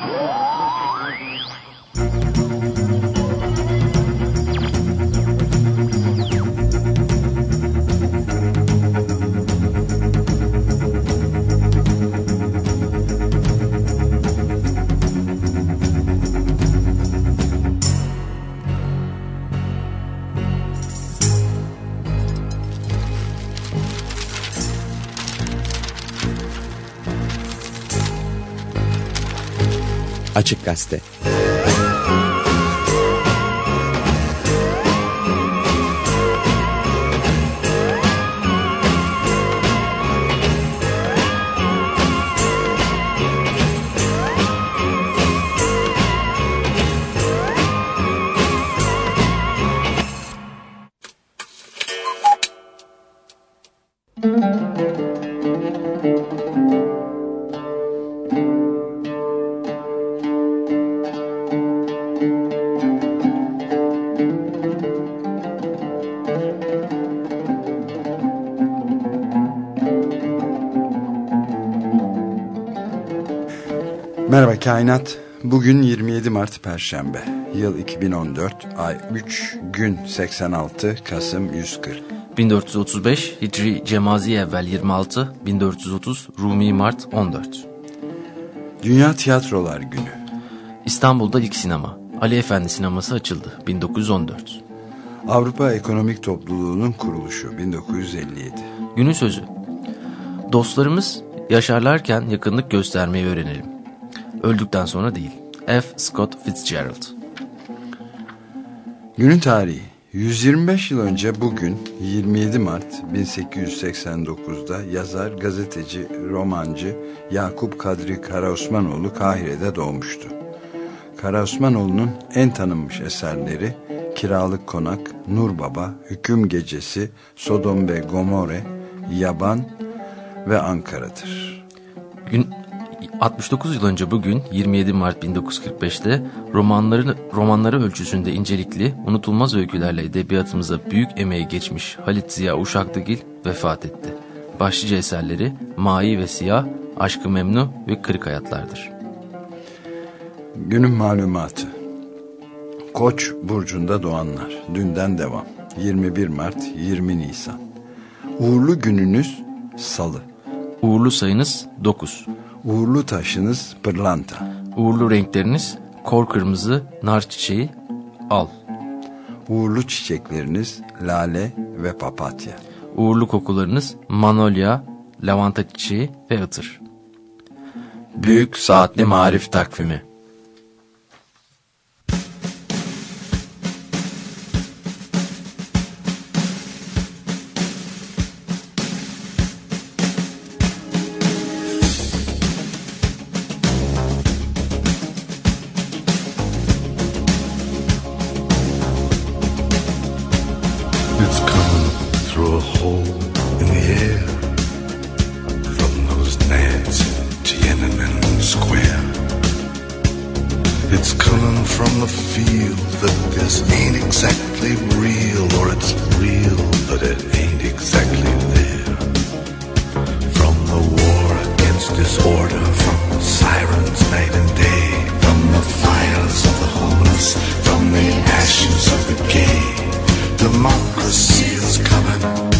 Woo! Açık Gazete. Merhaba Kainat. Bugün 27 Mart Perşembe. Yıl 2014, ay 3, gün 86, Kasım 140. 1435 Hicri Cemazi evvel 26, 1430 Rumi Mart 14. Dünya Tiyatrolar Günü. İstanbul'da ilk sinema. Ali Efendi sineması açıldı 1914. Avrupa Ekonomik Topluluğu'nun kuruluşu 1957. Günün sözü. Dostlarımız yaşarlarken yakınlık göstermeyi öğrenelim. Öldükten sonra değil. F. Scott Fitzgerald. Günün tarihi. 125 yıl önce bugün 27 Mart 1889'da yazar, gazeteci, romancı Yakup Kadri Karaosmanoğlu Kahire'de doğmuştu. Karaosmanoğlu'nun en tanınmış eserleri Kiralık Konak, Nur Baba, Hüküm Gecesi, Sodom ve Gomorre, Yaban ve Ankara'dır. Gün 69 yıl önce bugün 27 Mart 1945'te romanları, romanları ölçüsünde incelikli, unutulmaz öykülerle edebiyatımıza büyük emeği geçmiş Halit Ziya Uşaklıgil vefat etti. Başlıca eserleri Mai ve Siyah, Aşkı Memnu ve Kırık Hayatlardır. Günün malumatı. Koç burcunda doğanlar. Dünden devam. 21 Mart 20 Nisan. Uğurlu gününüz salı. Uğurlu sayınız 9 Uğurlu taşınız pırlanta. Uğurlu renkleriniz kor kırmızı, nar çiçeği, al. Uğurlu çiçekleriniz lale ve papatya. Uğurlu kokularınız manolya, lavanta çiçeği ve ıtır. Büyük Saatli Marif Takvimi see us coming.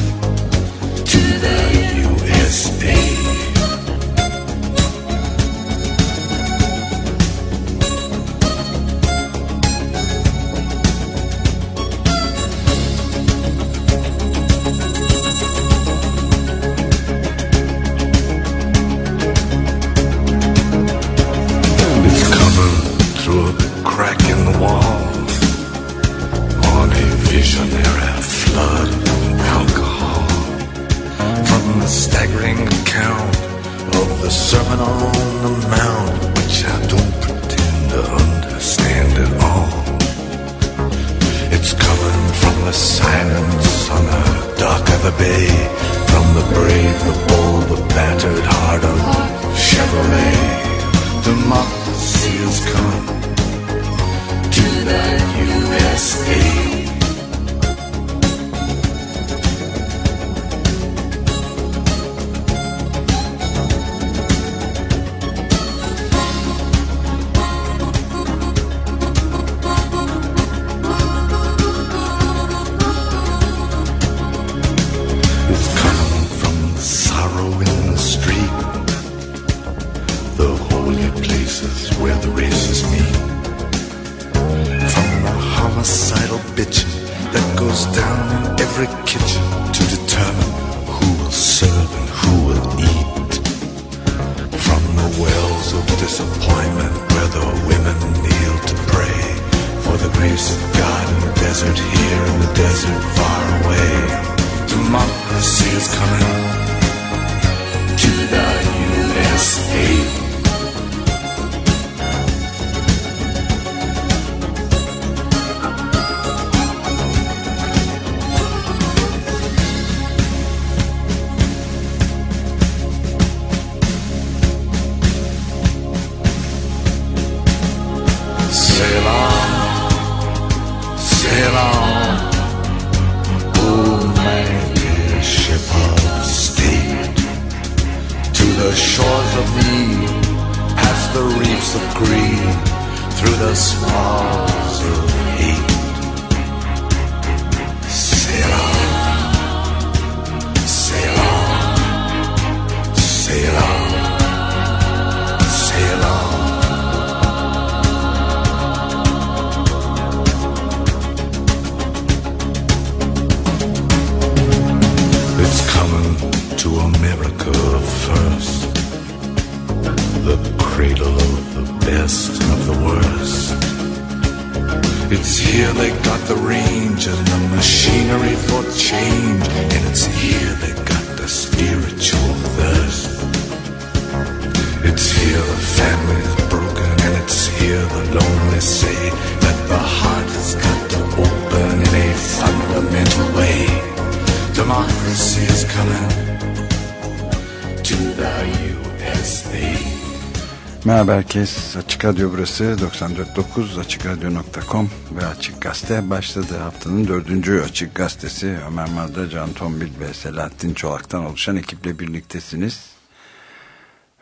Merhaba herkes. Açık Radyo burası 94.9 AçıkRadyo.com ve Açık Gazete başladı. Haftanın dördüncü Açık Gazetesi Ömer Madra, Can Tombil ve Selahattin Çolak'tan oluşan ekiple birliktesiniz.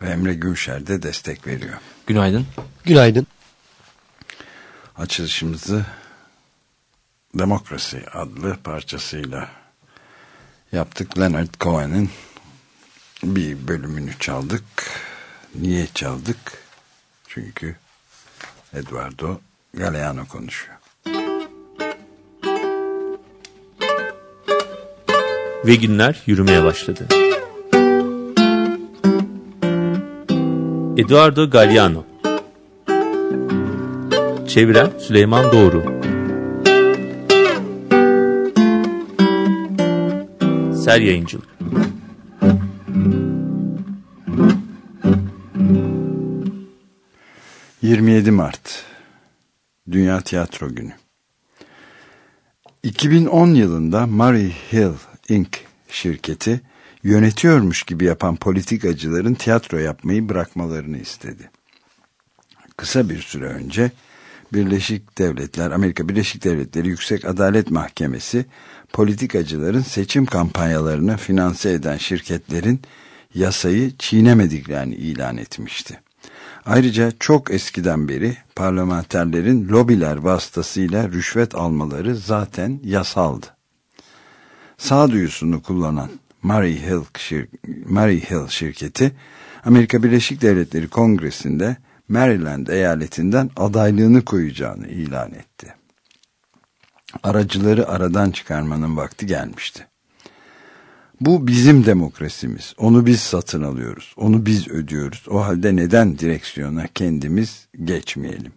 Ve Emre Gümşer de destek veriyor. Günaydın. Günaydın. Açılışımızı Demokrasi adlı parçasıyla yaptık. Leonard Cohen'in bir bölümünü çaldık. Niye çaldık? Çünkü Eduardo Galeano konuşuyor. Ve günler yürümeye başladı. Eduardo Galliano Çeviren Süleyman Doğru Ser Yayıncılık 27 Mart Dünya Tiyatro Günü 2010 yılında Murray Hill Inc. şirketi yönetiyormuş gibi yapan politikacıların tiyatro yapmayı bırakmalarını istedi. Kısa bir süre önce Birleşik Devletler, Amerika Birleşik Devletleri Yüksek Adalet Mahkemesi politikacıların seçim kampanyalarını finanse eden şirketlerin yasayı çiğnemediklerini ilan etmişti. Ayrıca çok eskiden beri parlamenterlerin lobiler vasıtasıyla rüşvet almaları zaten yasaldı. Sağduyusunu kullanan Murray Hill, şir Murray Hill şirketi Amerika Birleşik Devletleri Kongresi'nde Maryland eyaletinden adaylığını koyacağını ilan etti. Aracıları aradan çıkarmanın vakti gelmişti. Bu bizim demokrasimiz. Onu biz satın alıyoruz. Onu biz ödüyoruz. O halde neden direksiyona kendimiz geçmeyelim?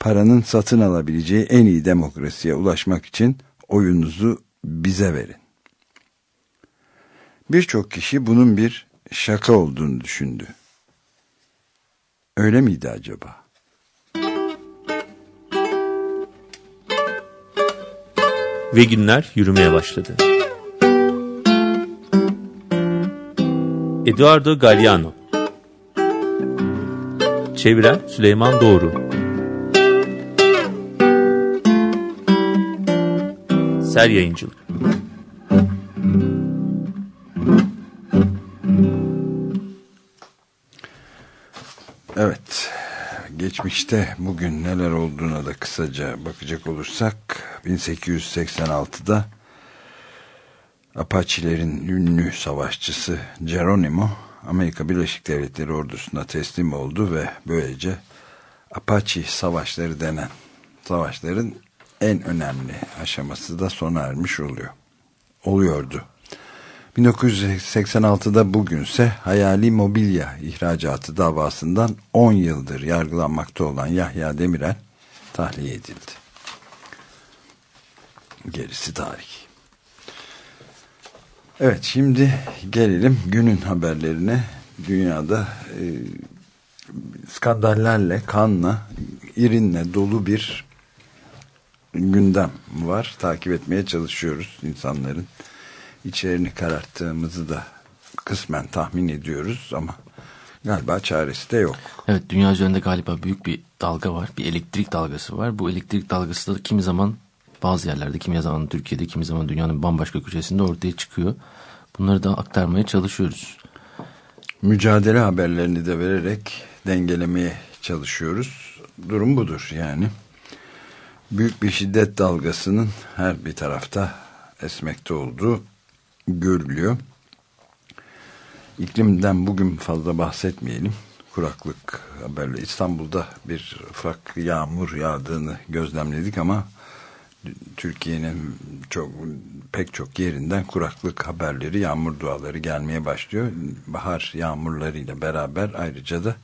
Paranın satın alabileceği en iyi demokrasiye ulaşmak için oyunuzu bize verin. Birçok kişi bunun bir şaka olduğunu düşündü. Öyle miydi acaba? Ve günler yürümeye başladı. Eduardo Galliano Çeviren Süleyman Doğru Ser Yayıncılık Evet. Geçmişte bugün neler olduğuna da kısaca bakacak olursak 1886'da Apache'lerin ünlü savaşçısı Geronimo Amerika Birleşik Devletleri ordusuna teslim oldu ve böylece Apache savaşları denen savaşların en önemli aşaması da sona ermiş oluyor. Oluyordu. 1986'da bugünse hayali mobilya ihracatı davasından 10 yıldır yargılanmakta olan Yahya Demirel tahliye edildi. Gerisi tarih. Evet şimdi gelelim günün haberlerine. Dünyada e, skandallerle, kanla, irinle dolu bir gündem var. Takip etmeye çalışıyoruz insanların. içlerini kararttığımızı da kısmen tahmin ediyoruz ama galiba çaresi de yok. Evet dünya üzerinde galiba büyük bir dalga var. Bir elektrik dalgası var. Bu elektrik dalgası da kimi zaman bazı yerlerde, kimi zaman Türkiye'de, kimi zaman dünyanın bambaşka köşesinde ortaya çıkıyor. Bunları da aktarmaya çalışıyoruz. Mücadele haberlerini de vererek dengelemeye çalışıyoruz. Durum budur yani. Büyük bir şiddet dalgasının her bir tarafta esmekte olduğu görülüyor. İklimden bugün fazla bahsetmeyelim. Kuraklık haberle İstanbul'da bir ufak yağmur yağdığını gözlemledik ama Türkiye'nin çok pek çok yerinden kuraklık haberleri, yağmur duaları gelmeye başlıyor. Bahar yağmurlarıyla beraber ayrıca da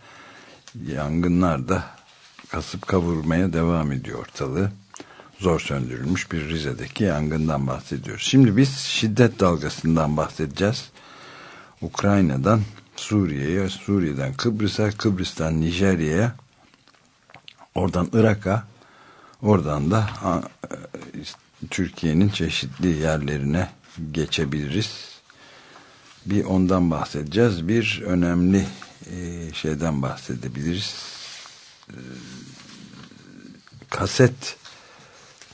yangınlar da kasıp kavurmaya devam ediyor ortalığı. Zor söndürülmüş bir Rize'deki yangından bahsediyoruz. Şimdi biz şiddet dalgasından bahsedeceğiz. Ukrayna'dan Suriye'ye, Suriye'den Kıbrıs'a, Kıbrıs'tan Nijerya'ya, oradan Irak'a, oradan da Türkiye'nin çeşitli yerlerine geçebiliriz. Bir ondan bahsedeceğiz. Bir önemli e, şeyden bahsedebiliriz. E, kaset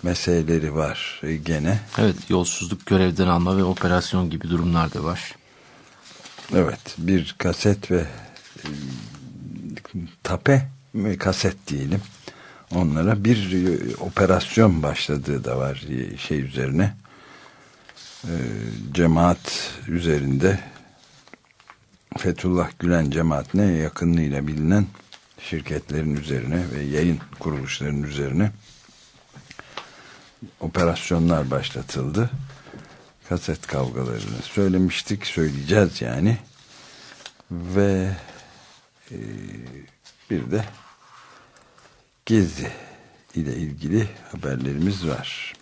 meseleleri var e, gene. Evet yolsuzluk görevden alma ve operasyon gibi durumlar da var. Evet bir kaset ve e, tape kaset diyelim onlara bir e, operasyon başladığı da var e, şey üzerine e, cemaat üzerinde Fethullah Gülen cemaatine yakınlığıyla bilinen şirketlerin üzerine ve yayın kuruluşlarının üzerine operasyonlar başlatıldı. Kaset kavgalarını söylemiştik, söyleyeceğiz yani. Ve bir de Gezi ile ilgili haberlerimiz var.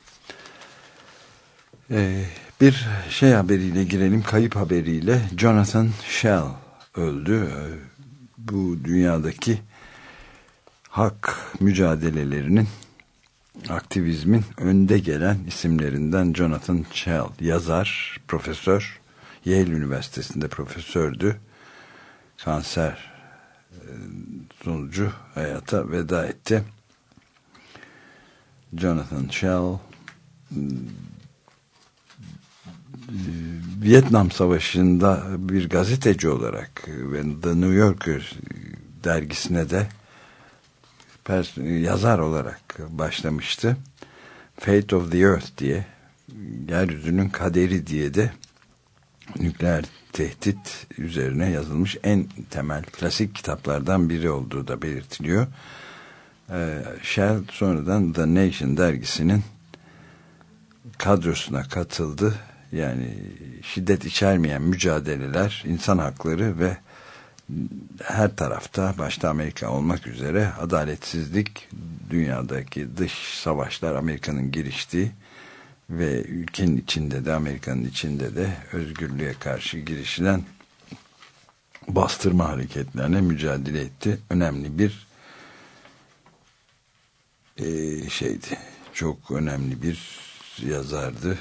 Ee, bir şey haberiyle girelim, kayıp haberiyle Jonathan Shell öldü. Bu dünyadaki hak mücadelelerinin aktivizmin önde gelen isimlerinden Jonathan Shell, yazar, profesör, Yale Üniversitesi'nde profesördü. Kanser e, sonucu hayata veda etti. Jonathan Shell Vietnam Savaşı'nda bir gazeteci olarak ve The New Yorker dergisine de yazar olarak başlamıştı. Fate of the Earth diye yeryüzünün kaderi diye de nükleer tehdit üzerine yazılmış en temel klasik kitaplardan biri olduğu da belirtiliyor. Ee, Shell sonradan The Nation dergisinin kadrosuna katıldı. Yani şiddet içermeyen mücadeleler, insan hakları ve her tarafta başta Amerika olmak üzere adaletsizlik, dünyadaki dış savaşlar Amerika'nın giriştiği ve ülkenin içinde de Amerika'nın içinde de özgürlüğe karşı girişilen bastırma hareketlerine mücadele etti. Önemli bir e, şeydi. Çok önemli bir yazardı.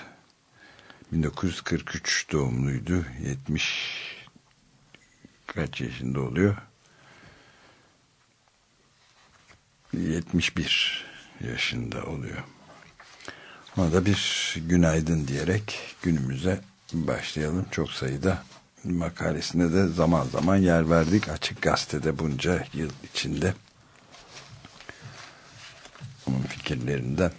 1943 doğumluydu. 70 kaç yaşında oluyor? 71 yaşında oluyor. Ona da bir günaydın diyerek günümüze başlayalım. Çok sayıda makalesine de zaman zaman yer verdik. Açık Gazete'de bunca yıl içinde onun fikirlerinden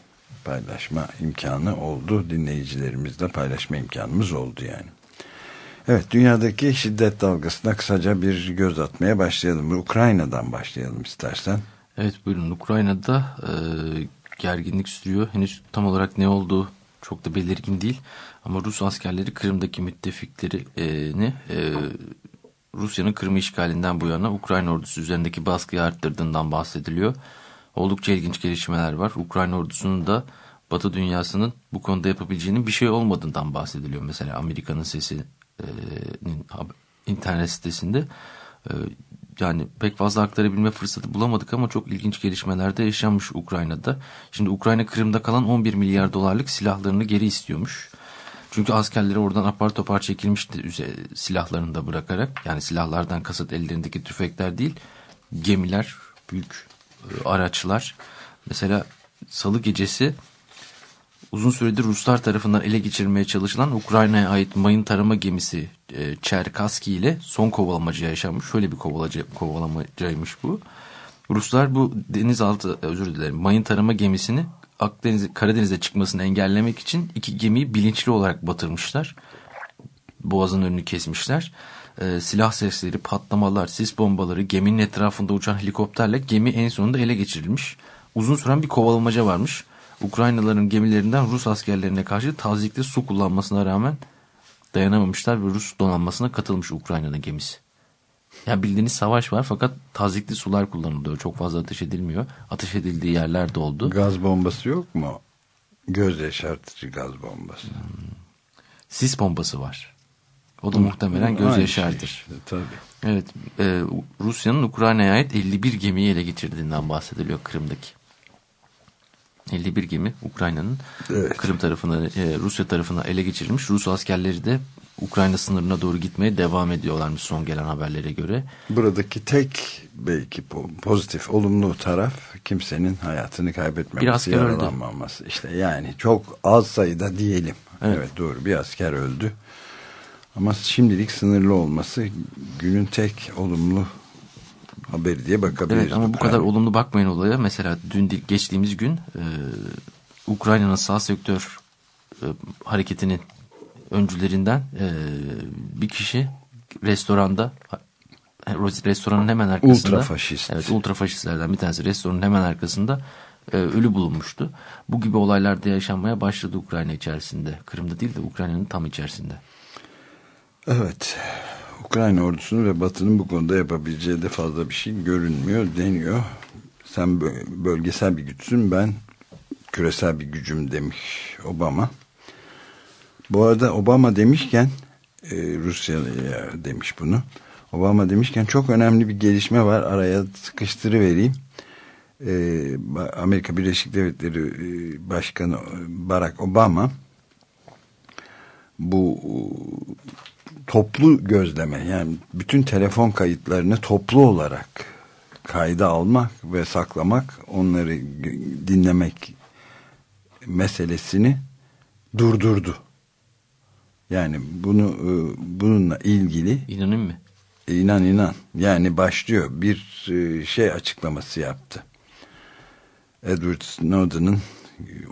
paylaşma imkanı oldu. Dinleyicilerimizle paylaşma imkanımız oldu yani. Evet dünyadaki şiddet dalgasına kısaca bir göz atmaya başlayalım. Ukrayna'dan başlayalım istersen. Evet buyurun Ukrayna'da e, gerginlik sürüyor. Henüz tam olarak ne olduğu çok da belirgin değil. Ama Rus askerleri Kırım'daki müttefiklerini e, Rusya'nın Kırım işgalinden bu yana Ukrayna ordusu üzerindeki baskıyı arttırdığından bahsediliyor. Oldukça ilginç gelişmeler var. Ukrayna ordusunun da Batı dünyasının bu konuda yapabileceğinin bir şey olmadığından bahsediliyor. Mesela Amerika'nın sesinin internet sitesinde. Yani pek fazla aktarabilme fırsatı bulamadık ama çok ilginç gelişmeler de yaşanmış Ukrayna'da. Şimdi Ukrayna Kırım'da kalan 11 milyar dolarlık silahlarını geri istiyormuş. Çünkü askerleri oradan apar topar çekilmişti silahlarını da bırakarak. Yani silahlardan kasıt ellerindeki tüfekler değil, gemiler, büyük e, araçlar. Mesela salı gecesi uzun süredir Ruslar tarafından ele geçirilmeye çalışılan Ukrayna'ya ait mayın tarama gemisi e, Çerkaski ile son kovalamacı yaşanmış. Şöyle bir kovalacı, kovalamacaymış bu. Ruslar bu denizaltı özür dilerim mayın tarama gemisini Akdeniz, Karadeniz'e çıkmasını engellemek için iki gemiyi bilinçli olarak batırmışlar. Boğazın önünü kesmişler. Ee, silah sesleri, patlamalar, sis bombaları, geminin etrafında uçan helikopterle gemi en sonunda ele geçirilmiş. Uzun süren bir kovalamaca varmış. Ukraynalıların gemilerinden Rus askerlerine karşı tazikli su kullanmasına rağmen dayanamamışlar ve Rus donanmasına katılmış Ukrayna'nın gemisi. Yani bildiğiniz savaş var fakat tazikli sular kullanılıyor. Çok fazla ateş edilmiyor. Ateş edildiği yerler de oldu. Gaz bombası yok mu? Göz yaşartıcı gaz bombası. Hmm. Sis bombası var. O da Hı. muhtemelen göz şey yaşartır. Şey işte, tabii. Evet. E, Rusya'nın Ukrayna'ya ait 51 gemiyi ele geçirdiğinden bahsediliyor Kırım'daki. 51 gemi Ukrayna'nın evet. Kırım tarafına, e, Rusya tarafına ele geçirilmiş. Rus askerleri de Ukrayna sınırına doğru gitmeye devam ediyorlarmış son gelen haberlere göre. Buradaki tek belki pozitif, olumlu taraf kimsenin hayatını kaybetmemesi, bir asker yaralanmaması. Öldü. İşte yani çok az sayıda diyelim. Evet. evet doğru bir asker öldü. Ama şimdilik sınırlı olması günün tek olumlu haberi diye bakabiliriz. Evet ama bu kadar olumlu bakmayın olaya. Mesela dün geçtiğimiz gün e, Ukrayna'nın sağ sektör e, hareketinin öncülerinden e, bir kişi restoranda restoranın hemen arkasında ultrafaşist. Evet ultrafaşistlerden bir tanesi restoranın hemen arkasında e, ölü bulunmuştu. Bu gibi olaylar da yaşanmaya başladı Ukrayna içerisinde. Kırım'da değil de Ukrayna'nın tam içerisinde. Evet. Ukrayna ordusunun ve Batı'nın bu konuda yapabileceği de fazla bir şey görünmüyor deniyor. Sen bölgesel bir güçsün ben küresel bir gücüm demiş Obama. Bu arada Obama demişken e, Rusya demiş bunu. Obama demişken çok önemli bir gelişme var. Araya sıkıştırıvereyim. E, Amerika Birleşik Devletleri e, Başkanı Barack Obama bu toplu gözleme yani bütün telefon kayıtlarını toplu olarak kayda almak ve saklamak onları dinlemek meselesini durdurdu. Yani bunu e, bununla ilgili inanın mı? İnan inan. Yani başlıyor. Bir e, şey açıklaması yaptı. Edward Snowden'ın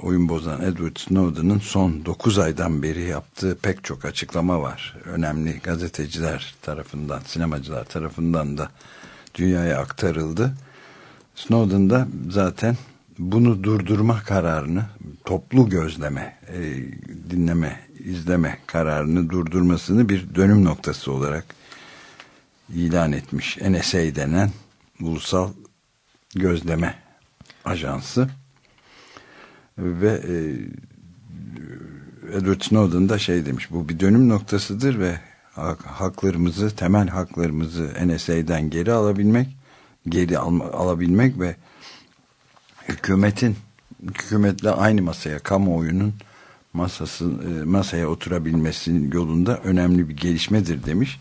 oyun bozan Edward Snowden'ın son 9 aydan beri yaptığı pek çok açıklama var. Önemli gazeteciler tarafından, sinemacılar tarafından da dünyaya aktarıldı. Snowden da zaten bunu durdurma kararını toplu gözleme, e, dinleme, izleme kararını durdurmasını bir dönüm noktası olarak ilan etmiş. NSA denen Ulusal Gözleme Ajansı ve e, Edward Snowden da şey demiş bu bir dönüm noktasıdır ve haklarımızı temel haklarımızı NSA'den geri alabilmek geri al, alabilmek ve hükümetin hükümetle aynı masaya kamuoyunun masası, e, masaya oturabilmesinin yolunda önemli bir gelişmedir demiş.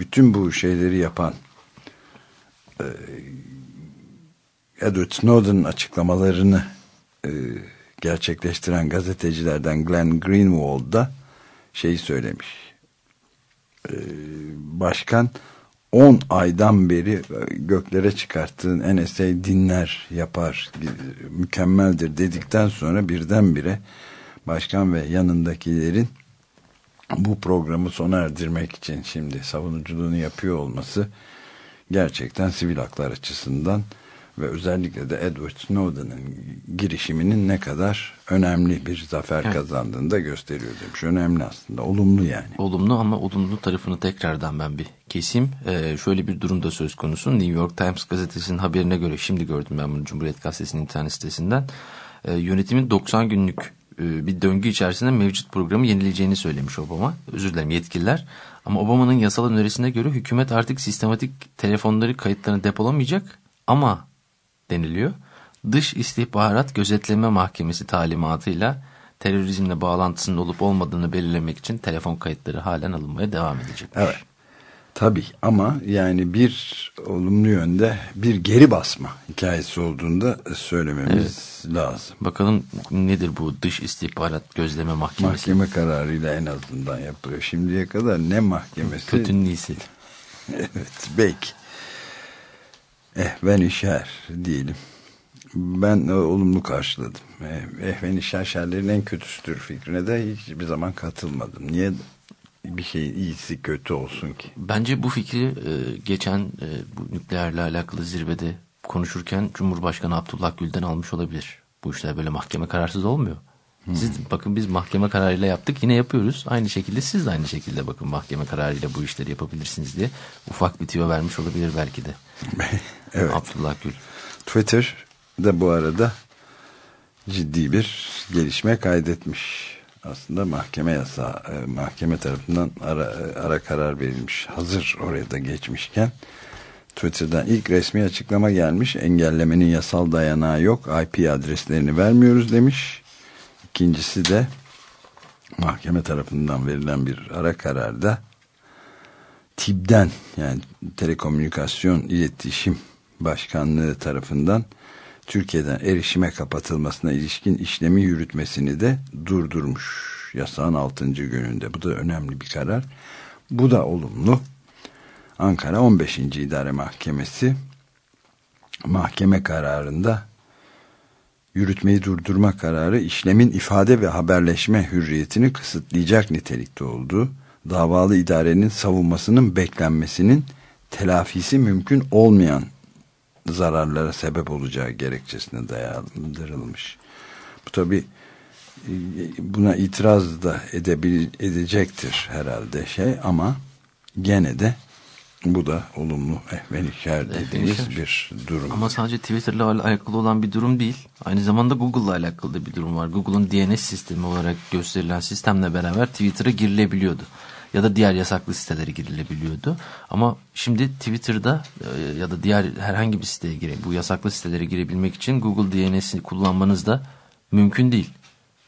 Bütün bu şeyleri yapan e, Edward Snowden açıklamalarını e, gerçekleştiren gazetecilerden Glenn Greenwald da şeyi söylemiş. Başkan 10 aydan beri göklere çıkarttığın NSA dinler yapar mükemmeldir dedikten sonra birdenbire başkan ve yanındakilerin bu programı sona erdirmek için şimdi savunuculuğunu yapıyor olması gerçekten sivil haklar açısından ve özellikle de Edward Snowden'ın girişiminin ne kadar önemli bir zafer Evet. kazandığını da gösteriyor demiş. Önemli aslında. Olumlu yani. Olumlu ama olumlu tarafını tekrardan ben bir keseyim. Ee, şöyle bir durum da söz konusu. New York Times gazetesinin haberine göre şimdi gördüm ben bunu Cumhuriyet Gazetesi'nin internet sitesinden. Ee, yönetimin 90 günlük e, bir döngü içerisinde mevcut programı yenileyeceğini söylemiş Obama. Özür dilerim yetkililer. Ama Obama'nın yasal önerisine göre hükümet artık sistematik telefonları kayıtlarını depolamayacak ama deniliyor. Dış İstihbarat Gözetleme Mahkemesi talimatıyla terörizmle bağlantısının olup olmadığını belirlemek için telefon kayıtları halen alınmaya devam edecek. Evet. Tabii ama yani bir olumlu yönde bir geri basma hikayesi olduğunda söylememiz lazım. Bakalım nedir bu dış istihbarat gözleme mahkemesi? Mahkeme kararıyla en azından yapılıyor. Şimdiye kadar ne mahkemesi? Kötünün iyisi. Evet belki. Ehven işer diyelim. Ben e, olumlu karşıladım. Eh, Ehven işer şerlerin en kötüsüdür fikrine de hiçbir zaman katılmadım. Niye bir şey iyisi kötü olsun ki? Bence bu fikri e, geçen e, bu nükleerle alakalı zirvede konuşurken Cumhurbaşkanı Abdullah Gül'den almış olabilir. Bu işler böyle mahkeme kararsız olmuyor. Siz bakın biz mahkeme kararıyla yaptık yine yapıyoruz. Aynı şekilde siz de aynı şekilde bakın mahkeme kararıyla bu işleri yapabilirsiniz diye ufak bir tüyo vermiş olabilir belki de. Evet. Abdullah Gül. Twitter de bu arada ciddi bir gelişme kaydetmiş. Aslında mahkeme yasağı, e, mahkeme tarafından ara, e, ara karar verilmiş. Hazır oraya da geçmişken Twitter'dan ilk resmi açıklama gelmiş. Engellemenin yasal dayanağı yok. IP adreslerini vermiyoruz demiş. İkincisi de mahkeme tarafından verilen bir ara kararda TİB'den yani Telekomünikasyon İletişim Başkanlığı tarafından Türkiye'den erişime kapatılmasına ilişkin işlemi yürütmesini de durdurmuş yasağın 6. gününde. Bu da önemli bir karar. Bu da olumlu. Ankara 15. İdare Mahkemesi mahkeme kararında yürütmeyi durdurma kararı işlemin ifade ve haberleşme hürriyetini kısıtlayacak nitelikte olduğu, davalı idarenin savunmasının beklenmesinin telafisi mümkün olmayan zararlara sebep olacağı gerekçesine dayandırılmış. Bu tabi buna itiraz da edebil, edecektir herhalde şey ama gene de bu da olumlu ehvenikar dediğimiz Ehvenikar. bir durum. Ama sadece Twitter'la alakalı olan bir durum değil. Aynı zamanda Google'la alakalı da bir durum var. Google'un DNS sistemi olarak gösterilen sistemle beraber Twitter'a girilebiliyordu. Ya da diğer yasaklı sitelere girilebiliyordu. Ama şimdi Twitter'da e, ya da diğer herhangi bir siteye gire, bu yasaklı sitelere girebilmek için Google DNS'ini kullanmanız da mümkün değil.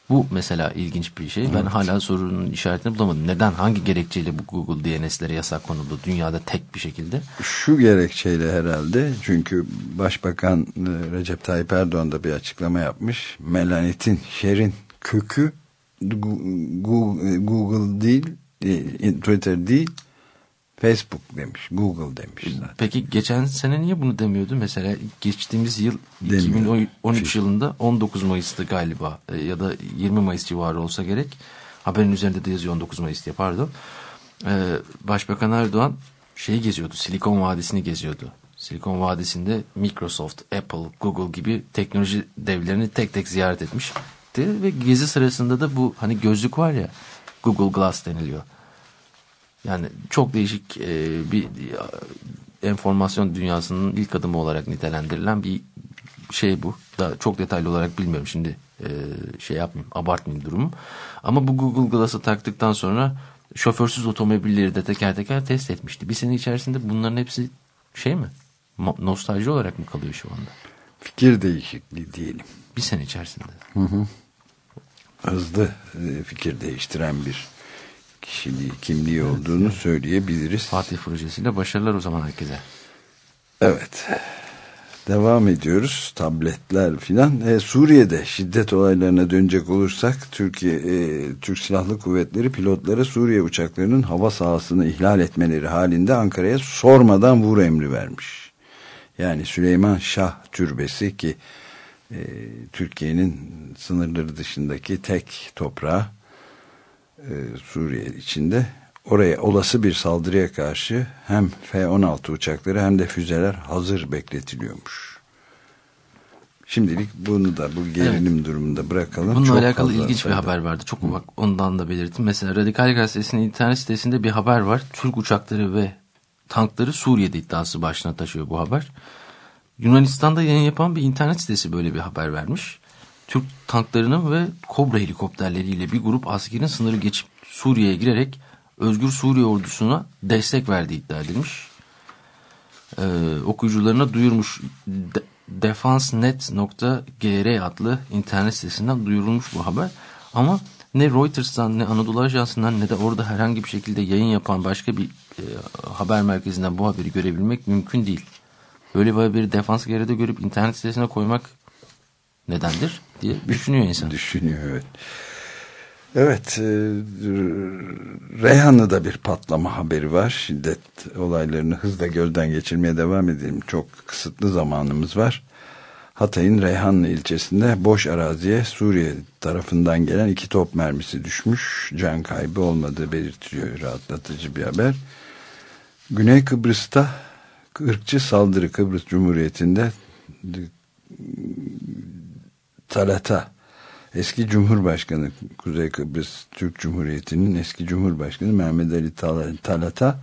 Bu mesela ilginç bir şey. Ben hala sorunun işaretini bulamadım. Neden, hangi gerekçeyle bu Google DNS'lere yasak konuldu dünyada tek bir şekilde? Şu gerekçeyle herhalde çünkü Başbakan e, Recep Tayyip Erdoğan da bir açıklama yapmış. Melanetin, şerin kökü Google değil, e, Twitter değil, Facebook demiş, Google demiş zaten. Peki geçen sene niye bunu demiyordu? Mesela geçtiğimiz yıl Demiyor. 2013 yılında 19 Mayıs'tı galiba e, ya da 20 Mayıs civarı olsa gerek. Haberin üzerinde de yazıyor 19 Mayıs diye pardon. Ee, Başbakan Erdoğan şeyi geziyordu Silikon Vadisi'ni geziyordu. Silikon Vadisi'nde Microsoft, Apple, Google gibi teknoloji devlerini tek tek ziyaret etmişti. Ve gezi sırasında da bu hani gözlük var ya Google Glass deniliyor. Yani çok değişik e, bir e, enformasyon dünyasının ilk adımı olarak nitelendirilen bir şey bu. Da çok detaylı olarak bilmiyorum şimdi e, şey yapmayayım, abartmayayım durumu. Ama bu Google Glass'ı taktıktan sonra şoförsüz otomobilleri de teker teker test etmişti. Bir sene içerisinde bunların hepsi şey mi? Nostalji olarak mı kalıyor şu anda? Fikir değişikliği diyelim. Bir sene içerisinde. Hızlı e, fikir değiştiren bir kişiliği, kimliği olduğunu söyleyebiliriz. Fatih projesiyle başarılar o zaman herkese. Evet. Devam ediyoruz. Tabletler filan. E, Suriye'de şiddet olaylarına dönecek olursak Türkiye e, Türk Silahlı Kuvvetleri pilotlara Suriye uçaklarının hava sahasını ihlal etmeleri halinde Ankara'ya sormadan vur emri vermiş. Yani Süleyman Şah Türbesi ki e, Türkiye'nin sınırları dışındaki tek toprağı e, Suriye içinde oraya olası bir saldırıya karşı hem F-16 uçakları hem de füzeler hazır bekletiliyormuş. Şimdilik bunu da bu gerilim evet. durumunda bırakalım. Bununla Çok alakalı ilginç bir haber vardı. Çok bak ondan da belirttim. Mesela Radikal Gazetesi'nin internet sitesinde bir haber var. Türk uçakları ve tankları Suriye'de iddiası başına taşıyor bu haber. Yunanistan'da yayın yapan bir internet sitesi böyle bir haber vermiş. Türk tanklarının ve Kobra helikopterleriyle bir grup askerin sınırı geçip Suriye'ye girerek Özgür Suriye ordusuna destek verdiği iddia edilmiş. Ee, okuyucularına duyurmuş de, defansnet.gr adlı internet sitesinden duyurulmuş bu haber. Ama ne Reuters'tan ne Anadolu Ajansı'ndan ne de orada herhangi bir şekilde yayın yapan başka bir e, haber merkezinden bu haberi görebilmek mümkün değil. Böyle bir haberi defans geride görüp internet sitesine koymak nedendir diye düşünüyor insan. Düşünüyor evet. Evet, e, Reyhan'da bir patlama haberi var. Şiddet olaylarını hızla gözden geçirmeye devam edelim. Çok kısıtlı zamanımız var. Hatay'ın Reyhanlı ilçesinde boş araziye Suriye tarafından gelen iki top mermisi düşmüş. Can kaybı olmadığı belirtiliyor. Rahatlatıcı bir haber. Güney Kıbrıs'ta ırkçı saldırı Kıbrıs Cumhuriyeti'nde Talata eski Cumhurbaşkanı Kuzey Kıbrıs Türk Cumhuriyeti'nin eski Cumhurbaşkanı Mehmet Ali Talata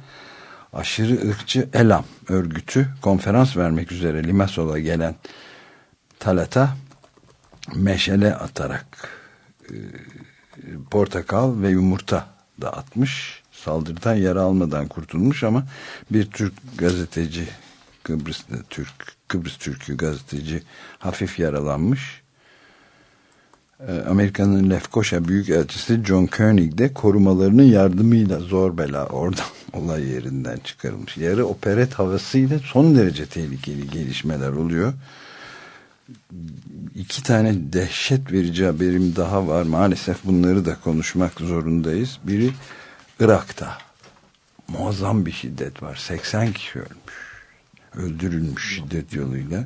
aşırı ırkçı Elam örgütü konferans vermek üzere Limasol'a gelen Talata meşale atarak e, portakal ve yumurta da atmış. Saldırıdan yara almadan kurtulmuş ama bir Türk gazeteci Kıbrıs'ta Türk Kıbrıs Türk'ü gazeteci hafif yaralanmış. E, Amerika'nın Lefkoşa Büyükelçisi John Koenig de korumalarının yardımıyla zor bela oradan olay yerinden çıkarılmış. Yarı operet havasıyla son derece tehlikeli gelişmeler oluyor iki tane dehşet verici haberim daha var. Maalesef bunları da konuşmak zorundayız. Biri Irak'ta muazzam bir şiddet var. 80 kişi ölmüş. Öldürülmüş şiddet yoluyla.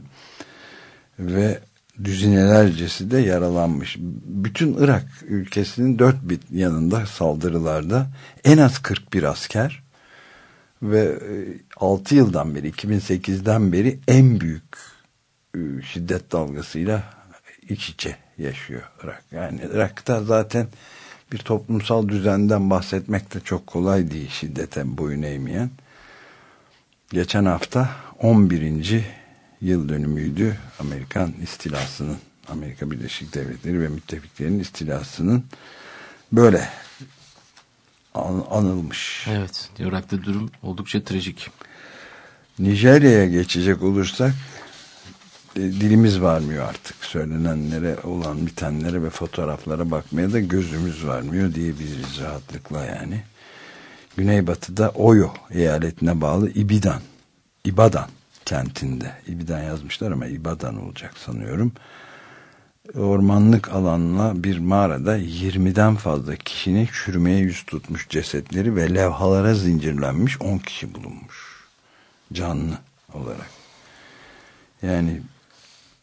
Ve düzinelercesi de yaralanmış. Bütün Irak ülkesinin dört bir yanında saldırılarda en az 41 asker ve 6 e, yıldan beri 2008'den beri en büyük e, şiddet dalgasıyla iç içe yaşıyor Irak. Yani Irak'ta zaten bir toplumsal düzenden bahsetmek de çok kolay değil şiddete boyun eğmeyen. Geçen hafta 11. yıl dönümüydü Amerikan istilasının, Amerika Birleşik Devletleri ve müttefiklerin istilasının böyle an anılmış. Evet, Irak'ta durum oldukça trajik. Nijerya'ya geçecek olursak e, dilimiz varmıyor artık söylenenlere olan bitenlere ve fotoğraflara bakmaya da gözümüz varmıyor diyebiliriz rahatlıkla yani. Güneybatıda Oyo eyaletine bağlı İbidan, İbadan kentinde. İbidan yazmışlar ama İbadan olacak sanıyorum. Ormanlık alanla bir mağarada 20'den fazla kişinin çürümeye yüz tutmuş cesetleri ve levhalara zincirlenmiş 10 kişi bulunmuş. Canlı olarak. Yani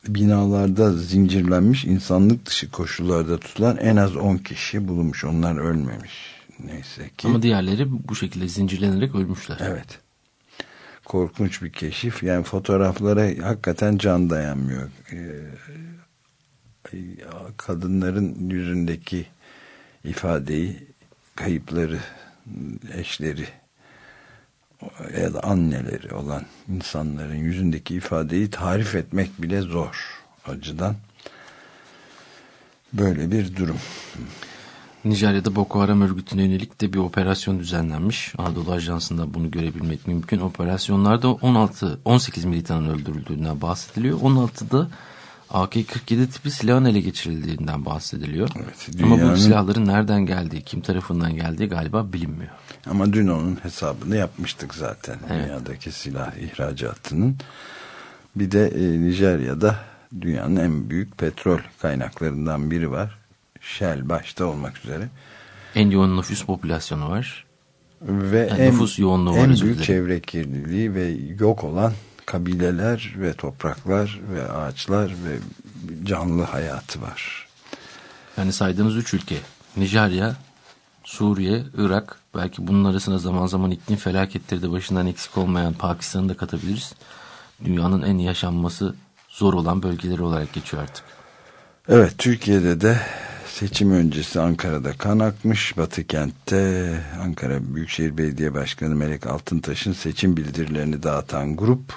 binalarda zincirlenmiş insanlık dışı koşullarda tutulan en az 10 kişi bulunmuş. Onlar ölmemiş. Neyse ki. Ama diğerleri bu şekilde zincirlenerek ölmüşler. Evet. Korkunç bir keşif. Yani fotoğraflara hakikaten can dayanmıyor. Ee, kadınların yüzündeki ifadeyi kayıpları eşleri ya da anneleri olan insanların yüzündeki ifadeyi tarif etmek bile zor acıdan. Böyle bir durum. Nijerya'da Boko Haram örgütüne yönelik de bir operasyon düzenlenmiş. Anadolu Ajansı'nda bunu görebilmek mümkün. Operasyonlarda 16 18 militanın öldürüldüğünden bahsediliyor. 16'da AK-47 tipi silahın ele geçirildiğinden bahsediliyor. Evet, dünyanın... Ama bu silahların nereden geldiği, kim tarafından geldiği galiba bilinmiyor. Ama dün onun hesabını yapmıştık zaten. Evet. Dünyadaki silah ihracatının. Bir de e, Nijerya'da dünyanın en büyük petrol kaynaklarından biri var. Shell başta olmak üzere. En yoğun nüfus popülasyonu var. Ve yani en, nüfus yoğunluğu en var. En büyük çevre kirliliği ve yok olan kabileler ve topraklar ve ağaçlar ve canlı hayatı var. Yani saydığınız üç ülke. Nijerya, Suriye, Irak, belki bunun arasında zaman zaman iklim felaketleri de başından eksik olmayan Pakistan'ı da katabiliriz. Dünyanın en yaşanması zor olan bölgeleri olarak geçiyor artık. Evet Türkiye'de de seçim öncesi Ankara'da kan akmış. Batı kentte Ankara Büyükşehir Belediye Başkanı Melek Altıntaş'ın seçim bildirilerini dağıtan grup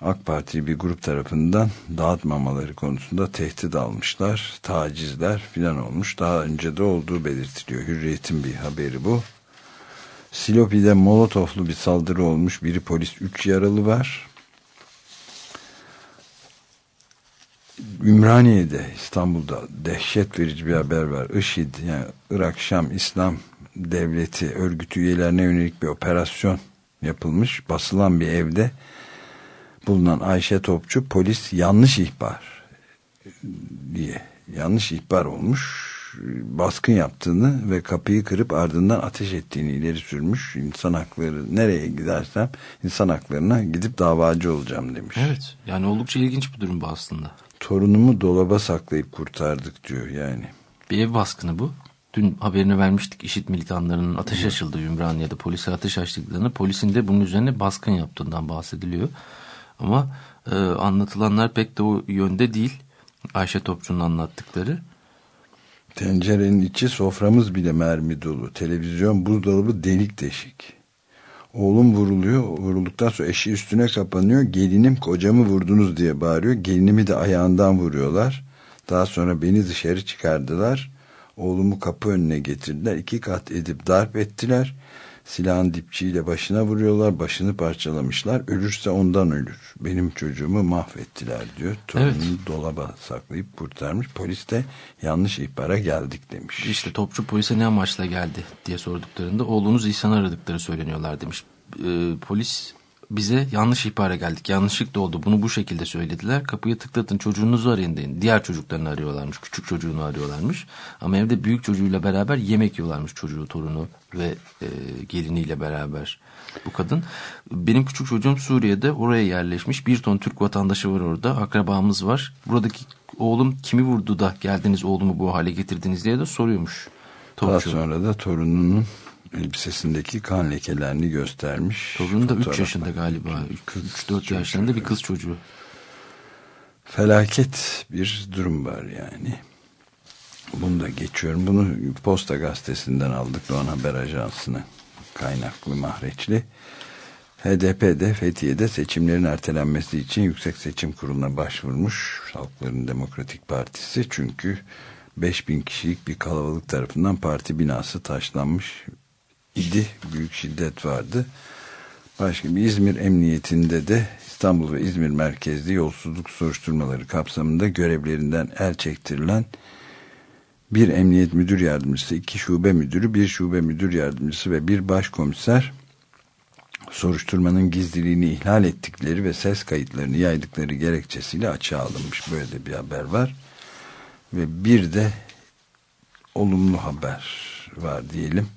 AK Parti bir grup tarafından dağıtmamaları konusunda tehdit almışlar. Tacizler filan olmuş. Daha önce de olduğu belirtiliyor. Hürriyet'in bir haberi bu. Silopi'de molotoflu bir saldırı olmuş. Biri polis 3 yaralı var. Ümraniye'de İstanbul'da dehşet verici bir haber var. IŞİD yani Irak Şam İslam Devleti örgütü üyelerine yönelik bir operasyon yapılmış. Basılan bir evde bulunan Ayşe Topçu polis yanlış ihbar diye yanlış ihbar olmuş baskın yaptığını ve kapıyı kırıp ardından ateş ettiğini ileri sürmüş. İnsan hakları nereye gidersem insan haklarına gidip davacı olacağım demiş. Evet yani oldukça ilginç bir durum bu aslında. Torunumu dolaba saklayıp kurtardık diyor yani. Bir ev baskını bu. Dün haberini vermiştik işit militanlarının ateş açıldığı Ümraniye'de polise ateş açtıklarını polisin de bunun üzerine baskın yaptığından bahsediliyor. Ama e, anlatılanlar pek de o yönde değil. Ayşe Topçu'nun anlattıkları. Tencerenin içi soframız bile mermi dolu. Televizyon buzdolabı delik deşik. Oğlum vuruluyor. Vurulduktan sonra eşi üstüne kapanıyor. Gelinim kocamı vurdunuz diye bağırıyor. Gelinimi de ayağından vuruyorlar. Daha sonra beni dışarı çıkardılar. Oğlumu kapı önüne getirdiler. İki kat edip darp ettiler. Silahın dipçiyle başına vuruyorlar. Başını parçalamışlar. Ölürse ondan ölür. Benim çocuğumu mahvettiler diyor. Torununu Evet. dolaba saklayıp kurtarmış. Polis de yanlış ihbara geldik demiş. İşte topçu polise ne amaçla geldi diye sorduklarında oğlunuz İhsan'ı aradıkları söyleniyorlar demiş. E, polis bize yanlış ihbara geldik. Yanlışlıkla oldu. Bunu bu şekilde söylediler. Kapıyı tıklatın çocuğunuzu arayın deyin. Diğer çocuklarını arıyorlarmış. Küçük çocuğunu arıyorlarmış. Ama evde büyük çocuğuyla beraber yemek yiyorlarmış çocuğu, torunu ve e, geliniyle beraber. Bu kadın. Benim küçük çocuğum Suriye'de oraya yerleşmiş. Bir ton Türk vatandaşı var orada. Akrabamız var. Buradaki oğlum kimi vurdu da geldiniz oğlumu bu hale getirdiniz diye de soruyormuş. Daha Topçu. sonra da torununun elbisesindeki kan lekelerini göstermiş. Torunu da 3 Fotoğraflar. yaşında galiba. 3-4 yaşlarında bir kız çocuğu. Felaket bir durum var yani. Bunu da geçiyorum. Bunu Posta Gazetesi'nden aldık. Doğan Haber Ajansı'na kaynaklı mahreçli. HDP de Fethiye'de seçimlerin ertelenmesi için Yüksek Seçim Kurulu'na başvurmuş. Halkların Demokratik Partisi çünkü 5000 kişilik bir kalabalık tarafından parti binası taşlanmış idi. Büyük şiddet vardı. Başka bir İzmir Emniyetinde de İstanbul ve İzmir merkezli yolsuzluk soruşturmaları kapsamında görevlerinden el çektirilen bir emniyet müdür yardımcısı, iki şube müdürü, bir şube müdür yardımcısı ve bir başkomiser soruşturmanın gizliliğini ihlal ettikleri ve ses kayıtlarını yaydıkları gerekçesiyle açığa alınmış. Böyle bir haber var. Ve bir de olumlu haber var diyelim.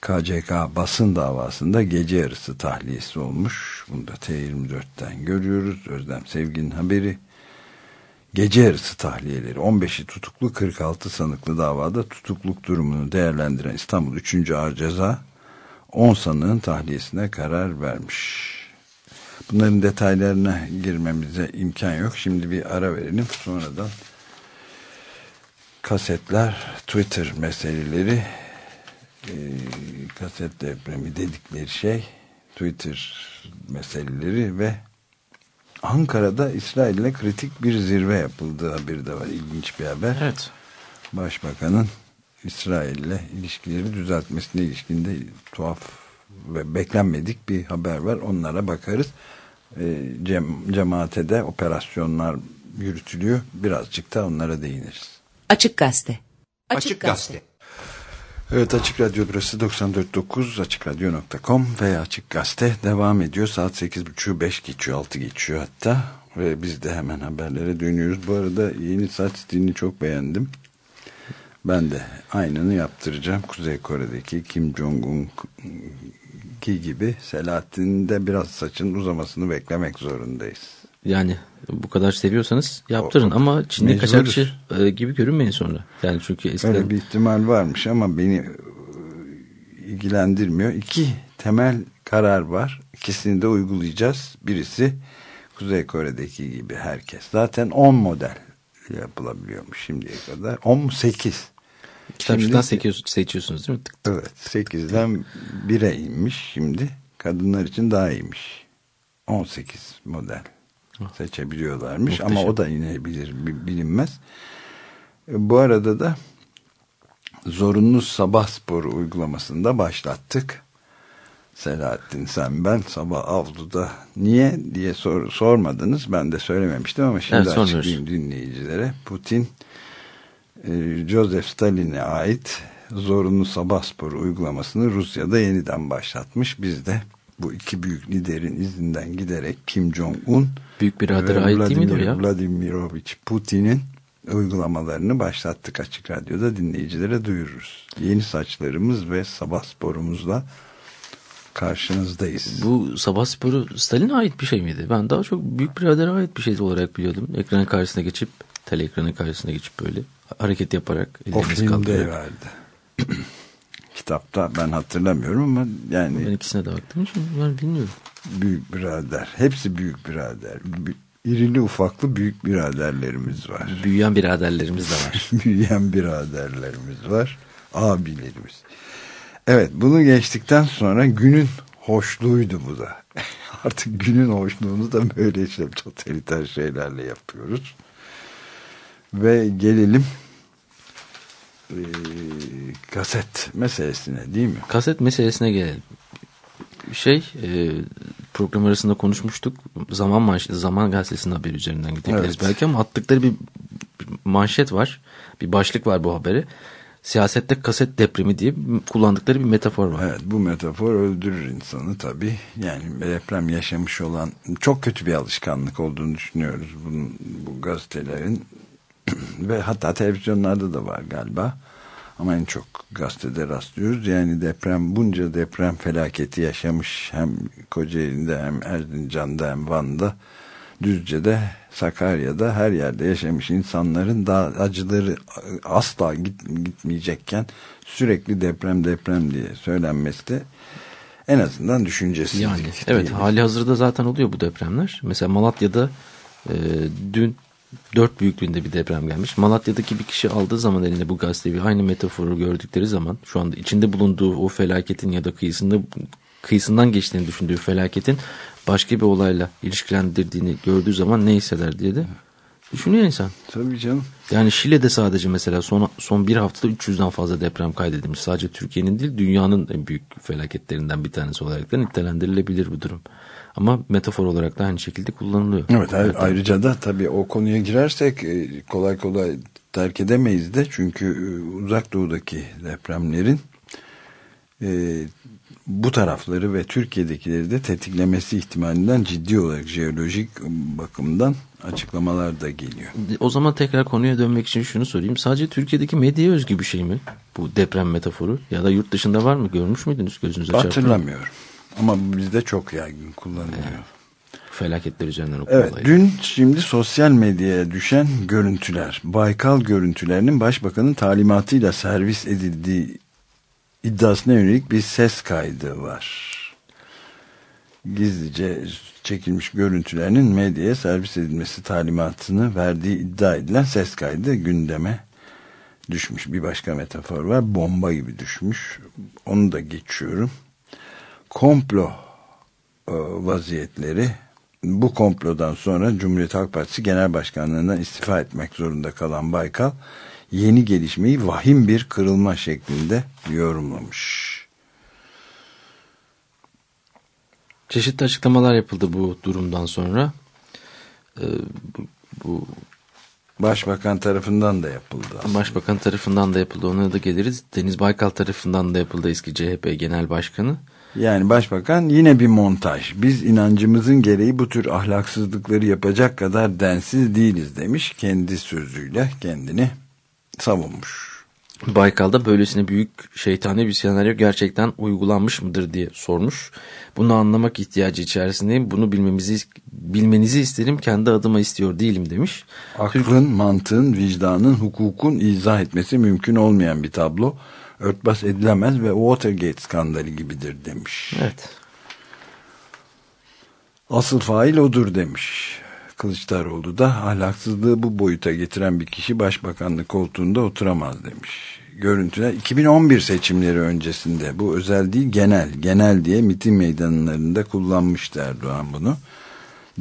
KCK basın davasında gece yarısı tahliyesi olmuş. Bunu da T24'ten görüyoruz. Özlem Sevgi'nin haberi. Gece yarısı tahliyeleri 15'i tutuklu 46 sanıklı davada tutukluk durumunu değerlendiren İstanbul 3. Ağır Ceza 10 sanığın tahliyesine karar vermiş. Bunların detaylarına girmemize imkan yok. Şimdi bir ara verelim. Sonradan kasetler, Twitter meseleleri e, kaset depremi dedikleri şey Twitter meseleleri ve Ankara'da İsrail'le kritik bir zirve yapıldığı haberi de var. İlginç bir haber. Evet. Başbakanın İsrail'le ilişkileri düzeltmesine ilişkinde tuhaf ve beklenmedik bir haber var. Onlara bakarız. E, cem, cemaate de operasyonlar yürütülüyor. Birazcık da onlara değiniriz. Açık Gazete. Açık Gazete. Evet Açık Radyo burası 94.9 AçıkRadyo.com ve Açık Gazete devam ediyor. Saat 8.30 5 geçiyor 6 geçiyor hatta ve biz de hemen haberlere dönüyoruz. Bu arada yeni saç stilini çok beğendim. Ben de aynını yaptıracağım. Kuzey Kore'deki Kim Jong-un gibi Selahattin'in de biraz saçın uzamasını beklemek zorundayız. Yani bu kadar seviyorsanız yaptırın O- ama Çinli mecburuz. kaçakçı e, gibi görünmeyin sonra. Yani çünkü eskiden Öyle bir ihtimal varmış ama beni e, ilgilendirmiyor. İki temel karar var. İkisini de uygulayacağız. Birisi Kuzey Kore'deki gibi herkes. Zaten 10 model yapılabiliyormuş şimdiye kadar. 10 mu 8? kitapçıdan Şimdi- seçiyorsunuz, değil mi? Tık. Evet 8'den 1'e inmiş şimdi. Kadınlar için daha iyiymiş. 18 model seçebiliyorlarmış ama Muhteşem. o da inebilir bi- bilinmez. E, Bu arada da zorunlu sabah sporu uygulamasını da başlattık. Selahattin sen ben sabah avluda niye diye sor, sormadınız. Ben de söylememiştim ama şimdi Evet, açıklayayım dinleyicilere. Putin e, Joseph Stalin'e ait zorunlu sabah sporu uygulamasını Rusya'da yeniden başlatmış. Biz de bu iki büyük liderin izinden giderek Kim Jong-un Büyük biradere ve ait değil miydi o Vladimir ya? Vladimirovich Putin'in uygulamalarını başlattık açık radyoda dinleyicilere duyururuz. Yeni saçlarımız ve sabah sporumuzla karşınızdayız. Bu sabah sporu Stalin'e ait bir şey miydi? Ben daha çok büyük biradere ait bir şey olarak biliyordum. Ekranın karşısına geçip, tele ekranın karşısına geçip böyle hareket yaparak filmde kaldırarak. vardı. Kitapta ben hatırlamıyorum ama yani Ben ikisine de baktım için ben bilmiyorum. Büyük birader. Hepsi büyük birader. İrili ufaklı büyük biraderlerimiz var. Büyüyen biraderlerimiz de var. Büyüyen biraderlerimiz var. Abilerimiz. Evet bunu geçtikten sonra günün hoşluğuydu bu da. Artık günün hoşluğunu da böyle işte totaliter şeylerle yapıyoruz. Ve gelelim eee, kaset meselesine değil mi? Kaset meselesine gelelim. Şey e, program arasında konuşmuştuk. Zaman manş Zaman gazetesinin haberi üzerinden gidebiliriz Evet. belki ama attıkları bir, manşet var. Bir başlık var bu haberi. Siyasette kaset depremi diye kullandıkları bir metafor var. Evet bu metafor öldürür insanı tabii. Yani deprem yaşamış olan çok kötü bir alışkanlık olduğunu düşünüyoruz bunun, bu gazetelerin ve hatta televizyonlarda da var galiba. Ama en çok gazetede rastlıyoruz. Yani deprem bunca deprem felaketi yaşamış hem Kocaeli'nde hem Erzincan'da hem Van'da Düzce'de Sakarya'da her yerde yaşamış insanların daha acıları asla git, gitmeyecekken sürekli deprem deprem diye söylenmesi de en azından düşüncesizlik. Yani evet hali hazırda zaten oluyor bu depremler. Mesela Malatya'da e, dün 4 büyüklüğünde bir deprem gelmiş. Malatya'daki bir kişi aldığı zaman eline bu gazeteyi aynı metaforu gördükleri zaman şu anda içinde bulunduğu o felaketin ya da kıyısında kıyısından geçtiğini düşündüğü felaketin başka bir olayla ilişkilendirdiğini gördüğü zaman ne hisseder diye de düşünüyor insan. Tabii canım. Yani Şile'de sadece mesela son, son bir haftada 300'den fazla deprem kaydedilmiş. Sadece Türkiye'nin değil dünyanın en büyük felaketlerinden bir tanesi olarak da nitelendirilebilir bu durum. Ama metafor olarak da aynı şekilde kullanılıyor. Evet ay- ayrıca da tabii o konuya girersek e, kolay kolay terk edemeyiz de çünkü e, uzak doğudaki depremlerin e, bu tarafları ve Türkiye'dekileri de tetiklemesi ihtimalinden ciddi olarak jeolojik bakımdan açıklamalar da geliyor. O zaman tekrar konuya dönmek için şunu sorayım. Sadece Türkiye'deki medyaya özgü bir şey mi? Bu deprem metaforu ya da yurt dışında var mı? Görmüş müydünüz gözünüze çarptı mı? Hatırlamıyorum. Ama bizde çok yaygın kullanılıyor. Felaketler üzerinden okuma Evet, dün şimdi sosyal medyaya düşen görüntüler, Baykal görüntülerinin başbakanın talimatıyla servis edildiği iddiasına yönelik bir ses kaydı var. Gizlice çekilmiş görüntülerinin medyaya servis edilmesi talimatını verdiği iddia edilen ses kaydı gündeme düşmüş. Bir başka metafor var, bomba gibi düşmüş. Onu da geçiyorum. Komplo e, vaziyetleri bu komplodan sonra Cumhuriyet Halk Partisi Genel Başkanlığından istifa etmek zorunda kalan Baykal yeni gelişmeyi vahim bir kırılma şeklinde yorumlamış. Çeşitli açıklamalar yapıldı bu durumdan sonra. Ee, bu, bu Başbakan tarafından da yapıldı. aslında. Başbakan tarafından da yapıldı. Ona da geliriz. Deniz Baykal tarafından da yapıldı eski CHP Genel Başkanı. Yani başbakan yine bir montaj. Biz inancımızın gereği bu tür ahlaksızlıkları yapacak kadar densiz değiliz demiş. Kendi sözüyle kendini savunmuş. Baykal'da böylesine büyük şeytani bir senaryo gerçekten uygulanmış mıdır diye sormuş. Bunu anlamak ihtiyacı içerisindeyim. Bunu bilmemizi bilmenizi isterim. Kendi adıma istiyor değilim demiş. Aklın, mantığın, vicdanın, hukukun izah etmesi mümkün olmayan bir tablo. Örtbas edilemez ve Watergate skandalı gibidir demiş. Evet. Asıl fail odur demiş. Kılıçdaroğlu da ahlaksızlığı bu boyuta getiren bir kişi başbakanlık koltuğunda oturamaz demiş. Görüntüler 2011 seçimleri öncesinde bu özel değil genel genel diye miting meydanlarında kullanmıştı Erdoğan bunu.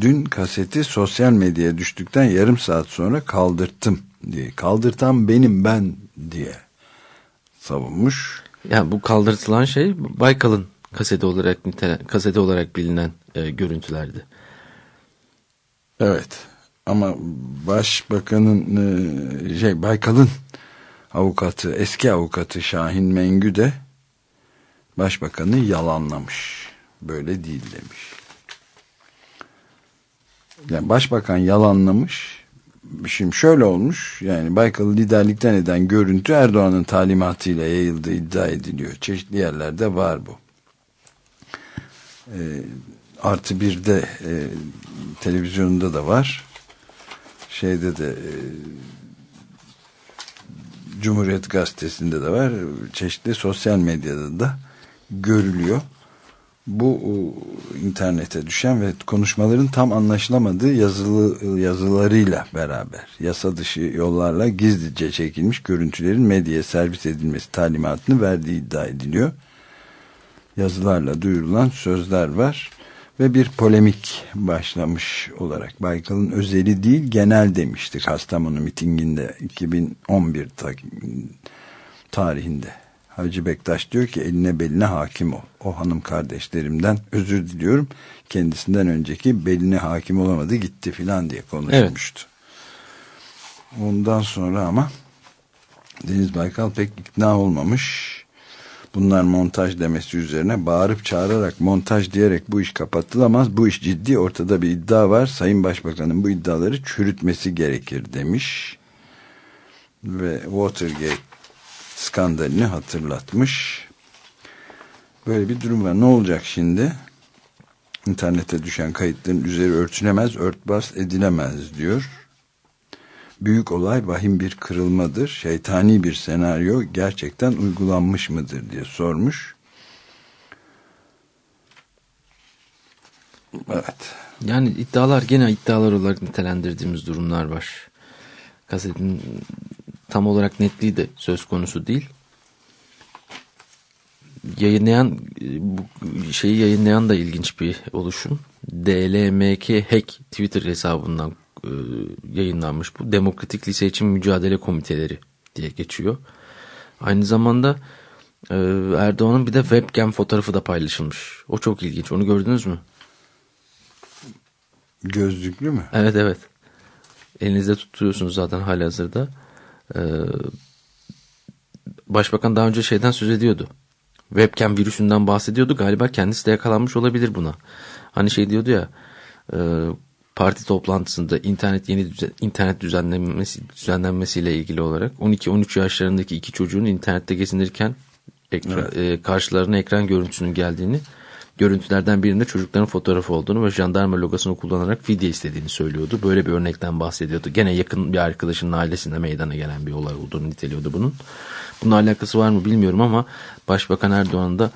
Dün kaseti sosyal medyaya düştükten yarım saat sonra kaldırttım diye. Kaldırtan benim ben diye savunmuş. Yani bu kaldırtılan şey Baykal'ın kaseti olarak nitelen, kaseti olarak bilinen e, görüntülerdi. Evet. Ama başbakanın e, şey Baykal'ın avukatı eski avukatı Şahin Mengü de başbakanı yalanlamış. Böyle değil demiş. Yani başbakan yalanlamış. Şimdi şöyle olmuş. Yani Baykal'ı liderlikten eden görüntü Erdoğan'ın talimatıyla yayıldığı iddia ediliyor. Çeşitli yerlerde var bu. Ee, artı bir de e, televizyonunda da var. Şeyde de e, Cumhuriyet Gazetesi'nde de var. Çeşitli sosyal medyada da görülüyor. Bu internete düşen ve konuşmaların tam anlaşılamadığı yazılı yazılarıyla beraber yasa dışı yollarla gizlice çekilmiş görüntülerin medyaya servis edilmesi talimatını verdiği iddia ediliyor. Yazılarla duyurulan sözler var ve bir polemik başlamış olarak Baykal'ın özeli değil genel demiştik Kastamonu mitinginde 2011 tarihinde. Hacı Bektaş diyor ki eline beline hakim ol. O hanım kardeşlerimden özür diliyorum. Kendisinden önceki beline hakim olamadı gitti filan diye konuşmuştu. Evet. Ondan sonra ama Deniz Baykal pek ikna olmamış bunlar montaj demesi üzerine bağırıp çağırarak montaj diyerek bu iş kapatılamaz. Bu iş ciddi ortada bir iddia var. Sayın Başbakan'ın bu iddiaları çürütmesi gerekir demiş. Ve Watergate skandalini hatırlatmış. Böyle bir durum var. Ne olacak şimdi? İnternete düşen kayıtların üzeri örtülemez, örtbas edilemez diyor büyük olay vahim bir kırılmadır. Şeytani bir senaryo gerçekten uygulanmış mıdır diye sormuş. Evet. Yani iddialar gene iddialar olarak nitelendirdiğimiz durumlar var. Kasetin tam olarak netliği de söz konusu değil. Yayınlayan bu şeyi yayınlayan da ilginç bir oluşum. DLMK Hack Twitter hesabından e, yayınlanmış bu. Demokratik Lise için Mücadele Komiteleri diye geçiyor. Aynı zamanda e, Erdoğan'ın bir de webcam fotoğrafı da paylaşılmış. O çok ilginç. Onu gördünüz mü? Gözlüklü mü? Evet evet. Elinizde tutuyorsunuz zaten halihazırda. Ee, Başbakan daha önce şeyden söz ediyordu. Webcam virüsünden bahsediyordu. Galiba kendisi de yakalanmış olabilir buna. Hani şey diyordu ya e, parti toplantısında internet yeni düzen, internet düzenlenmesi düzenlenmesiyle ilgili olarak 12-13 yaşlarındaki iki çocuğun internette gezinirken ekran, evet. e, karşılarına ekran görüntüsünün geldiğini görüntülerden birinde çocukların fotoğrafı olduğunu ve jandarma logosunu kullanarak fidye istediğini söylüyordu. Böyle bir örnekten bahsediyordu. Gene yakın bir arkadaşının ailesinde meydana gelen bir olay olduğunu niteliyordu bunun. Bunun alakası var mı bilmiyorum ama Başbakan Erdoğan da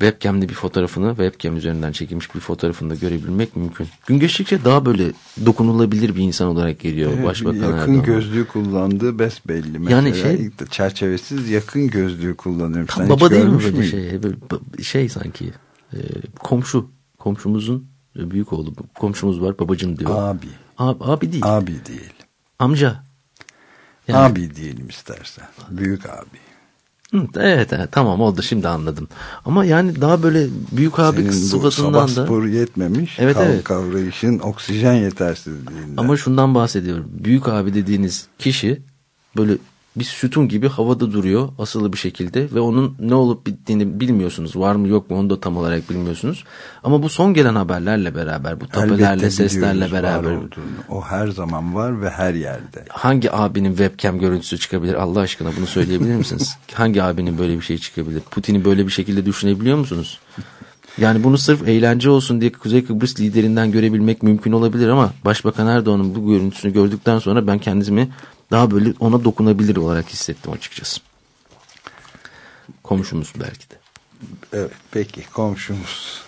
webcam'de bir fotoğrafını webcam üzerinden çekilmiş bir fotoğrafını da görebilmek mümkün. Gün geçtikçe daha böyle dokunulabilir bir insan olarak geliyor evet, Başbakan yakın Erdoğan. Yakın gözlüğü kullandığı besbelli. Mesela yani şey çerçevesiz yakın gözlüğü kullanıyorum. Tam baba değil mi böyle şey? Böyle şey sanki e, komşu komşumuzun büyük oğlu komşumuz var babacım diyor. Abi. Abi, abi değil. Abi değil. Amca. Yani, abi diyelim istersen. Büyük abi. Evet, evet tamam oldu şimdi anladım. Ama yani daha böyle büyük abi sıfatından da. sporu yetmemiş. Evet, kav evet. Kavrayışın oksijen yetersizliğinden. Ama şundan bahsediyorum. Büyük abi dediğiniz kişi böyle bir sütun gibi havada duruyor asılı bir şekilde ve onun ne olup bittiğini bilmiyorsunuz. Var mı yok mu onu da tam olarak bilmiyorsunuz. Ama bu son gelen haberlerle beraber bu tapelerle seslerle beraber olduğunu. O her zaman var ve her yerde. hangi abinin webcam görüntüsü çıkabilir Allah aşkına bunu söyleyebilir misiniz? hangi abinin böyle bir şey çıkabilir? Putin'i böyle bir şekilde düşünebiliyor musunuz? Yani bunu sırf eğlence olsun diye Kuzey Kıbrıs liderinden görebilmek mümkün olabilir ama Başbakan Erdoğan'ın bu görüntüsünü gördükten sonra ben kendimi daha böyle ona dokunabilir olarak hissettim açıkçası. Komşumuz belki de. Evet, peki komşumuz.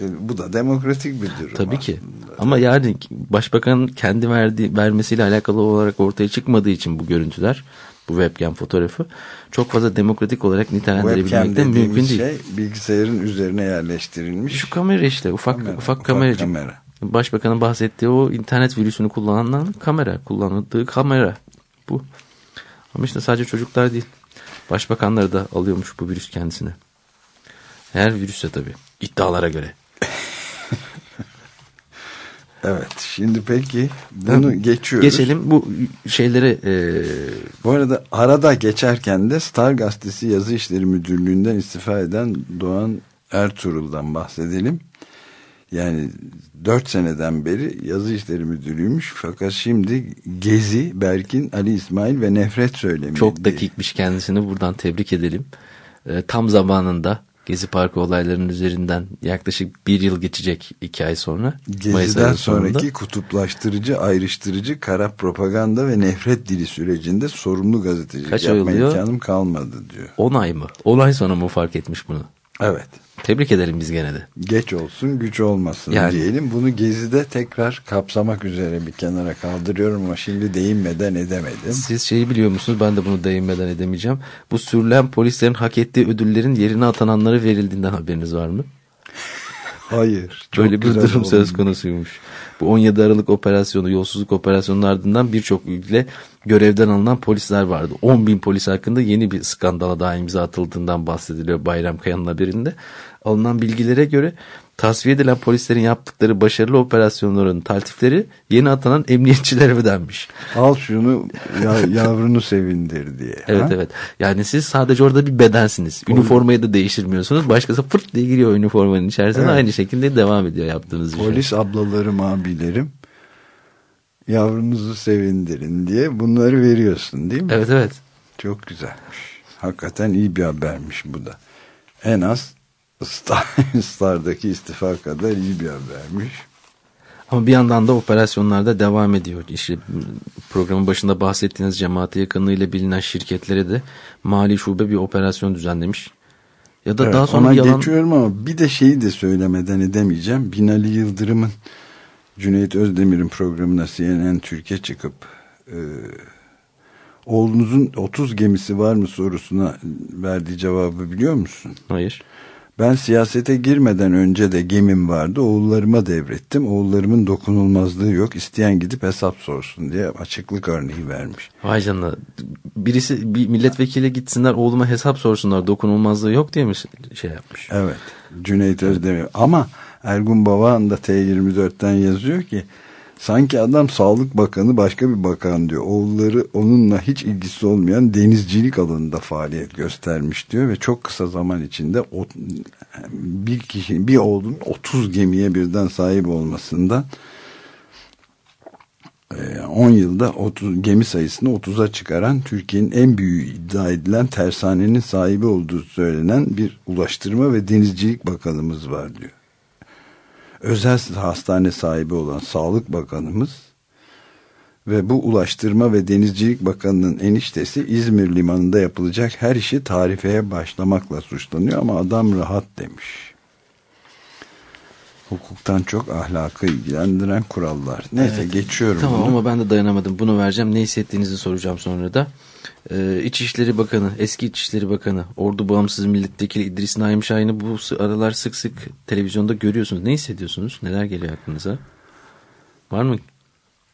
E, Bu da demokratik bir durum. Tabii ki. aslında. Ama yani başbakanın kendi verdiği vermesiyle alakalı olarak ortaya çıkmadığı için bu görüntüler, bu webcam fotoğrafı çok fazla demokratik olarak nitelendirebilmek de mümkün dediğimiz değil. şey bilgisayarın üzerine yerleştirilmiş. Şu kamera işte ufak Kamera, ufak, ufak kameracık. kamera. Başbakanın bahsettiği o internet virüsünü kullanan kamera, kullanıldığı kamera. Bu. Ama işte sadece çocuklar değil. Başbakanları da alıyormuş bu virüs kendisine. Eğer virüsse tabii. iddialara göre. Evet, şimdi peki bunu geçiyoruz. Geçelim bu şeylere e, Bu arada arada geçerken de Star Gazetesi Yazı İşleri Müdürlüğü'nden istifa eden Doğan Ertuğrul'dan bahsedelim. Yani 4 seneden beri Yazı İşleri Müdürlüğüymüş. Fakat şimdi Gezi, Berkin, Ali İsmail ve Nefret Söylemi. çok dakikmiş kendisini buradan tebrik edelim. E, tam zamanında Gezi Parkı olaylarının üzerinden yaklaşık bir yıl geçecek iki ay sonra. Gezi'den sonraki kutuplaştırıcı, ayrıştırıcı, kara propaganda ve nefret dili sürecinde sorumlu gazetecilik Kaç yapma imkanım kalmadı diyor. 10 ay mı? 10 ay sonra mı fark etmiş bunu? Evet. Tebrik edelim biz gene de. Geç olsun güç olmasın Yani- diyelim. Bunu Gezi'de tekrar kapsamak üzere bir kenara kaldırıyorum ama şimdi değinmeden edemedim. Siz şeyi biliyor musunuz? Ben de bunu değinmeden edemeyeceğim. Bu sürülen polislerin hak ettiği ödüllerin yerine atananlara verildiğinden haberiniz var mı? Hayır. Böyle bir durum oldu. söz konusuymuş. Bu 17 Aralık operasyonu, yolsuzluk operasyonunun ardından birçok ülke görevden alınan polisler vardı. 10 bin polis hakkında yeni bir skandala daha imza atıldığından bahsediliyor Bayram Kaya'nın haberinde. Alınan bilgilere göre tasfiye edilen polislerin yaptıkları başarılı operasyonların taltifleri yeni atanan emniyetçilere ödenmiş. Al şunu ya, yavrunu sevindir diye. Evet ha? evet. Yani siz sadece orada bir bedensiniz. Üniformayı da değiştirmiyorsunuz. Başkası fırt diye giriyor üniformanın içerisine. Evet. Aynı şekilde devam ediyor yaptığınız iş. Polis ablalarım abilerim yavrunuzu sevindirin diye bunları veriyorsun değil mi? Evet evet. Çok güzelmiş. Hakikaten iyi bir habermiş bu da. En az Star, Star'daki istifa kadar iyi bir habermiş. Ama bir yandan da operasyonlarda devam ediyor. İşte programın başında bahsettiğiniz cemaate yakınlığıyla bilinen şirketlere de mali şube bir operasyon düzenlemiş. Ya da Evet, daha sonra ona yalan... geçiyorum ama bir de şeyi de söylemeden edemeyeceğim. Binali Yıldırım'ın Cüneyt Özdemir'in programına CNN Türkiye çıkıp e, oğlunuzun 30 gemisi var mı sorusuna verdiği cevabı biliyor musun? Hayır. Ben siyasete girmeden önce de gemim vardı. Oğullarıma devrettim. Oğullarımın dokunulmazlığı yok. İsteyen gidip hesap sorsun diye açıklık örneği vermiş. Vay canına. Birisi bir milletvekili gitsinler oğluma hesap sorsunlar dokunulmazlığı yok diye mi şey yapmış? Evet. Cüneyt Özdemir. Ama Ergun Babahan da T24'ten yazıyor ki sanki adam Sağlık Bakanı başka bir bakan diyor. Oğulları onunla hiç ilgisi olmayan denizcilik alanında faaliyet göstermiş diyor ve çok kısa zaman içinde bir kişi bir oğlun 30 gemiye birden sahip olmasından e, 10 yılda 30 gemi sayısını 30'a çıkaran Türkiye'nin en büyüğü iddia edilen tersanenin sahibi olduğu söylenen bir ulaştırma ve denizcilik bakanımız var diyor. Özel hastane sahibi olan Sağlık Bakanımız ve bu Ulaştırma ve Denizcilik Bakanı'nın eniştesi İzmir limanında yapılacak her işi tarifeye başlamakla suçlanıyor ama adam rahat demiş. Hukuktan çok ahlakı ilgilendiren kurallar. Neyse geçiyorum. Tamam bunu. ama ben de dayanamadım. Bunu vereceğim. Ne hissettiğinizi soracağım sonra da. Ee, İçişleri Bakanı, eski İçişleri Bakanı, Ordu Bağımsız Milletvekili İdris Naim Şahin'i bu aralar sık sık televizyonda görüyorsunuz. Ne hissediyorsunuz? Neler geliyor aklınıza? Var mı?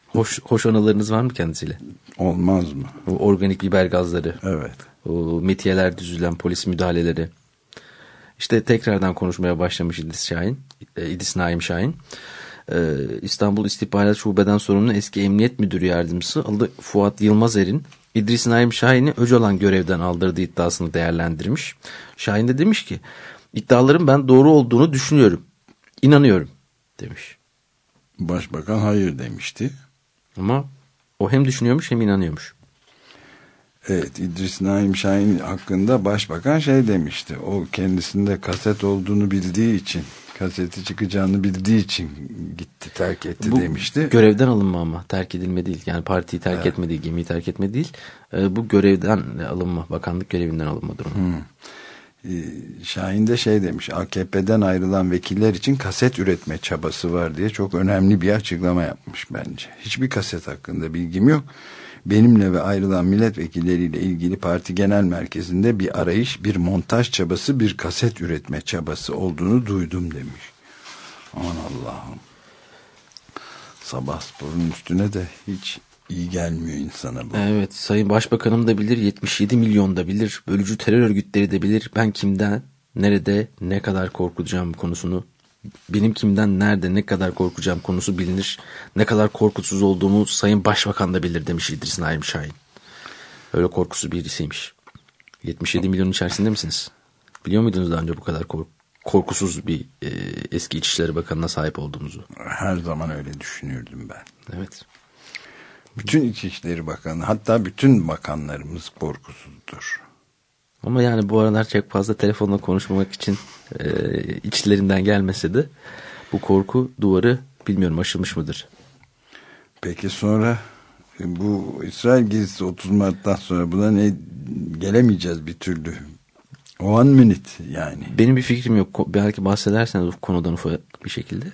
Hoş, hoş anılarınız var mı kendisiyle? Olmaz mı? O organik biber gazları, Evet. o metiyeler düzülen polis müdahaleleri. İşte tekrardan konuşmaya başlamış İdris Şahin, e, İdris Naim Şahin. Ee, İstanbul İstihbarat Şube'den sorumlu eski Emniyet Müdürü Yardımcısı Ali Fuat Yılmazer'in İdris Naim Şahin'i Öcalan görevden aldırdığı iddiasını değerlendirmiş. Şahin de demiş ki iddiaların ben doğru olduğunu düşünüyorum. İnanıyorum demiş. Başbakan hayır demişti. Ama o hem düşünüyormuş hem inanıyormuş. Evet İdris Naim Şahin hakkında başbakan şey demişti. O kendisinde kaset olduğunu bildiği için kaseti çıkacağını bildiği için gitti terk etti bu demişti. Görevden alınma ama terk edilme değil. Yani partiyi terk evet. etme değil, gemiyi terk etme değil. E, bu görevden alınma, bakanlık görevinden alınma durumu. Hmm. Şahin de şey demiş AKP'den ayrılan vekiller için kaset üretme çabası var diye çok önemli bir açıklama yapmış bence. Hiçbir kaset hakkında bilgim yok. Benimle ve ayrılan milletvekilleriyle ilgili parti genel merkezinde bir arayış, bir montaj çabası, bir kaset üretme çabası olduğunu duydum demiş. Aman Allah'ım. Sabah sporun üstüne de hiç iyi gelmiyor insana bu. Evet Sayın Başbakanım da bilir 77 milyon da bilir bölücü terör örgütleri de bilir ben kimden nerede ne kadar korkacağım konusunu benim kimden nerede ne kadar korkacağım konusu bilinir ne kadar korkusuz olduğumu Sayın Başbakan da bilir demiş İdris Naim Şahin. Öyle korkusuz birisiymiş. 77 milyon içerisinde misiniz? Biliyor muydunuz daha önce bu kadar kork korkusuz bir e, eski İçişleri Bakanı'na sahip olduğumuzu? Her zaman öyle düşünürdüm ben. Evet. Bütün İçişleri Bakanı hatta bütün bakanlarımız korkusuzdur. Ama yani bu aralar çok fazla telefonla konuşmamak için e, içlerinden gelmese de bu korku duvarı bilmiyorum aşılmış mıdır? Peki sonra bu İsrail gezisi 30 Mart'tan sonra buna ne gelemeyeceğiz bir türlü. One minute yani. Benim bir fikrim yok. Belki bahsederseniz bu konudan ufak bir şekilde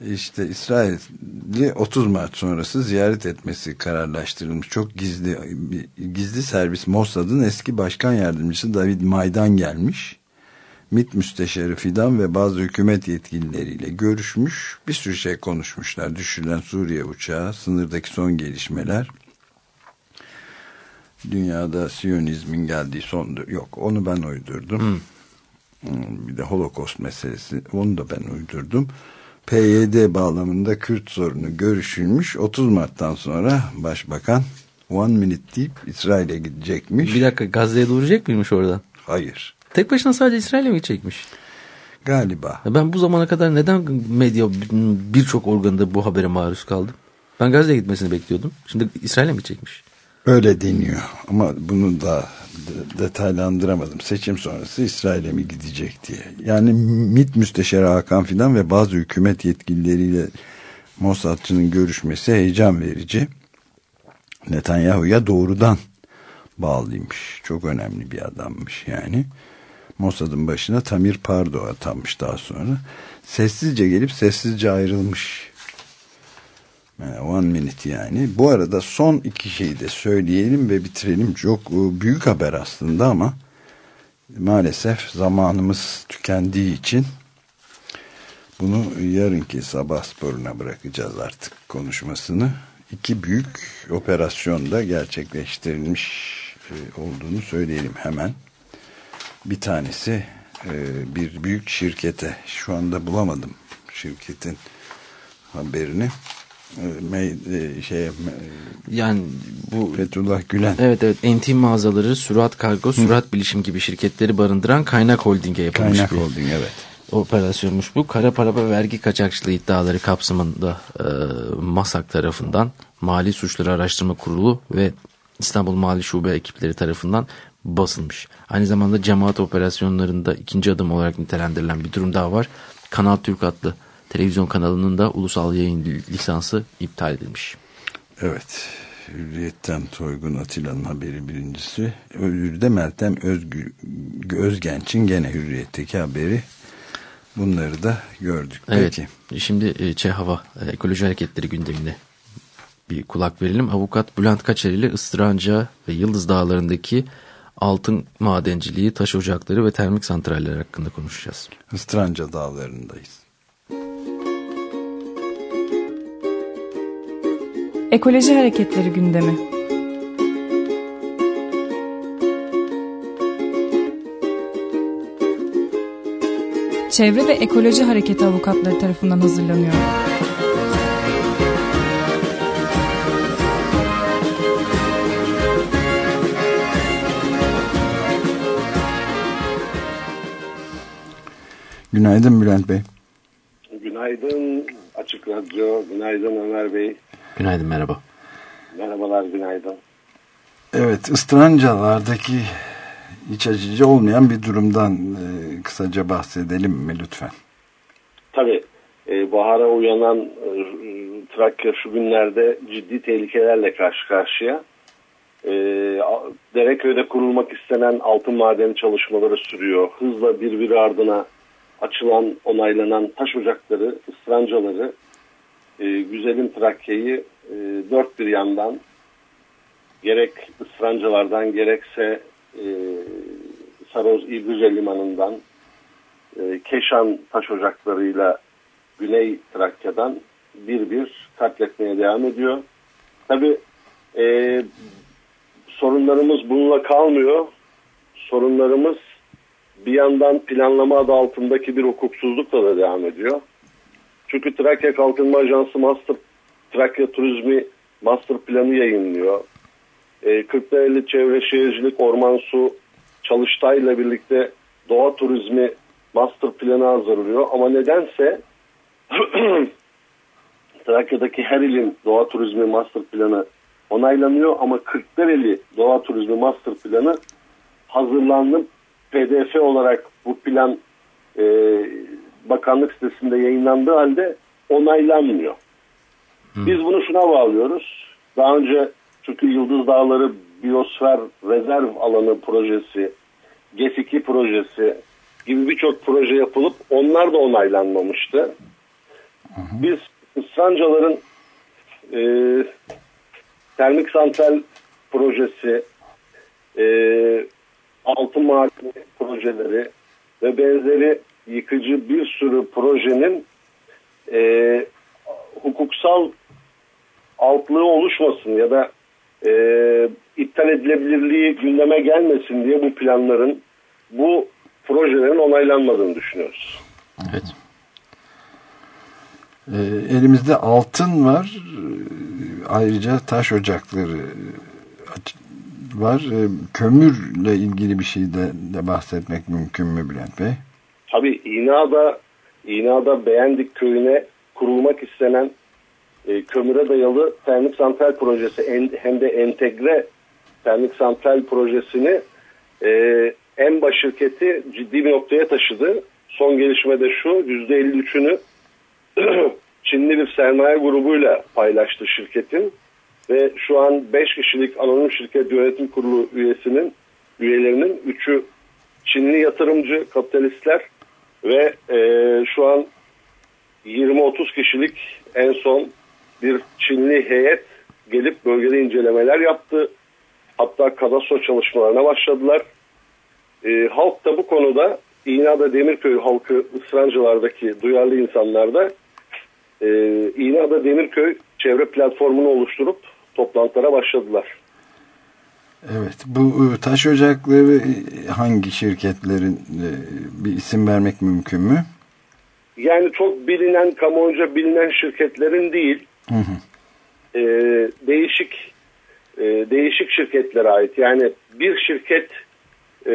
işte İsrail'i 30 Mart sonrası ziyaret etmesi kararlaştırılmış. Çok gizli gizli servis Mossad'ın eski başkan yardımcısı David Maydan gelmiş. MİT müsteşarı Fidan ve bazı hükümet yetkilileriyle görüşmüş. Bir sürü şey konuşmuşlar. Düşürülen Suriye uçağı, sınırdaki son gelişmeler. Dünyada Siyonizmin geldiği son... Yok onu ben uydurdum. Hmm. Bir de Holocaust meselesi. Onu da ben uydurdum. PYD bağlamında Kürt sorunu görüşülmüş. 30 Mart'tan sonra Başbakan one minute deyip İsrail'e gidecekmiş. Bir dakika Gazze'ye doğuracak mıymış oradan? Hayır. Tek başına sadece İsrail'e mi gidecekmiş? Galiba. Ben bu zamana kadar neden medya birçok organda bu habere maruz kaldım? Ben Gazze'ye gitmesini bekliyordum. Şimdi İsrail'e mi gidecekmiş? Öyle deniyor ama bunu da detaylandıramadım. Seçim sonrası İsrail'e mi gidecek diye. Yani MİT Müsteşarı Hakan Fidan ve bazı hükümet yetkilileriyle Mossad'çının görüşmesi heyecan verici. Netanyahu'ya doğrudan bağlıymış. Çok önemli bir adammış yani. Mossad'ın başına Tamir Pardo atanmış daha sonra. Sessizce gelip sessizce ayrılmış One minute yani. Bu arada son iki şeyi de söyleyelim ve bitirelim. Çok e, büyük haber aslında ama maalesef zamanımız tükendiği için bunu yarınki sabah sporuna bırakacağız artık konuşmasını. İki büyük operasyonda gerçekleştirilmiş e, olduğunu söyleyelim hemen. Bir tanesi e, bir büyük şirkete şu anda bulamadım şirketin haberini şey yani bu Fethullah Gülen. Evet evet NT mağazaları, Sürat Kargo, Sürat Bilişim gibi şirketleri barındıran Kaynak Holding'e yapılmış Kaynak bir Holding evet. operasyonmuş bu. Kara para ve vergi kaçakçılığı iddiaları kapsamında e, MASAK tarafından Mali Suçları Araştırma Kurulu ve İstanbul Mali Şube ekipleri tarafından basılmış. Aynı zamanda cemaat operasyonlarında ikinci adım olarak nitelendirilen bir durum daha var. Kanal Türk adlı televizyon kanalının da ulusal yayın lisansı iptal edilmiş. Evet. Hürriyetten Toygun Atilla'nın haberi birincisi. Öbürü Meltem Özgü, Özgenç'in gene Hürriyet'teki haberi. Bunları da gördük. Evet. Peki. Şimdi e, Çeh Hava e, Ekoloji Hareketleri gündemine bir kulak verelim. Avukat Bülent Kaçer ile Istıranca ve Yıldız Dağları'ndaki altın madenciliği, taş ocakları ve termik santraller hakkında konuşacağız. Istıranca Dağları'ndayız. Ekoloji Hareketleri gündemi. Çevre ve Ekoloji Hareketi avukatları tarafından hazırlanıyor. Günaydın Bülent Bey. Günaydın Açık Radyo, günaydın Ömer Bey. Günaydın merhaba. Merhabalar, günaydın. Evet, ıstrancalardaki iç açıcı olmayan bir durumdan e, kısaca bahsedelim mi lütfen? Tabii, e, bahara uyanan e, Trakya şu günlerde ciddi tehlikelerle karşı karşıya. E, Dereköy'de kurulmak istenen altın madeni çalışmaları sürüyor. Hızla birbiri ardına açılan, onaylanan taş ocakları, ısrancaları, e, güzelim Trakya'yı e, dört bir yandan gerek ısrancalardan gerekse e, Saroz İlgüce Limanı'ndan e, Keşan taş ocaklarıyla Güney Trakya'dan bir bir katletmeye devam ediyor. Tabi e, sorunlarımız bununla kalmıyor. Sorunlarımız bir yandan planlama adı altındaki bir hukuksuzlukla da devam ediyor. Çünkü Trakya Kalkınma Ajansı Master Trakya Turizmi Master Planı yayınlıyor. E, Kırklareli Çevre Şehircilik Orman Su Çalıştay ile birlikte doğa turizmi master planı hazırlıyor. Ama nedense Trakya'daki her ilin doğa turizmi master planı onaylanıyor ama Kırklareli doğa turizmi master planı hazırlandı. PDF olarak bu plan e, bakanlık sitesinde yayınlandığı halde onaylanmıyor. Biz bunu şuna bağlıyoruz. Daha önce çünkü Yıldız Dağları Biyosfer Rezerv Alanı projesi, GES2 projesi gibi birçok proje yapılıp onlar da onaylanmamıştı. Biz ısrancaların e, termik santral projesi, e, altın madeni projeleri ve benzeri yıkıcı bir sürü projenin e, hukuksal altlığı oluşmasın ya da e, iptal edilebilirliği gündeme gelmesin diye bu planların bu projelerin onaylanmadığını düşünüyoruz. Evet. E, elimizde altın var. E, ayrıca taş ocakları var. E, kömürle ilgili bir şey de, de bahsetmek mümkün mü Bülent Bey? Tabii İna'da İna'da Beğendik köyüne kurulmak istenen e, kömüre dayalı termik santral projesi en, hem de entegre termik santral projesini e, en baş şirketi ciddi bir noktaya taşıdı. Son gelişme de şu %53'ünü Çinli bir sermaye grubuyla paylaştı şirketin ve şu an 5 kişilik anonim şirket yönetim kurulu üyesinin üyelerinin 3'ü Çinli yatırımcı kapitalistler ve e, şu an 20-30 kişilik en son bir Çinli heyet gelip bölgede incelemeler yaptı. Hatta kadastro çalışmalarına başladılar. E, halk da bu konuda İğneada Demirköy halkı ısrancılardaki duyarlı insanlar da e, İğneada Demirköy çevre platformunu oluşturup toplantılara başladılar. Evet bu taş ocakları hangi şirketlerin bir isim vermek mümkün mü? Yani çok bilinen kamuoyunca bilinen şirketlerin değil hı hı. E, değişik e, değişik şirketlere ait yani bir şirket e,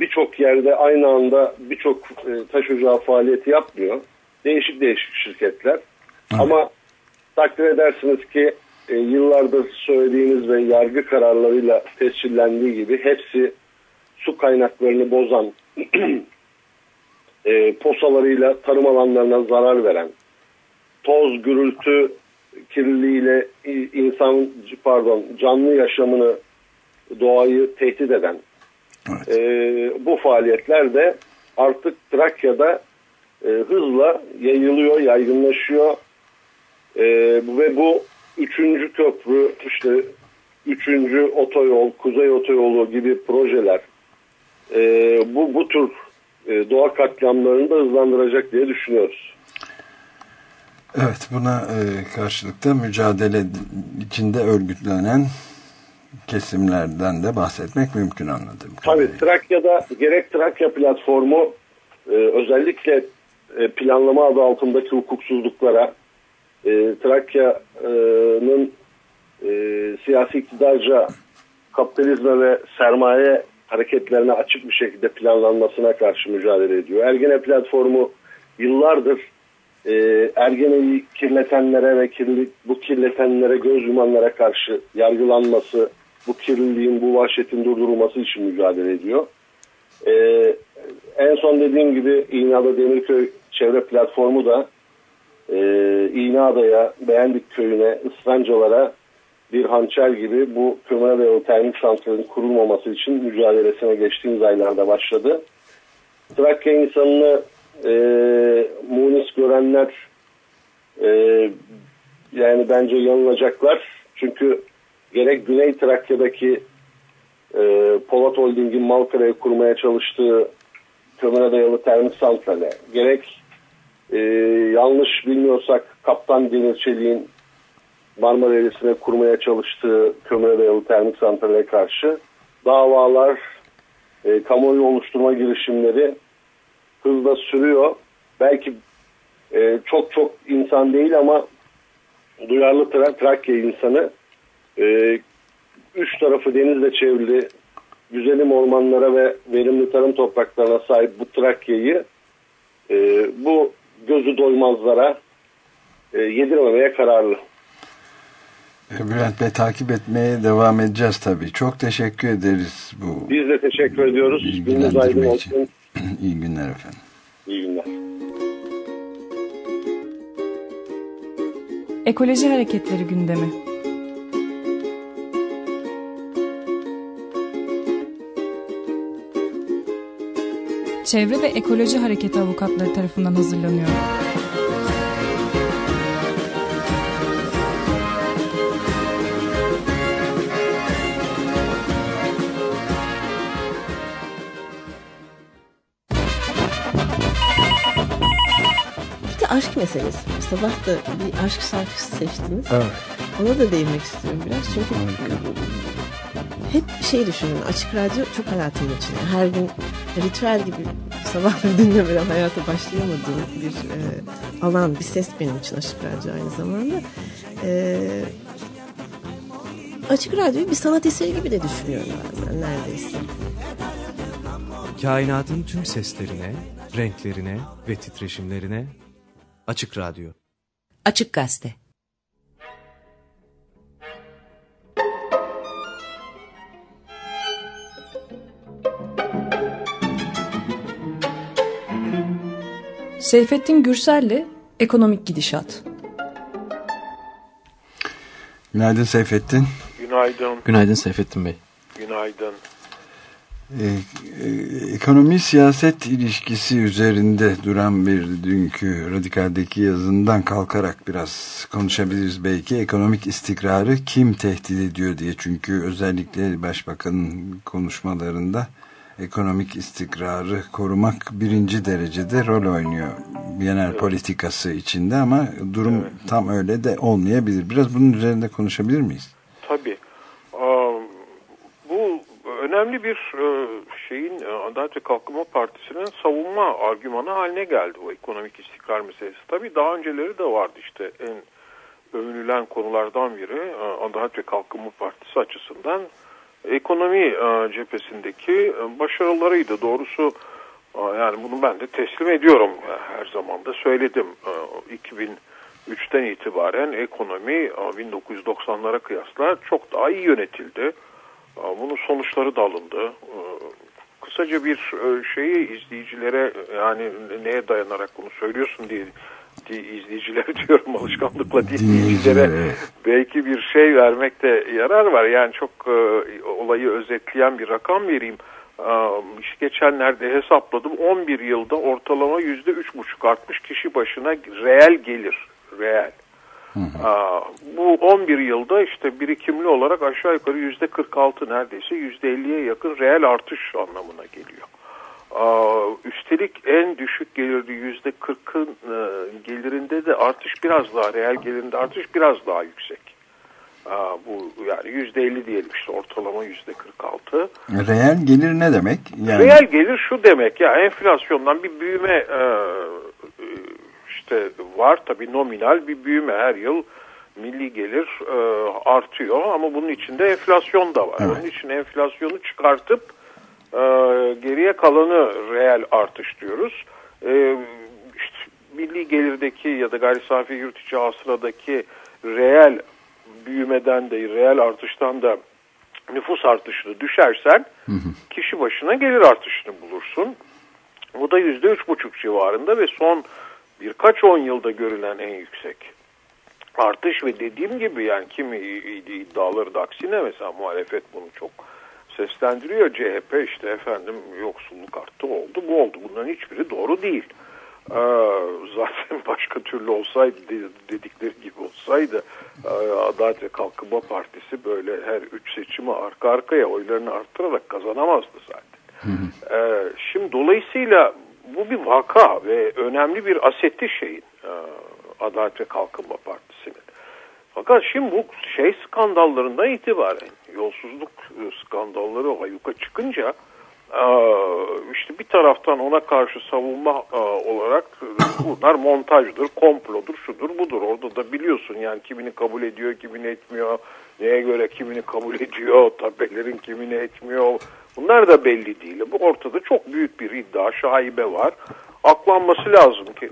birçok yerde aynı anda birçok e, taş ocağı faaliyeti yapmıyor. Değişik değişik şirketler. Hı. Ama takdir edersiniz ki e, yıllardır söylediğiniz ve yargı kararlarıyla tescillendiği gibi hepsi su kaynaklarını bozan e, posalarıyla tarım alanlarına zarar veren toz, gürültü kirliliğiyle insan pardon canlı yaşamını doğayı tehdit eden evet. e, bu faaliyetler de artık Trakya'da e, hızla yayılıyor, yaygınlaşıyor e, ve bu üçüncü köprü, işte üçüncü otoyol, kuzey otoyolu gibi projeler e, bu, bu tür e, doğa katliamlarını da hızlandıracak diye düşünüyoruz. Evet buna e, karşılıkta mücadele içinde örgütlenen kesimlerden de bahsetmek mümkün anladım. Tabii Trakya'da gerek Trakya platformu e, özellikle e, planlama adı altındaki hukuksuzluklara, e, Trakya'nın e, siyasi iktidarca kapitalizme ve sermaye hareketlerine açık bir şekilde planlanmasına karşı mücadele ediyor. Ergene platformu yıllardır e, Ergene'yi kirletenlere ve kirli, bu kirletenlere göz yumanlara karşı yargılanması, bu kirliliğin, bu vahşetin durdurulması için mücadele ediyor. E, en son dediğim gibi İğneada Demirköy Çevre Platformu da e, İğneada'ya, Beğendik Köyü'ne, Israncalara bir hançer gibi bu kömür ve termik santralin kurulmaması için mücadelesine geçtiğimiz aylarda başladı. Trakya insanını e, munis görenler e, yani bence yanılacaklar. Çünkü gerek Güney Trakya'daki e, Polat Holding'in Malkara'ya kurmaya çalıştığı kömüre dayalı termik santrale, gerek e, yanlış bilmiyorsak Kaptan Demir Çelik'in Marmara Eylesi'ne kurmaya çalıştığı kömüre dayalı termik santrale karşı davalar, e, kamuoyu oluşturma girişimleri hızla sürüyor. Belki e, çok çok insan değil ama duyarlı Tra Trakya insanı e, üç tarafı denizle çevrili güzelim ormanlara ve verimli tarım topraklarına sahip bu Trakya'yı e, bu gözü doymazlara e, yedirmemeye kararlı. Bülent Bey takip etmeye devam edeceğiz tabii. Çok teşekkür ederiz bu Biz de teşekkür ediyoruz. Gününüz aydın olsun. İyi günler efendim. İyi günler. Ekoloji hareketleri gündemi. Çevre ve Ekoloji Hareketi avukatları tarafından hazırlanıyor. Bir de aşk meselesi. Sabah da bir aşk şarkısı seçtiniz. Evet. Ona da değinmek istiyorum biraz. Çünkü hep şey düşünün. Açık radyo çok hayatımın içinde. Her gün ritüel gibi sabahları dinlemeden hayata başlayamadığım bir e, alan, bir ses benim için Açık Radyo aynı zamanda. E, açık Radyo'yu bir sanat eseri gibi de düşünüyorum bazen neredeyse. Kainatın tüm seslerine, renklerine ve titreşimlerine Açık Radyo. Açık Gazete. Seyfettin Gürsel'le Ekonomik Gidişat. Günaydın Seyfettin. Günaydın, Günaydın Seyfettin Bey. günaydın. Ee, e, ekonomi siyaset ilişkisi üzerinde duran bir dünkü radikaldeki yazından kalkarak biraz konuşabiliriz belki. Ekonomik istikrarı kim tehdit ediyor diye. Çünkü özellikle başbakanın konuşmalarında ekonomik istikrarı korumak birinci derecede rol oynuyor genel politikası içinde ama durum tam öyle de olmayabilir. Biraz bunun üzerinde konuşabilir miyiz? Tabii. Bu önemli bir e, şeyin e, Adalet ve Kalkınma Partisi'nin savunma argümanı haline geldi o ekonomik istikrar meselesi. Tabii daha önceleri de vardı işte en övünülen konulardan biri e, Adalet ve Kalkınma Partisi açısından ekonomi e, cephesindeki e, başarılarıydı. Doğrusu e, yani bunu ben de teslim ediyorum. Her zaman da söyledim. E, 2003'ten itibaren ekonomi e, 1990'lara kıyasla çok daha iyi yönetildi. Bunun sonuçları da alındı. Kısaca bir şeyi izleyicilere yani neye dayanarak bunu söylüyorsun diye diye izleyicilere diyorum alışkanlıkla dinleyicilere belki bir şey vermekte yarar var. Yani çok e, olayı özetleyen bir rakam vereyim. E, işte geçenlerde hesapladım 11 yılda ortalama yüzde üç buçuk artmış kişi başına reel gelir. Reel. Aa, bu 11 yılda işte birikimli olarak aşağı yukarı yüzde 46 neredeyse yüzde 50'ye yakın reel artış anlamına geliyor. Üstelik en düşük gelirli yüzde 40'ın e, gelirinde de artış biraz daha reel gelirinde artış biraz daha yüksek. Bu yani yüzde elli diyelim işte ortalama yüzde kırk altı. Reel gelir ne demek? Yani Reel gelir şu demek ya enflasyondan bir büyüme e, e, işte var tabii nominal bir büyüme her yıl milli gelir e, artıyor ama bunun içinde enflasyon da var. Evet. Onun için enflasyonu çıkartıp e, geriye kalanı reel artış diyoruz. E, işte milli gelirdeki ya da gayri safi yurt içi hasıladaki reel büyümeden de reel artıştan da nüfus artışını düşersen kişi başına gelir artışını bulursun. Bu da yüzde üç buçuk civarında ve son birkaç on yılda görülen en yüksek artış ve dediğim gibi yani kimi iddiaları da aksine mesela muhalefet bunu çok seslendiriyor. CHP işte efendim yoksulluk arttı oldu bu oldu. Bunların hiçbiri doğru değil. Ee, zaten başka türlü olsaydı dedikleri gibi olsaydı e, Adalet ve Kalkınma Partisi böyle her üç seçimi arka arkaya oylarını arttırarak kazanamazdı zaten. Ee, şimdi dolayısıyla bu bir vaka ve önemli bir aseti şeyin e, Adalet ve Kalkınma Partisi'nin. Fakat şimdi bu şey skandallarından itibaren yolsuzluk e, skandalları hayuka çıkınca e, işte bir taraftan ona karşı savunma e, olarak bunlar montajdır, komplodur, şudur budur. Orada da biliyorsun yani kimini kabul ediyor, kimini etmiyor, neye göre kimini kabul ediyor, tabelerin kimini etmiyor. Bunlar da belli değil. Bu ortada çok büyük bir iddia, şaibe var. Aklanması lazım ki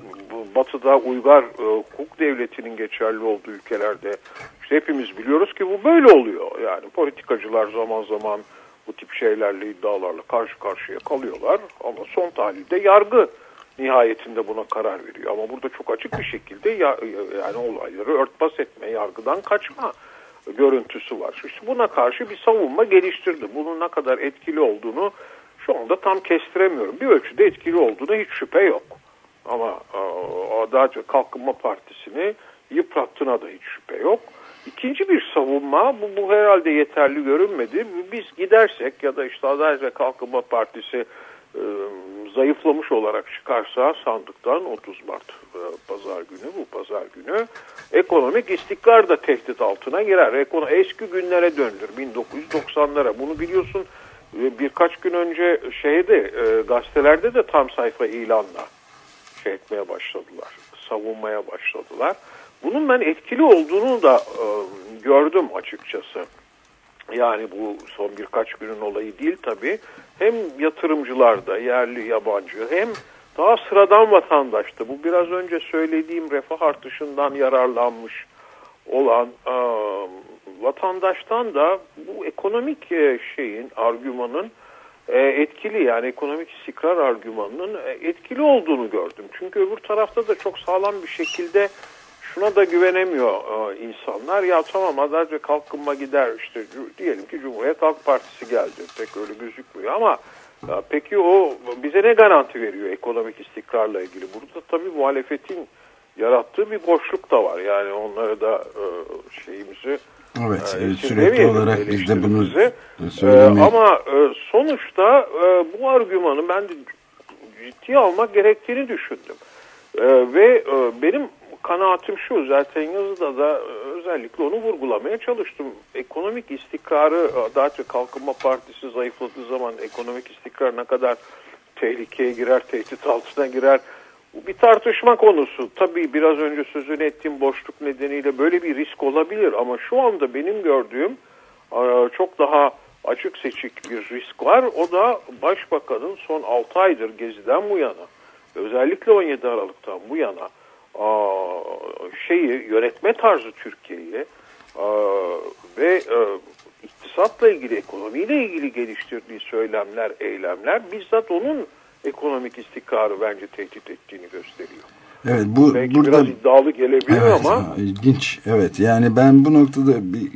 batıda uygar e, hukuk devletinin geçerli olduğu ülkelerde işte hepimiz biliyoruz ki bu böyle oluyor. Yani politikacılar zaman zaman bu tip şeylerle iddialarla karşı karşıya kalıyorlar ama son tahlilde yargı nihayetinde buna karar veriyor. Ama burada çok açık bir şekilde ya, yani olayları örtbas etme, yargıdan kaçma görüntüsü var. İşte buna karşı bir savunma geliştirdi. Bunun ne kadar etkili olduğunu şu anda tam kestiremiyorum. Bir ölçüde etkili olduğuna hiç şüphe yok. Ama e, Adalet ve Kalkınma Partisi'ni yıprattığına da hiç şüphe yok. İkinci bir savunma, bu, bu herhalde yeterli görünmedi. Biz gidersek ya da işte Adalet ve Kalkınma Partisi e, zayıflamış olarak çıkarsa sandıktan 30 Mart e, pazar günü, bu pazar günü ekonomik istikrar da tehdit altına girer. Ekono eski günlere döndür, 1990'lara. Bunu biliyorsun birkaç gün önce şeyde e, gazetelerde de tam sayfa ilanla şey etmeye başladılar, savunmaya başladılar. Bunun ben etkili olduğunu da e, gördüm açıkçası. Yani bu son birkaç günün olayı değil tabii. Hem yatırımcılarda yerli yabancı hem daha sıradan vatandaşta bu biraz önce söylediğim refah artışından yararlanmış olan e, vatandaştan da bu ekonomik e, şeyin argümanın e, etkili yani ekonomik istikrar argümanının e, etkili olduğunu gördüm. Çünkü öbür tarafta da çok sağlam bir şekilde şuna da güvenemiyor insanlar. Ya tamam Adalet ve Kalkınma gider işte diyelim ki Cumhuriyet Halk Partisi geldi. Pek öyle gözükmüyor ama peki o bize ne garanti veriyor ekonomik istikrarla ilgili? Burada tabii muhalefetin yarattığı bir boşluk da var. Yani onları da şeyimizi Evet, e, e, sürekli olarak biz de bunu söylemeye... Ee, ama e, sonuçta e, bu argümanı ben de ciddiye almak gerektiğini düşündüm. E, ve e, benim kanaatim şu zaten yazıda da özellikle onu vurgulamaya çalıştım. Ekonomik istikrarı Adalet ve Kalkınma Partisi zayıfladığı zaman ekonomik istikrar ne kadar tehlikeye girer, tehdit altına girer bir tartışma konusu. Tabii biraz önce sözünü ettiğim boşluk nedeniyle böyle bir risk olabilir ama şu anda benim gördüğüm e, çok daha açık seçik bir risk var. O da Başbakanın son 6 aydır geziden bu yana, özellikle 17 Aralık'tan bu yana e, şeyi yönetme tarzı Türkiye'yi e, ve iktisatla ilgili, ekonomiyle ilgili geliştirdiği söylemler, eylemler bizzat onun ekonomik istikrarı bence tehdit ettiğini gösteriyor. Evet bu Belki burada biraz iddialı gelebilir evet, ama ilginç. Evet yani ben bu noktada bir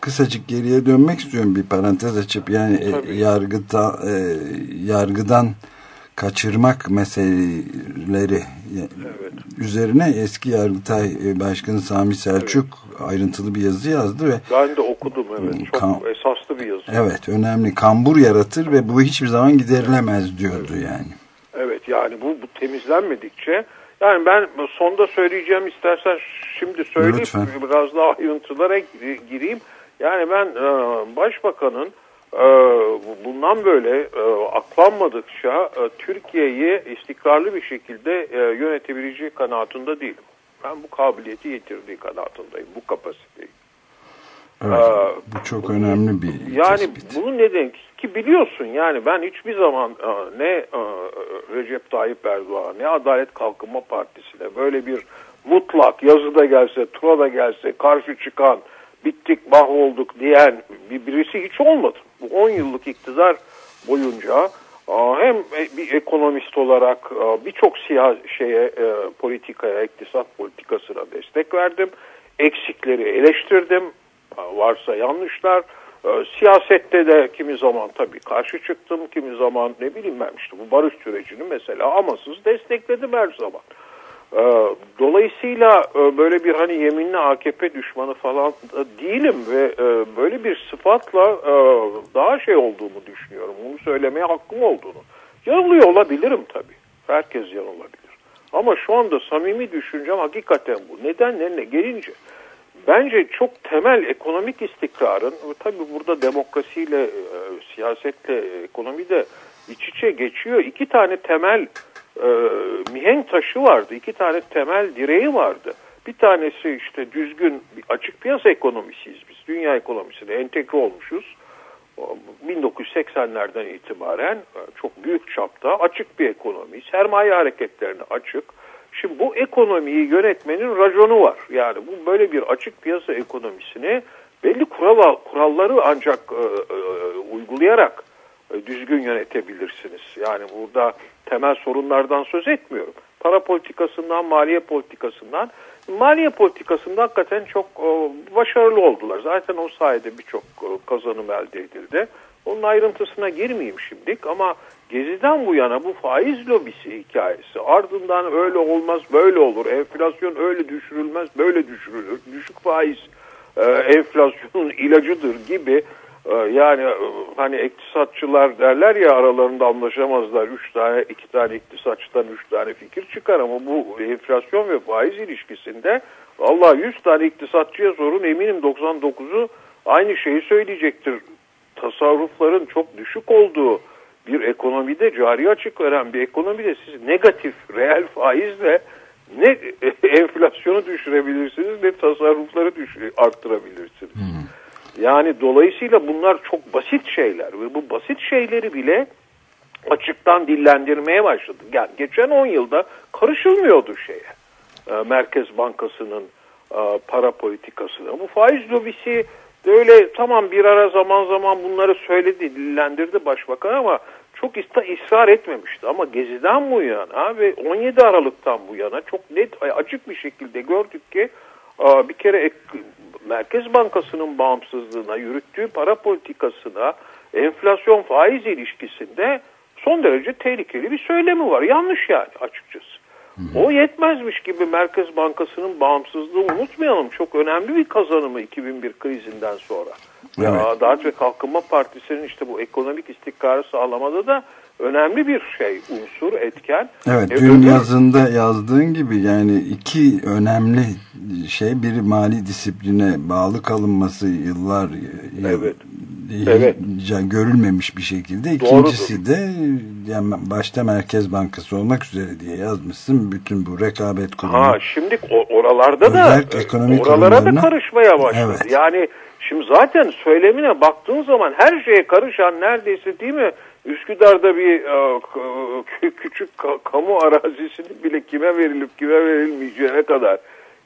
kısacık geriye dönmek istiyorum bir parantez açıp yani e, yargıta e, yargıdan kaçırmak meseleleri evet. üzerine eski Yargıtay e, Başkanı Sami Selçuk evet. ayrıntılı bir yazı yazdı ve ben de okudum evet çok kan, esaslı bir yazı. Evet önemli kambur yaratır ve bu hiçbir zaman giderilemez diyordu evet. yani. Evet yani bu, bu temizlenmedikçe Yani ben sonda söyleyeceğim istersen şimdi söyleyip Lütfen. biraz daha ayrıntılara gir- gireyim. Yani ben e, başbakanın bundan böyle e, aklanmadıkça e, Türkiye'yi istikrarlı bir şekilde e, yönetebileceği kanaatinde değilim. Ben bu kabiliyeti yitirdiği kanaatindeyim, bu kapasiteyi. Evet, Aa, bu çok önemli bir Yani tespit. bunun neden ki biliyorsun yani ben hiçbir zaman ne Recep Tayyip Erdoğan ne Adalet Kalkınma Partisi'ne böyle bir mutlak yazıda gelse, turada gelse karşı çıkan bittik mahvolduk diyen bir birisi hiç olmadı. Bu 10 yıllık iktidar boyunca e, hem bir ekonomist olarak e, birçok siyah şeye e, politikaya, iktisat politikasına destek verdim. Eksikleri eleştirdim. E, Varsa yanlışlar. E, Siyasette de kimi zaman tabii karşı çıktım, kimi zaman ne bileyim ben işte bu barış sürecini mesela amasız destekledim her zaman. E, Dolayısıyla e, böyle bir hani yeminli AKP düşmanı falan değilim ve e, böyle bir sıfatla e, daha şey olduğumu düşünüyorum. Bunu söylemeye hakkım olduğunu. Yanılıyor olabilirim tabii. Herkes yanılabilir. Ama şu anda samimi düşüncem hakikaten bu. Nedenlerine gelince bence çok temel ekonomik istikrarın tabii burada demokrasiyle, siyasetle, ekonomi de iç içe geçiyor. İki tane temel e, mihenk taşı vardı. iki tane temel direği vardı. Bir tanesi işte düzgün açık piyasa ekonomisiyiz biz. Dünya ekonomisine entegre olmuşuz. O 1980'lerden itibaren e, çok büyük çapta açık bir ekonomi. Sermaye hareketlerine açık. Şimdi bu ekonomiyi yönetmenin raconu var. Yani bu böyle bir açık piyasa ekonomisini belli kural, kuralları ancak e, e, uygulayarak düzgün yönetebilirsiniz. Yani burada temel sorunlardan söz etmiyorum. Para politikasından, maliye politikasından. Maliye politikasında hakikaten çok e, başarılı oldular. Zaten o sayede birçok e, kazanım elde edildi. Onun ayrıntısına girmeyeyim şimdilik ama Gezi'den bu yana bu faiz lobisi hikayesi ardından öyle olmaz böyle olur enflasyon öyle düşürülmez böyle düşürülür düşük faiz e, enflasyonun ilacıdır gibi e, yani e, hani iktisatçılar derler ya aralarında anlaşamazlar. Üç tane iki tane iktisatçıdan üç tane fikir çıkar ama bu enflasyon ve faiz ilişkisinde valla yüz tane iktisatçıya sorun eminim. 99'u aynı şeyi söyleyecektir. Tasarrufların çok düşük olduğu bir ekonomide cari açık veren bir ekonomide siz negatif reel faizle ne enflasyonu düşürebilirsiniz ne tasarrufları düş arttırabilirsiniz. Yani dolayısıyla bunlar çok basit şeyler ve bu basit şeyleri bile açıktan dillendirmeye başladı. Yani geçen 10 yılda karışılmıyordu şeye. E, Merkez Bankası'nın e, para politikasına. Bu faiz lobisi Öyle tamam bir ara zaman zaman bunları söyledi, dillendirdi başbakan ama çok ısrar etmemişti. Ama Gezi'den bu yana ve 17 Aralık'tan bu yana çok net açık bir şekilde gördük ki bir kere Merkez Bankası'nın bağımsızlığına, yürüttüğü para politikasına, enflasyon faiz ilişkisinde son derece tehlikeli bir söylemi var. Yanlış yani açıkçası. O yetmezmiş gibi Merkez Bankası'nın bağımsızlığı unutmayalım. Çok önemli bir kazanımı 2001 krizinden sonra. Evet. Ya, Adalet ve Kalkınma Partisi'nin işte bu ekonomik istikrarı sağlamada da önemli bir şey, unsur, etken. Evet, e, dün öbür... yazında yazdığın gibi yani iki önemli şey, biri mali disipline bağlı kalınması yıllar evet. evet. görülmemiş bir şekilde. İkincisi Doğrudur. de yani başta Merkez Bankası olmak üzere diye yazmışsın. Bütün bu rekabet kurumu. Ha, şimdi oralarda da oralara da karışmaya başladı. Evet. Yani şimdi zaten söylemine baktığın zaman her şeye karışan neredeyse değil mi? Üsküdar'da bir e, küçük kamu arazisini bile kime verilip kime verilmeyeceğine kadar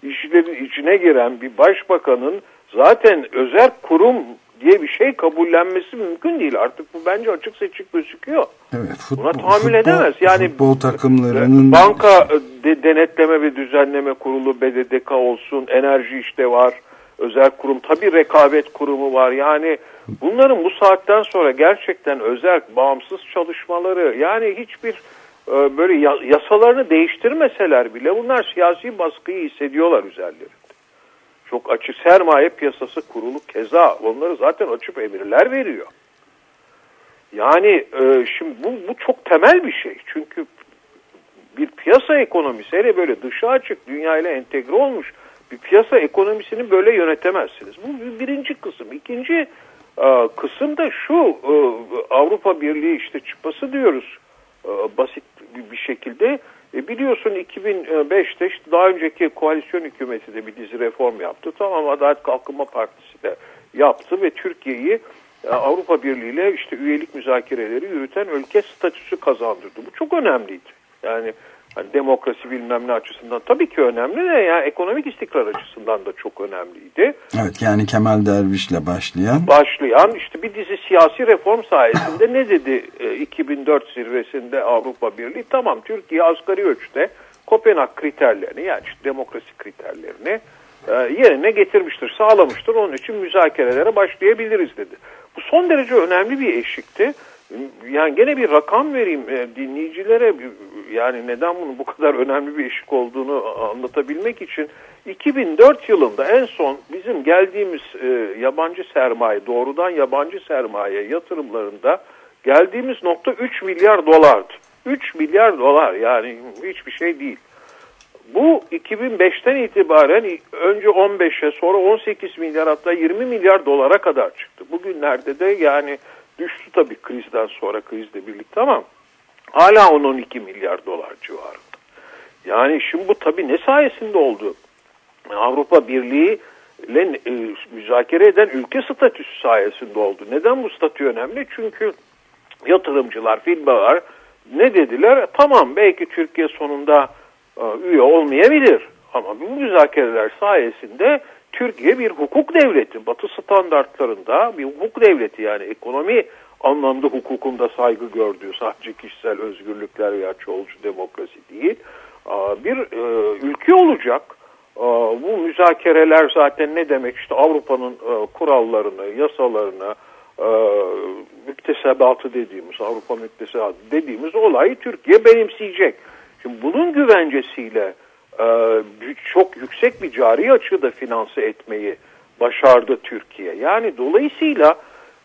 işlerin içine giren bir başbakanın zaten özel kurum diye bir şey kabullenmesi mümkün değil. Artık bu bence açık seçik gözüküyor. Evet, futbol, Buna tahammül futbol, edemez. Yani futbol takımlarının banka de, denetleme ve düzenleme kurulu BDDK olsun, enerji işte var, özel kurum, tabi rekabet kurumu var. Yani bunların bu saatten sonra gerçekten özel bağımsız çalışmaları yani hiçbir e, böyle yasalarını değiştirmeseler bile bunlar siyasi baskıyı hissediyorlar üzerlerinde. Çok açık sermaye piyasası kurulu keza onları zaten açıp emirler veriyor. Yani e, şimdi bu, bu çok temel bir şey. Çünkü bir piyasa ekonomisi hele böyle dışa açık dünyayla entegre olmuş bir piyasa ekonomisini böyle yönetemezsiniz. Bu birinci kısım. İkinci kısım da şu e, Avrupa Birliği işte çıpası diyoruz e, basit bir şekilde. E, biliyorsun 2005'te işte daha önceki koalisyon hükümeti de bir dizi reform yaptı. Tamam Adalet Kalkınma Partisi de yaptı ve Türkiye'yi Avrupa Birliği ile işte üyelik müzakereleri yürüten ülke statüsü kazandırdı. Bu çok önemliydi. Yani hani demokrasi bilmem ne açısından tabii ki önemli de yani ekonomik istikrar açısından da çok önemliydi. Evet yani Kemal Derviş'le başlayan. Başlayan işte bir dizi siyasi reform sayesinde ne dedi 2004 e, zirvesinde Avrupa Birliği? Tamam Türkiye asgari ölçüde Kopenhag kriterlerini yani işte demokrasi kriterlerini e, yerine getirmiştir, sağlamıştır. Onun için müzakerelere başlayabiliriz dedi. Bu son derece önemli bir eşikti. Yani gene bir rakam vereyim e, dinleyicilere yani neden bunun bu kadar önemli bir eşik olduğunu anlatabilmek için 2004 yılında en son bizim geldiğimiz e, yabancı sermaye doğrudan yabancı sermaye yatırımlarında geldiğimiz nokta 3 milyar dolardı. 3 milyar dolar yani hiçbir şey değil. Bu 2005'ten itibaren önce 15'e sonra 18 milyar hatta 20 milyar dolara kadar çıktı. Bugünlerde de yani düştü tabii krizden sonra krizle birlikte ama hala 10-12 milyar dolar civarında. Yani şimdi bu tabii ne sayesinde oldu? Avrupa Birliği ile e, müzakere eden ülke statüsü sayesinde oldu. Neden bu statü önemli? Çünkü yatırımcılar, firmalar ne dediler? Tamam belki Türkiye sonunda e, üye olmayabilir ama bu müzakereler sayesinde Türkiye bir hukuk devleti, batı standartlarında bir hukuk devleti yani ekonomi anlamda hukukunda saygı gördüğü sadece kişisel özgürlükler veya çoğulcu demokrasi değil bir e, ülke olacak. Bu müzakereler zaten ne demek işte Avrupa'nın e, kurallarını, yasalarını, e, müktesebatı dediğimiz, Avrupa müktesebatı dediğimiz olayı Türkiye benimseyecek. Şimdi bunun güvencesiyle çok yüksek bir cari açığı da finanse etmeyi başardı Türkiye. Yani dolayısıyla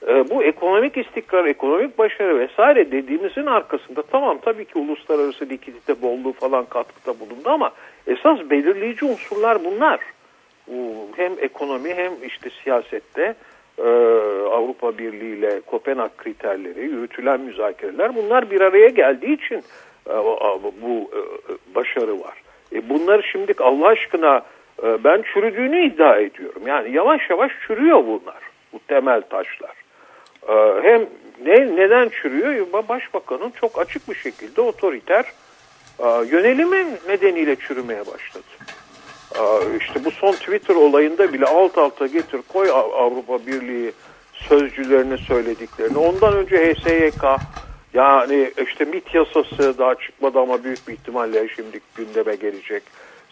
e, bu ekonomik istikrar, ekonomik başarı vesaire dediğimizin arkasında tamam tabii ki uluslararası likidite bolluğu falan katkıda bulundu ama esas belirleyici unsurlar bunlar. Hem ekonomi hem işte siyasette e, Avrupa Birliği ile Kopenhag kriterleri, yürütülen müzakereler bunlar bir araya geldiği için e, bu başarı var. E bunları şimdi Allah aşkına ben çürüdüğünü iddia ediyorum. Yani yavaş yavaş çürüyor bunlar, bu temel taşlar. Ee, hem ne, neden çürüyor? Başbakanın çok açık bir şekilde otoriter e, yönelimi nedeniyle çürümeye başladı. Ee, işte bu son Twitter olayında bile alt alta getir koy Avrupa Birliği sözcülerini söylediklerini. Ondan önce HSYK yani işte MIT yasası daha çıkmadı ama büyük bir ihtimalle şimdi gündeme gelecek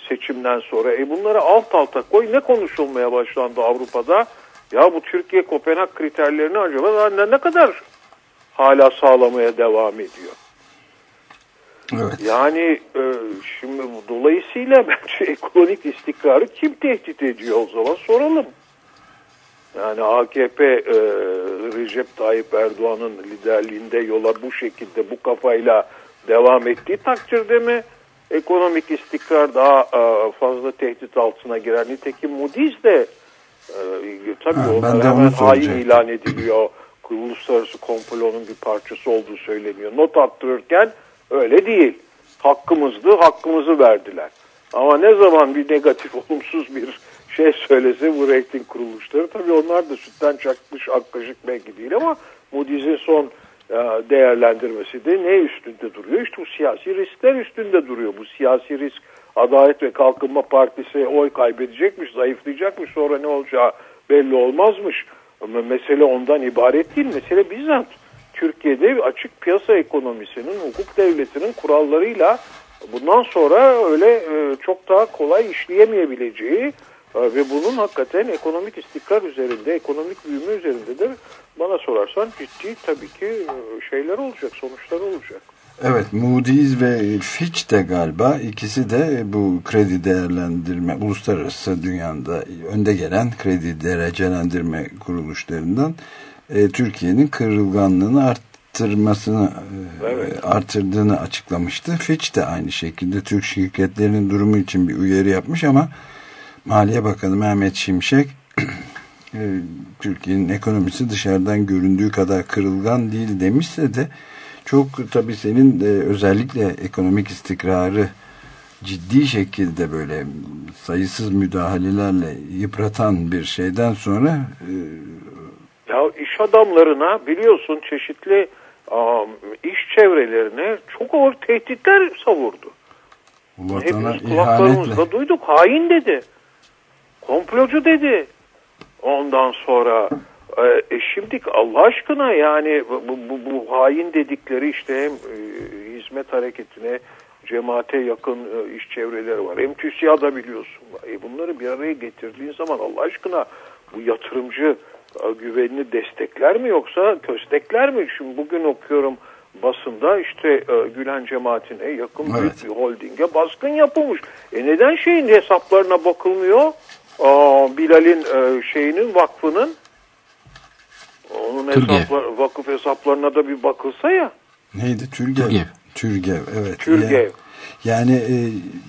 seçimden sonra. E bunları alt alta koy ne konuşulmaya başlandı Avrupa'da? Ya bu Türkiye Kopenhag kriterlerini acaba ne, ne kadar hala sağlamaya devam ediyor? Evet. Yani e, şimdi dolayısıyla bence ekonomik istikrarı kim tehdit ediyor o zaman soralım. Yani AKP e, Recep Tayyip Erdoğan'ın liderliğinde yola bu şekilde bu kafayla devam ettiği takdirde mi ekonomik istikrar daha e, fazla tehdit altına girer? Nitekim Moody's de ee, tabii ha, onlar hemen hain ilan ediliyor. Uluslararası komplonun bir parçası olduğu söyleniyor. Not attırırken öyle değil. Hakkımızdı, hakkımızı verdiler. Ama ne zaman bir negatif, olumsuz bir şey söylese bu reyting kuruluşları tabii onlar da sütten çakmış ak kaşık belki değil ama Moody's'in son e, değerlendirmesi de ne üstünde duruyor? İşte bu siyasi riskler üstünde duruyor. Bu siyasi risk Adalet ve Kalkınma Partisi oy kaybedecekmiş, zayıflayacakmış sonra ne olacağı belli olmazmış. Ama mesele ondan ibaret değil. Mesele bizzat Türkiye'de açık piyasa ekonomisinin, hukuk devletinin kurallarıyla bundan sonra öyle e, çok daha kolay işleyemeyebileceği ve bunun hakikaten ekonomik istikrar üzerinde, ekonomik büyüme üzerindedir. Bana sorarsan ciddi tabii ki e, şeyler olacak, sonuçlar olacak. Evet Moody's ve Fitch de galiba ikisi de bu kredi değerlendirme uluslararası dünyada önde gelen kredi derecelendirme kuruluşlarından e, Türkiye'nin kırılganlığını art, artırmasını e, Evet. artırdığını açıklamıştı. Fitch de aynı şekilde Türk şirketlerinin durumu için bir uyarı yapmış ama Maliye Bakanı Mehmet Şimşek e, Türkiye'nin ekonomisi dışarıdan göründüğü kadar kırılgan değil demişse de çok tabii senin de özellikle ekonomik istikrarı ciddi şekilde böyle sayısız müdahalelerle yıpratan bir şeyden sonra e, Ya iş adamlarına biliyorsun çeşitli um, iş çevrelerine çok ağır tehditler savurdu. vatana Hepimiz kulaklarımızda duyduk. Hain dedi. Komplocu dedi. Ondan sonra e, e, şimdi Allah aşkına yani bu, bu, bu hain dedikleri işte hem e, hizmet hareketine cemaate yakın e, iş çevreleri var. Hem TÜSİAD'a biliyorsun. E, bunları bir araya getirdiğin zaman Allah aşkına bu yatırımcı e, güvenini destekler mi yoksa köstekler mi? Şimdi bugün okuyorum basında işte e, Gülen cemaatine yakın Evet. büyük bir holdinge baskın yapılmış. E neden şeyin hesaplarına bakılmıyor? Aa, Bilal'in e, şeyinin vakfının onun Türgev. hesaplar, vakıf hesaplarına da bir bakılsa ya. neydi Türgev Türgev. Türgev evet Türgev. yani e,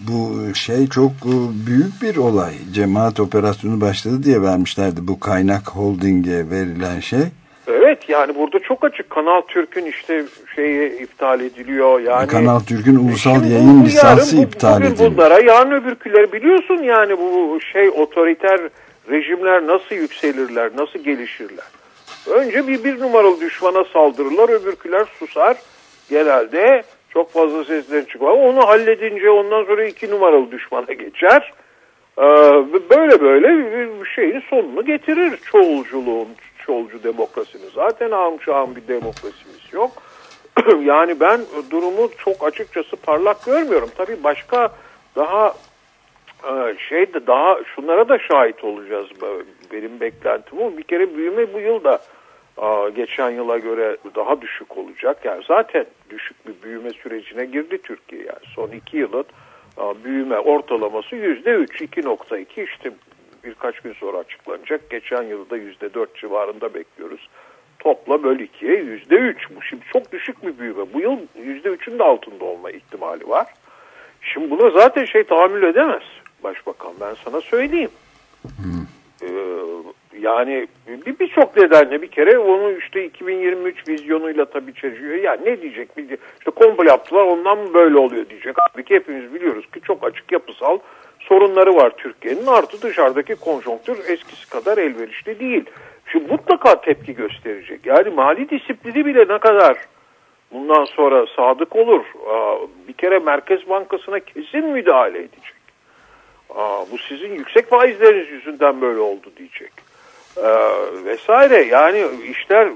bu şey çok e, büyük bir olay cemaat operasyonu başladı diye vermişlerdi bu kaynak holdinge verilen şey Evet yani burada çok açık Kanal Türk'ün işte şeyi iptal ediliyor yani. Kanal Türk'ün ulusal yayın lisansı yarın bu- iptal edildi. bunlara yarın öbürküleri biliyorsun yani bu şey otoriter rejimler nasıl yükselirler, nasıl gelişirler. Önce bir bir numaralı düşmana saldırırlar, öbürküler susar. Genelde çok fazla sesler çıkıyor. Onu halledince ondan sonra iki numaralı düşmana geçer. Ee, böyle böyle bir şeyin sonunu getirir çoğulculuğun, çoğulcu demokrasinin. Zaten ağım şahım bir demokrasimiz yok. yani ben durumu çok açıkçası parlak görmüyorum. Tabii başka daha e, şey de daha şunlara da şahit olacağız benim beklentim o. Bir kere büyüme bu yıl da e, geçen yıla göre daha düşük olacak. Yani zaten düşük bir büyüme sürecine girdi Türkiye yani. Son iki yılın e, büyüme ortalaması yüzde üç, 2.2 işte birkaç gün sonra açıklanacak. Geçen yılda yüzde dört civarında bekliyoruz. Topla böl ikiye yüzde üç. Bu şimdi çok düşük bir büyüme. Bu yıl yüzde üçün de altında olma ihtimali var. Şimdi buna zaten şey tahammül edemez başbakan ben sana söyleyeyim. Ee, yani bir birçok nedenle bir kere onu işte 2023 vizyonuyla tabii çeşiyor. Ya ne diyecek? Bir- İşte komplo yaptılar ondan mı böyle oluyor diyecek. Halbuki hepimiz biliyoruz ki çok açık yapısal sorunları var Türkiye'nin. Artı dışarıdaki konjonktür eskisi kadar elverişli değil. Şimdi mutlaka tepki gösterecek. Yani mali disiplini bile ne kadar bundan sonra sadık olur. Bir kere Merkez Bankası'na kesin müdahale edecek. Bu sizin yüksek faizleriniz yüzünden böyle oldu diyecek. Vesaire yani işler e,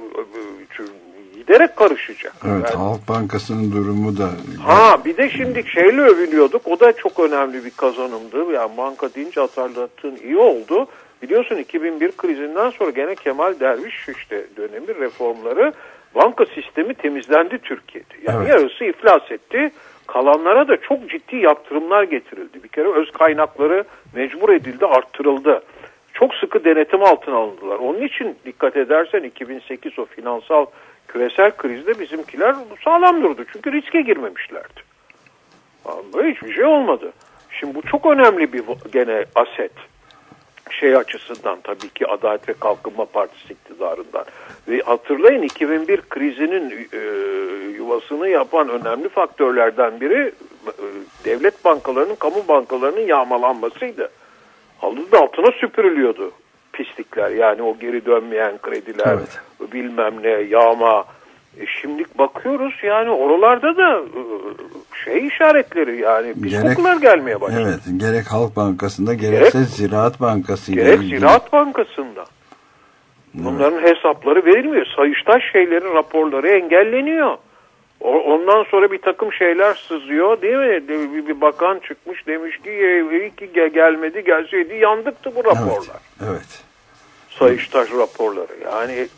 giderek karışacak. Evet, Yani- Halk Bankası'nın durumu da Ha bir de şimdi şeyle övünüyorduk. O da çok önemli bir kazanımdı. Yani banka deyince hatırlattığın iyi oldu. Biliyorsun 2001 krizinden sonra gene Kemal Derviş işte dönemi reformları banka sistemi temizlendi Türkiye'de. Yani Evet. yarısı iflas etti. Kalanlara da çok ciddi yaptırımlar getirildi. Bir kere öz kaynakları mecbur edildi, arttırıldı. Çok sıkı denetim altına alındılar. Onun için dikkat edersen 2008 o finansal küresel krizde bizimkiler sağlam durdu. Çünkü riske girmemişlerdi. Böyle hiçbir şey olmadı. Şimdi bu çok önemli bir gene aset. Şey açısından tabii ki Adalet ve Kalkınma Partisi iktidarından. Ve hatırlayın 2001 krizinin e, yuvasını yapan önemli faktörlerden biri e, devlet bankalarının, kamu bankalarının yağmalanmasıydı. Halının altına süpürülüyordu pislikler. Yani o geri dönmeyen krediler, Evet. bilmem ne, yağma. E şimdi bakıyoruz yani oralarda da e, şey işaretleri yani pis Gerek- kokular gelmeye başladı. evet gerek Halk Bankası'nda gerekse Ziraat Bankası ile Gerek ilgili- Ziraat Bankası'nda. Bunların hesapları verilmiyor. Sayıştay şeyleri, raporları engelleniyor. Ondan sonra bir takım şeyler sızıyor değil mi? Bir, bakan çıkmış demiş ki "E, iyi ki ge- gelmedi gelseydi yandıktı bu raporlar. Evet. Sayıştay raporları. Yani e,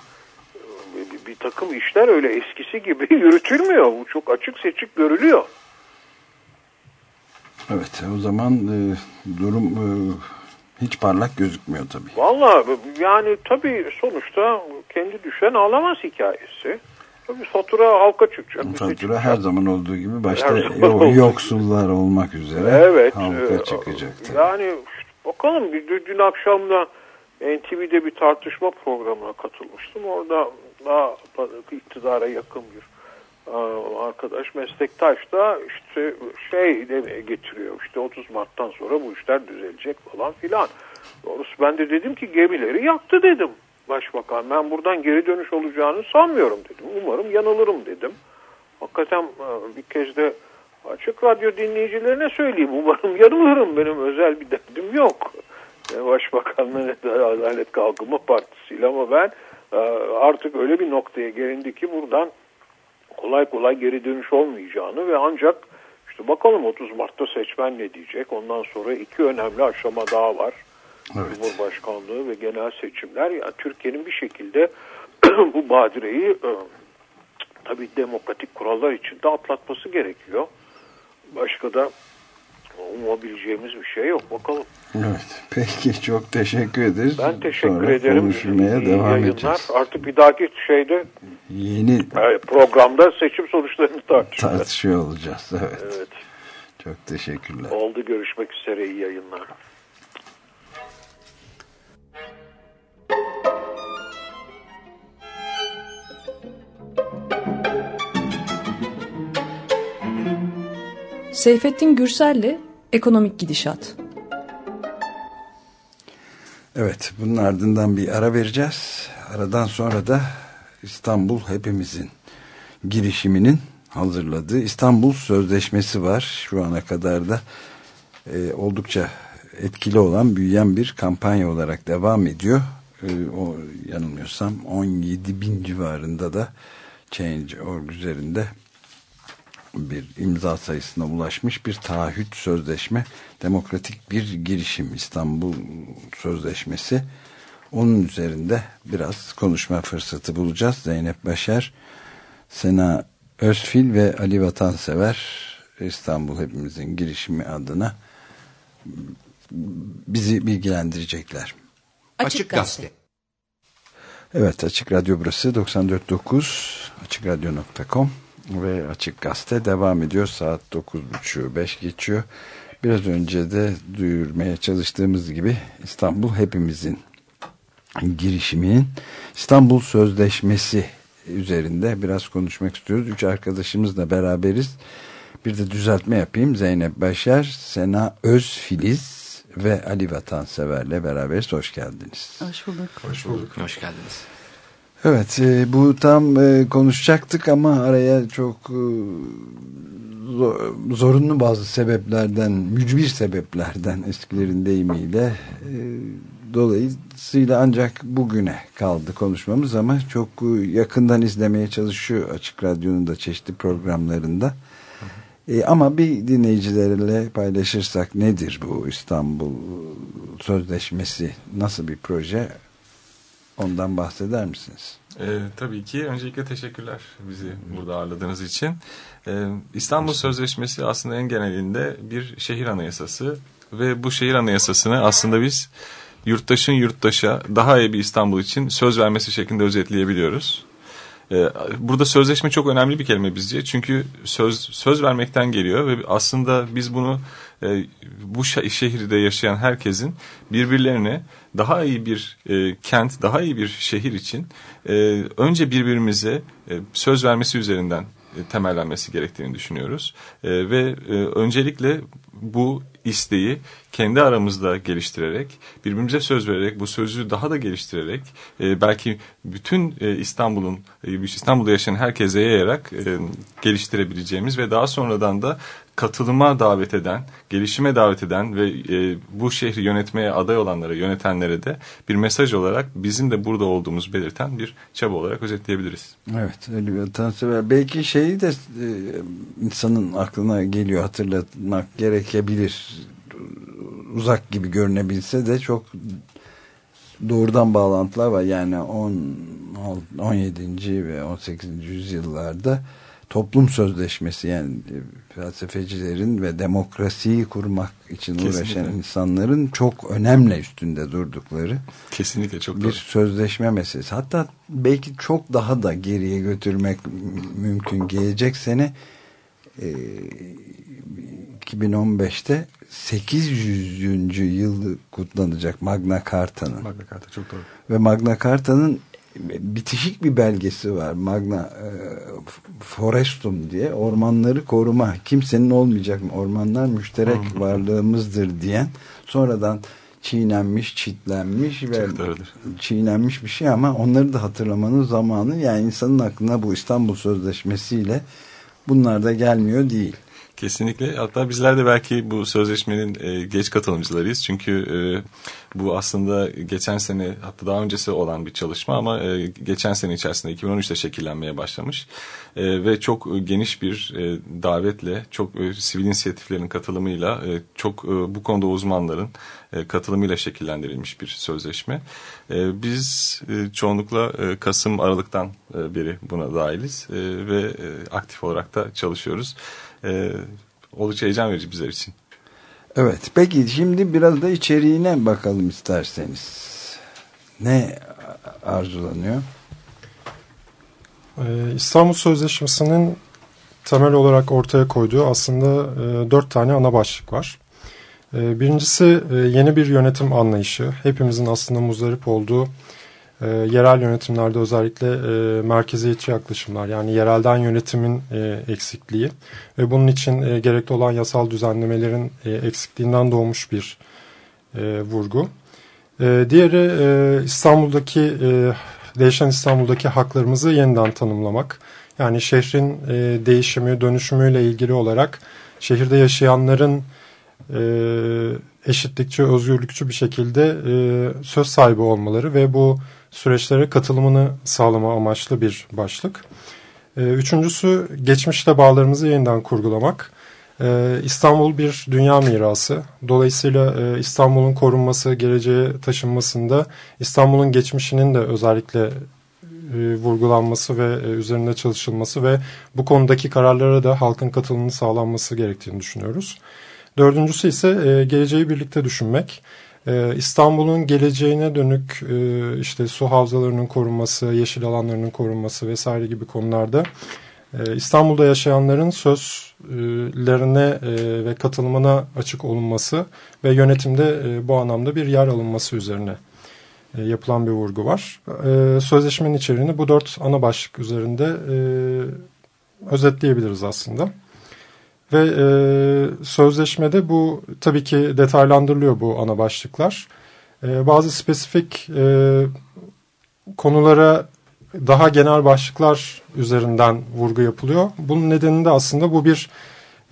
bir, bir takım işler öyle eskisi gibi yürütülmüyor. Bu çok açık seçik görülüyor. Evet o zaman e, durum e, hiç parlak gözükmüyor tabii. Valla yani tabii sonuçta kendi düşen ağlamaz hikayesi. Tabii fatura halka çıkacak. Fatura çıkacak. her zaman olduğu gibi başta yo- yoksullar olmak üzere Evet. halka e, çıkacak. tabii. Yani bakalım dün, dün akşam da NTV'de bir tartışma programına katılmıştım. Orada daha iktidara yakın bir e, arkadaş meslektaş da işte şey getiriyor işte 30 Mart'tan sonra bu işler düzelecek falan filan. Doğrusu ben de dedim ki gemileri yaktı dedim başbakan. Ben buradan geri dönüş olacağını sanmıyorum dedim. Umarım yanılırım dedim. Hakikaten e, bir kez de açık radyo dinleyicilerine söyleyeyim. Umarım yanılırım. Benim özel bir derdim yok. E, Başbakanla ne de Adalet Kalkınma Partisi'yle ama ben e, artık öyle bir noktaya gelindi ki buradan kolay kolay geri dönüş olmayacağını ve ancak işte bakalım 30 Mart'ta seçmen ne diyecek. Ondan sonra iki önemli aşama daha var. Cumhurbaşkanlığı ve genel seçimler. Yani Türkiye'nin bir şekilde bu badireyi e, tabii demokratik kurallar içinde atlatması gerekiyor. Başka da umabileceğimiz bir şey yok. Bakalım. Evet. Peki çok teşekkür ederiz. Ben teşekkür Sonra ederim. konuşmaya İyi devam yayınlar. edeceğiz. Artık bir dahaki şeyde Yeni e, programda seçim sonuçlarını tartışacağız. tartışıyor olacağız. Evet. Evet. Çok teşekkürler. Oldu görüşmek üzere iyi yayınlar. Seyfettin Gürsel'le Ekonomik Gidişat. Evet, bunun ardından bir ara vereceğiz. Aradan sonra da İstanbul hepimizin girişiminin hazırladığı İstanbul Sözleşmesi var. Şu ana kadar da e, oldukça etkili olan, büyüyen bir kampanya olarak devam ediyor. E, o yanılmıyorsam 17 bin civarında da Change.org üzerinde bir imza sayısına ulaşmış bir taahhüt sözleşme demokratik bir girişim İstanbul Sözleşmesi. Onun üzerinde biraz konuşma fırsatı bulacağız. Zeynep Başar Sena Özfil ve Ali Vatansever İstanbul Hepimizin girişimi adına bizi bilgilendirecekler. Açık Gazete. Evet Açık Radyo burası. 94.9 AçıkRadyo.com ve Açık Gazete devam ediyor. Saat 9.30 5 geçiyor. Biraz önce de duyurmaya çalıştığımız gibi İstanbul hepimizin girişiminin İstanbul Sözleşmesi üzerinde biraz konuşmak istiyoruz. Üç arkadaşımızla beraberiz. Bir de düzeltme yapayım. Zeynep Başar, Sena Özfiliz ve Ali Vatansever'le beraberiz. Hoş geldiniz. Hoş bulduk. Hoş bulduk. Hoş geldiniz. Evet e, bu tam e, konuşacaktık ama araya çok e, zor, zorunlu bazı sebeplerden mücbir sebeplerden eskilerin deyimiyle e, dolayısıyla ancak bugüne kaldı konuşmamız ama çok e, yakından izlemeye çalışıyor Açık Radyo'nun da çeşitli programlarında. E, ama bir dinleyicilerle paylaşırsak nedir bu İstanbul Sözleşmesi nasıl bir proje ondan bahseder misiniz? Ee, tabii ki. Öncelikle teşekkürler bizi burada ağırladığınız için. Ee, İstanbul Sözleşmesi aslında en genelinde bir şehir anayasası ve bu şehir anayasasını aslında biz yurttaşın yurttaşa daha iyi bir İstanbul için söz vermesi şeklinde özetleyebiliyoruz. Ee, burada sözleşme çok önemli bir kelime bizce. Çünkü söz söz vermekten geliyor ve aslında biz bunu e, bu şehirde yaşayan herkesin birbirlerine daha iyi bir e, kent, daha iyi bir şehir için e, önce birbirimize e, söz vermesi üzerinden e, temellenmesi gerektiğini düşünüyoruz. E, ve e, öncelikle bu isteği kendi aramızda geliştirerek, birbirimize söz vererek, bu sözü daha da geliştirerek, e, belki bütün e, İstanbul'un, e, İstanbul'da yaşayan herkese yayarak e, geliştirebileceğimiz ve daha sonradan da katılıma davet eden, gelişime davet eden ve e, bu şehri yönetmeye aday olanlara, yönetenlere de bir mesaj olarak bizim de burada olduğumuz belirten bir çaba olarak özetleyebiliriz. Evet, öyle bir vatansever. Belki şeyi de e, insanın aklına geliyor hatırlatmak gerekebilir. Uzak gibi görünebilse de çok doğrudan bağlantılar var. Yani 10, 17. ve 18. yüzyıllarda toplum sözleşmesi yani e, felsefecilerin ve demokrasiyi kurmak için Kesinlikle. uğraşan insanların çok önemli üstünde durdukları Kesinlikle çok bir doğru. sözleşme meselesi. Hatta belki çok daha da geriye götürmek mümkün. Gelecek sene e, 2015'te 800. yılı kutlanacak Magna Carta'nın. Magna Carta çok doğru. Ve Magna Carta'nın bitişik bir belgesi var. Magna e, Forestum diye ormanları koruma. Kimsenin olmayacak mı? Ormanlar müşterek varlığımızdır diyen sonradan çiğnenmiş, çitlenmiş ve çiğnenmiş bir şey ama onları da hatırlamanın zamanı yani insanın aklına bu İstanbul Sözleşmesi'yle bunlar da gelmiyor değil. Kesinlikle. Hatta bizler de belki bu sözleşmenin e, geç katılımcılarıyız. Çünkü e, bu aslında geçen sene hatta daha öncesi olan bir çalışma ama e, geçen sene içerisinde 2013'te şekillenmeye başlamış. E, ve çok e, geniş bir e, davetle, çok e, sivil inisiyatiflerin katılımıyla, e, çok e, bu konuda uzmanların e, katılımıyla şekillendirilmiş bir sözleşme. E, biz e, çoğunlukla e, Kasım Aralık'tan e, beri buna dahiliz e, ve e, aktif olarak da çalışıyoruz. E, oldukça heyecan verici bizler için. Evet peki şimdi biraz da içeriğine bakalım isterseniz. Ne arzulanıyor? Ee, İstanbul Sözleşmesi'nin temel olarak ortaya koyduğu aslında e, dört tane ana başlık var. E, birincisi e, yeni bir yönetim anlayışı. Hepimizin aslında muzdarip olduğu e, yerel yönetimlerde özellikle e, merkeziyetçi yaklaşımlar yani yerelden yönetimin e, eksikliği ve bunun için e, gerekli olan yasal düzenlemelerin e, eksikliğinden doğmuş bir e, vurgu. E, diğeri e, İstanbul'daki e, değişen İstanbul'daki haklarımızı yeniden tanımlamak. Yani şehrin e, değişimi, dönüşümüyle ilgili olarak şehirde yaşayanların e, eşitlikçi, özgürlükçü bir şekilde e, söz sahibi olmaları ve bu süreçlere katılımını sağlama amaçlı bir başlık. E, üçüncüsü geçmişte bağlarımızı yeniden kurgulamak. E, İstanbul bir dünya mirası. Dolayısıyla e, İstanbul'un korunması, geleceğe taşınmasında İstanbul'un geçmişinin de özellikle e, vurgulanması ve e, üzerinde çalışılması ve bu konudaki kararlara da halkın katılımını sağlanması gerektiğini düşünüyoruz. Dördüncüsü ise geleceği birlikte düşünmek. E, İstanbul'un geleceğine dönük e, işte su havzalarının korunması, yeşil alanlarının korunması vesaire gibi konularda e, İstanbul'da yaşayanların sözlerine e, ve katılımına açık olunması ve yönetimde bu anlamda bir yer alınması üzerine yapılan bir vurgu var. Sözleşmenin içeriğini bu dört ana başlık üzerinde özetleyebiliriz aslında. Ve e, sözleşmede bu tabii ki detaylandırılıyor bu ana başlıklar. E, bazı spesifik e, konulara daha genel başlıklar üzerinden vurgu yapılıyor. Bunun nedeni de aslında bu bir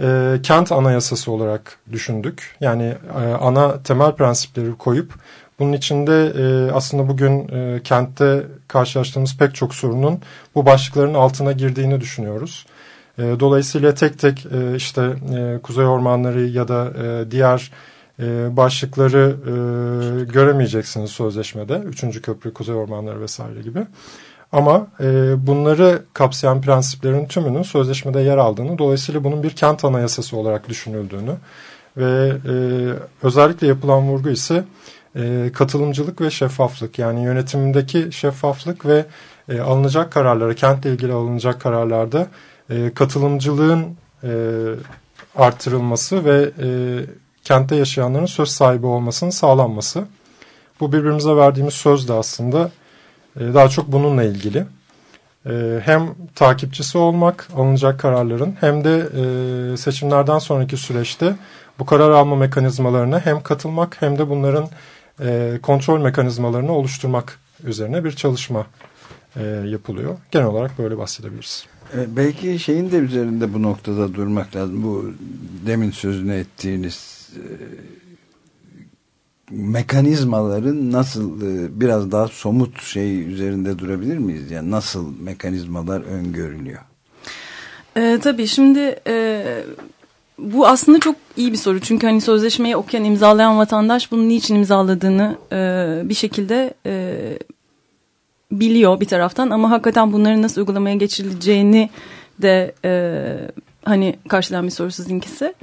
e, kent anayasası olarak düşündük. Yani e, ana temel prensipleri koyup bunun içinde e, aslında bugün e, kentte karşılaştığımız pek çok sorunun bu başlıkların altına girdiğini düşünüyoruz. E, dolayısıyla tek tek e, işte e, kuzey ormanları ya da diğer başlıkları göremeyeceksiniz sözleşmede. Üçüncü köprü, kuzey ormanları vesaire gibi. Ama bunları kapsayan prensiplerin tümünün sözleşmede yer aldığını, dolayısıyla bunun bir kent anayasası olarak düşünüldüğünü ve özellikle yapılan vurgu ise katılımcılık ve şeffaflık yani yönetimdeki şeffaflık ve alınacak kararlara, kentle ilgili alınacak kararlarda e, katılımcılığın e, artırılması ve e, kentte yaşayanların söz sahibi olmasının sağlanması. Bu birbirimize verdiğimiz söz de aslında e, daha çok bununla ilgili. E, hem takipçisi olmak alınacak kararların hem de e, seçimlerden sonraki süreçte bu karar alma mekanizmalarına hem katılmak hem de bunların e, kontrol mekanizmalarını oluşturmak üzerine bir çalışma e, yapılıyor. Genel olarak böyle bahsedebiliriz. E, belki şeyin de üzerinde bu noktada durmak lazım. Bu demin sözünü ettiğiniz e, mekanizmaların nasıl e, biraz daha somut şey üzerinde durabilir miyiz? Yani nasıl mekanizmalar öngörülüyor? E, tabii şimdi e, bu aslında çok iyi bir soru. Çünkü hani sözleşmeyi okuyan, imzalayan vatandaş bunu niçin imzaladığını e, bir şekilde e, biliyor bir taraftan. Ama hakikaten bunların nasıl uygulamaya geçirileceğini de e, hani karşılayan bir soru sizinkisi.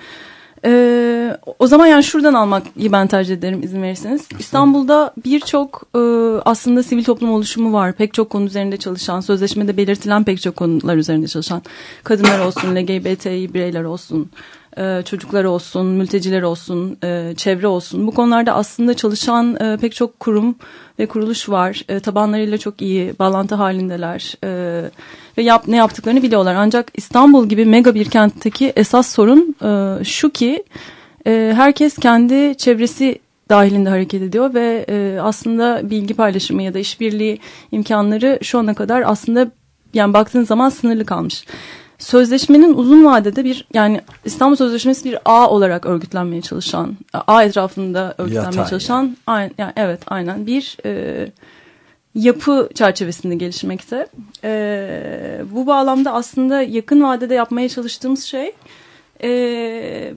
Ee, o zaman yani şuradan almayı ben tercih ederim izin verirseniz. İstanbul'da birçok e, aslında sivil toplum oluşumu var. Pek çok konu üzerinde çalışan, sözleşmede belirtilen pek çok konular üzerinde çalışan. Kadınlar olsun, LGBTİ bireyler olsun, e, çocuklar olsun, mülteciler olsun, e, çevre olsun. Bu konularda aslında çalışan e, pek çok kurum ve kuruluş var. E, tabanlarıyla çok iyi bağlantı halindeler ve yap, ne yaptıklarını biliyorlar. Ancak İstanbul gibi mega bir kentteki esas sorun şu ki herkes kendi çevresi dahilinde hareket ediyor ve aslında bilgi paylaşımı ya da işbirliği imkanları şu ana kadar aslında yani baktığın zaman sınırlı kalmış sözleşmenin uzun vadede bir yani İstanbul Sözleşmesi bir ağ olarak örgütlenmeye çalışan, ağ etrafında örgütlenmeye Yatay çalışan, yani. Aynen, yani evet aynen bir e, yapı çerçevesinde gelişmekte. E, bu bağlamda aslında yakın vadede yapmaya çalıştığımız şey e,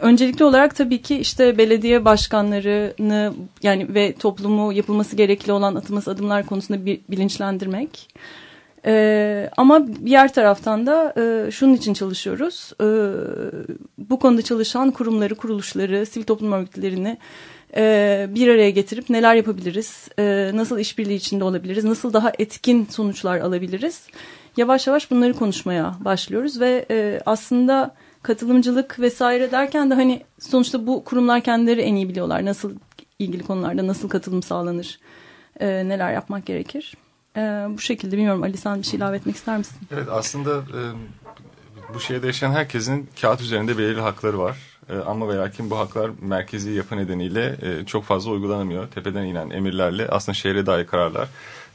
öncelikli olarak tabii ki işte belediye başkanlarını yani ve toplumu yapılması gerekli olan atılması adımlar konusunda bir bilinçlendirmek. Ee, ama diğer taraftan da e, şunun için çalışıyoruz. E, bu konuda çalışan kurumları, kuruluşları, sivil toplum örgütlerini e, bir araya getirip neler yapabiliriz, e, nasıl işbirliği içinde olabiliriz, nasıl daha etkin sonuçlar alabiliriz. Yavaş yavaş bunları konuşmaya başlıyoruz ve e, aslında katılımcılık vesaire derken de hani sonuçta bu kurumlar kendileri en iyi biliyorlar. Nasıl ilgili konularda nasıl katılım sağlanır, e, neler yapmak gerekir. E, bu şekilde bilmiyorum Ali sen bir şey ilave etmek ister misin? Evet aslında e, bu şehirde yaşayan herkesin kağıt üzerinde belirli hakları var. E, ama ve lakin bu haklar merkezi yapı nedeniyle e, çok fazla uygulanamıyor. Tepeden inen emirlerle aslında şehre dair kararlar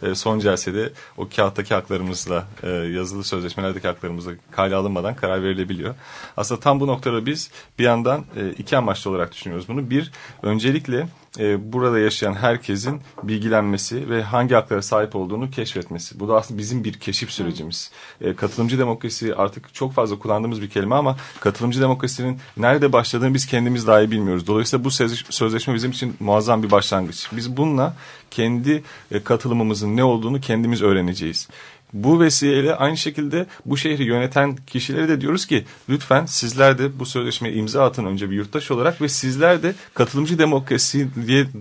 e, son celsede o kağıttaki haklarımızla e, yazılı sözleşmelerdeki haklarımızla kale alınmadan karar verilebiliyor. Aslında tam bu noktada biz bir yandan e, iki amaçlı olarak düşünüyoruz bunu. Bir, öncelikle e, burada yaşayan herkesin bilgilenmesi ve hangi haklara sahip olduğunu keşfetmesi. Bu da aslında bizim bir keşif sürecimiz. E, katılımcı demokrasi artık çok fazla kullandığımız bir kelime ama katılımcı demokrasinin nerede başladığını biz kendimiz dahi bilmiyoruz. Dolayısıyla bu sözleşme bizim için muazzam bir başlangıç. Biz bununla kendi e, katılımımızın ne olduğunu kendimiz öğreneceğiz. Bu vesileyle aynı şekilde bu şehri yöneten kişilere de diyoruz ki lütfen sizler de bu sözleşmeye imza atın önce bir yurttaş olarak ve sizler de katılımcı demokrasiye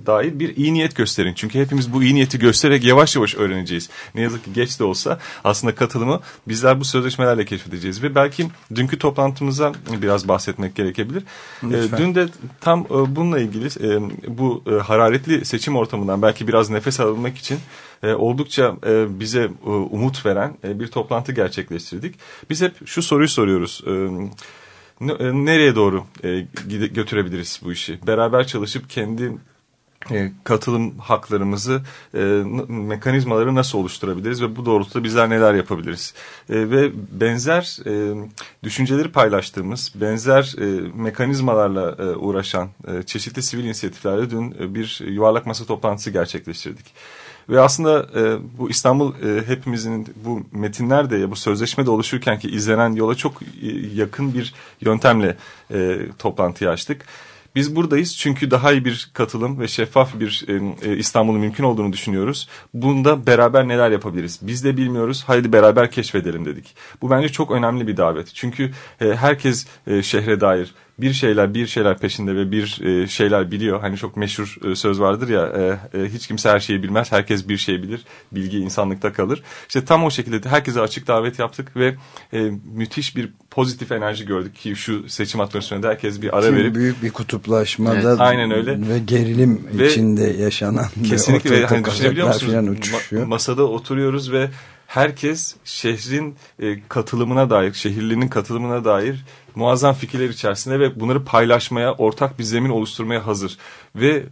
dair bir iyi niyet gösterin. Çünkü hepimiz bu iyi niyeti göstererek yavaş yavaş öğreneceğiz. Ne yazık ki geç de olsa aslında katılımı bizler bu sözleşmelerle keşfedeceğiz ve belki dünkü toplantımıza biraz bahsetmek gerekebilir. Lütfen. Dün de tam e, bununla ilgili e, bu e, hararetli seçim ortamından belki biraz nefes alabilmek için e, oldukça e, bize e, umut veren bir toplantı gerçekleştirdik. Biz hep şu soruyu soruyoruz. Nereye doğru götürebiliriz bu işi? Beraber çalışıp kendi katılım haklarımızı, mekanizmaları nasıl oluşturabiliriz ve bu doğrultuda bizler neler yapabiliriz? Ve benzer düşünceleri paylaştığımız, benzer mekanizmalarla uğraşan çeşitli sivil inisiyatiflerle dün bir yuvarlak masa toplantısı gerçekleştirdik. Ve aslında e, bu İstanbul e, hepimizin bu metinlerde ya bu sözleşmede oluşurken ki izlenen yola çok e, yakın bir yöntemle e, toplantıyı açtık. Biz buradayız çünkü daha iyi bir katılım ve şeffaf bir e, e, İstanbul'un mümkün olduğunu düşünüyoruz. Bunda beraber neler yapabiliriz? Biz de bilmiyoruz. Haydi beraber keşfedelim dedik. Bu bence çok önemli bir davet. Çünkü e, herkes e, şehre dair bir şeyler bir şeyler peşinde ve bir e, şeyler biliyor. Hani çok meşhur e, söz vardır ya e, e, hiç kimse her şeyi bilmez. Herkes bir şey bilir. Bilgi insanlıkta kalır. İşte tam o şekilde herkese açık davet yaptık ve e, müthiş bir pozitif enerji gördük ki şu seçim atmosferinde herkes bir ara Şimdi verip. büyük bir kutuplaşmada evet, aynen öyle. ve gerilim ve içinde yaşanan kesinlikle ve hani düşünebiliyor musunuz? Ma masada oturuyoruz ve herkes şehrin e, katılımına dair, şehirlinin katılımına dair muazzam fikirler içerisinde ve bunları paylaşmaya, ortak bir zemin oluşturmaya hazır. Ve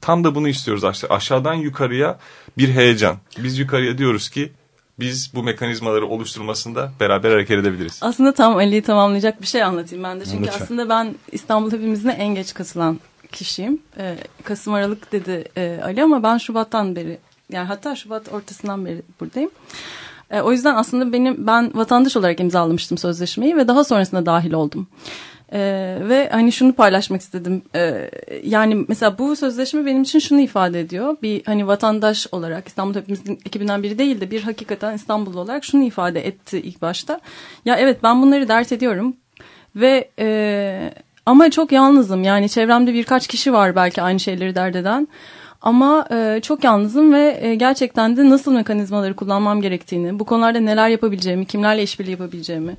tam da bunu istiyoruz aşağı, aşağıdan yukarıya bir heyecan. Biz yukarıya diyoruz ki biz bu mekanizmaları oluşturmasında beraber hareket edebiliriz. Aslında tam Ali'yi tamamlayacak bir şey anlatayım ben de. Çünkü Lütfen. aslında ben İstanbul hepimizin en geç katılan kişiyim. Ee, Kasım Aralık dedi e, Ali ama ben Şubat'tan beri yani hatta Şubat ortasından beri buradayım. E, o yüzden aslında benim ben vatandaş olarak imzalamıştım sözleşmeyi ve daha sonrasında dahil oldum. Ee, ve hani şunu paylaşmak istedim. Ee, yani mesela bu sözleşme benim için şunu ifade ediyor. Bir hani vatandaş olarak İstanbul Hepimizin ekibinden biri değil de bir hakikaten İstanbullu olarak şunu ifade etti ilk başta. Ya evet ben bunları dert ediyorum ve e, ama çok yalnızım. Yani çevremde birkaç kişi var belki aynı şeyleri dert eden. Ama e, çok yalnızım ve e, gerçekten de nasıl mekanizmaları kullanmam gerektiğini, bu konularda neler yapabileceğimi, kimlerle işbirliği yapabileceğimi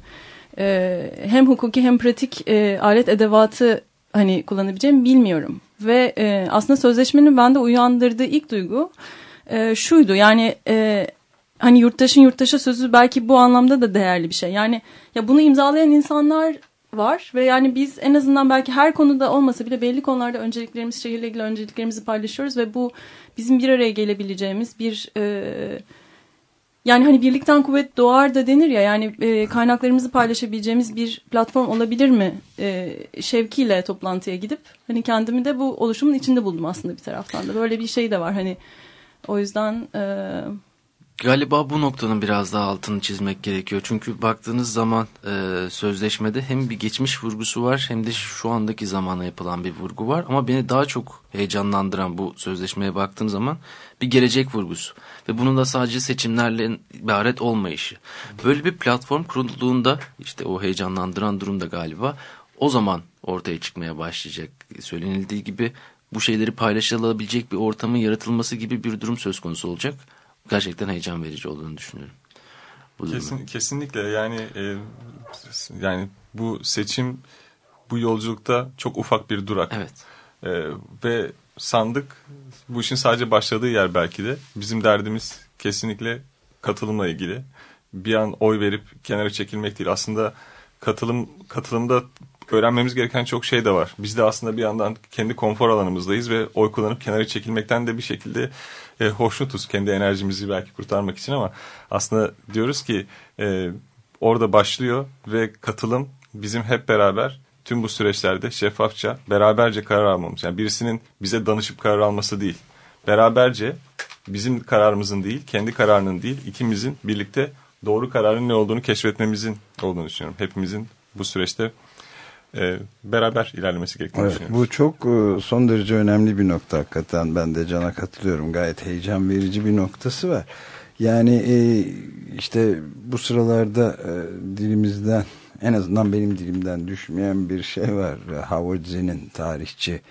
e, hem hukuki hem pratik e, alet edevatı hani kullanabileceğimi bilmiyorum. Ve e, aslında sözleşmenin bende uyandırdığı ilk duygu e, şuydu yani e, hani yurttaşın yurttaşa sözü belki bu anlamda da değerli bir şey. Yani ya bunu imzalayan insanlar var ve yani biz en azından belki her konuda olmasa bile belli konularda önceliklerimiz, şehirle ilgili önceliklerimizi paylaşıyoruz ve bu bizim bir araya gelebileceğimiz bir e, yani hani birlikten kuvvet doğar da denir ya yani e, kaynaklarımızı paylaşabileceğimiz bir platform olabilir mi e, şevkiyle toplantıya gidip? Hani kendimi de bu oluşumun içinde buldum aslında bir taraftan da. Böyle bir şey de var hani. O yüzden e, Galiba bu noktanın biraz daha altını çizmek gerekiyor. Çünkü baktığınız zaman e, sözleşmede hem bir geçmiş vurgusu var hem de şu andaki zamana yapılan bir vurgu var. Ama beni daha çok heyecanlandıran bu sözleşmeye baktığım zaman bir gelecek vurgusu. Ve bunun da sadece seçimlerle ibaret olmayışı. Böyle bir platform kurulduğunda işte o heyecanlandıran durumda galiba o zaman ortaya çıkmaya başlayacak. Söylenildiği gibi bu şeyleri paylaşılabilecek bir ortamın yaratılması gibi bir durum söz konusu olacak gerçekten heyecan verici olduğunu düşünüyorum. Bu Kesin, kesinlikle yani e, yani bu seçim bu yolculukta çok ufak bir durak. Evet. E, ve sandık bu işin sadece başladığı yer belki de. Bizim derdimiz kesinlikle katılımla ilgili. Bir an oy verip kenara çekilmek değil. Aslında katılım katılımda öğrenmemiz gereken çok şey de var. Biz de aslında bir yandan kendi konfor alanımızdayız ve oy kullanıp kenara çekilmekten de bir şekilde e, hoşnutuz. Kendi enerjimizi belki kurtarmak için ama aslında diyoruz ki e, orada başlıyor ve katılım bizim hep beraber tüm bu süreçlerde şeffafça beraberce karar almamız. Yani birisinin bize danışıp karar alması değil. Beraberce bizim kararımızın değil, kendi kararının değil, ikimizin birlikte doğru kararın ne olduğunu keşfetmemizin olduğunu düşünüyorum. Hepimizin bu süreçte e, beraber ilerlemesi gerektiğini evet, düşünüyorum. Bu çok e, son derece önemli bir nokta hakikaten. Ben de Can'a katılıyorum. Gayet heyecan verici bir noktası var. Yani e, işte bu sıralarda e, dilimizden en azından benim dilimden düşmeyen bir şey var. Howard Zinn'in tarihçi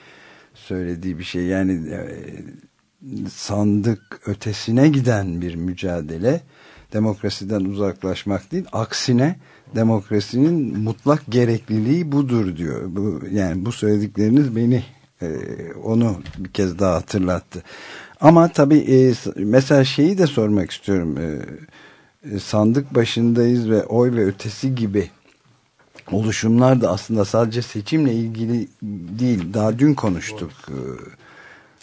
söylediği bir şey. Yani sandık ötesine giden bir mücadele demokrasiden uzaklaşmak değil. Aksine demokrasinin mutlak gerekliliği budur diyor. Bu, yani bu söyledikleriniz beni e, onu bir kez daha hatırlattı. Ama tabii e, mesela şeyi de sormak istiyorum. E, e, sandık başındayız ve oy ve ötesi gibi oluşumlar da aslında sadece seçimle ilgili değil. Daha dün konuştuk. E,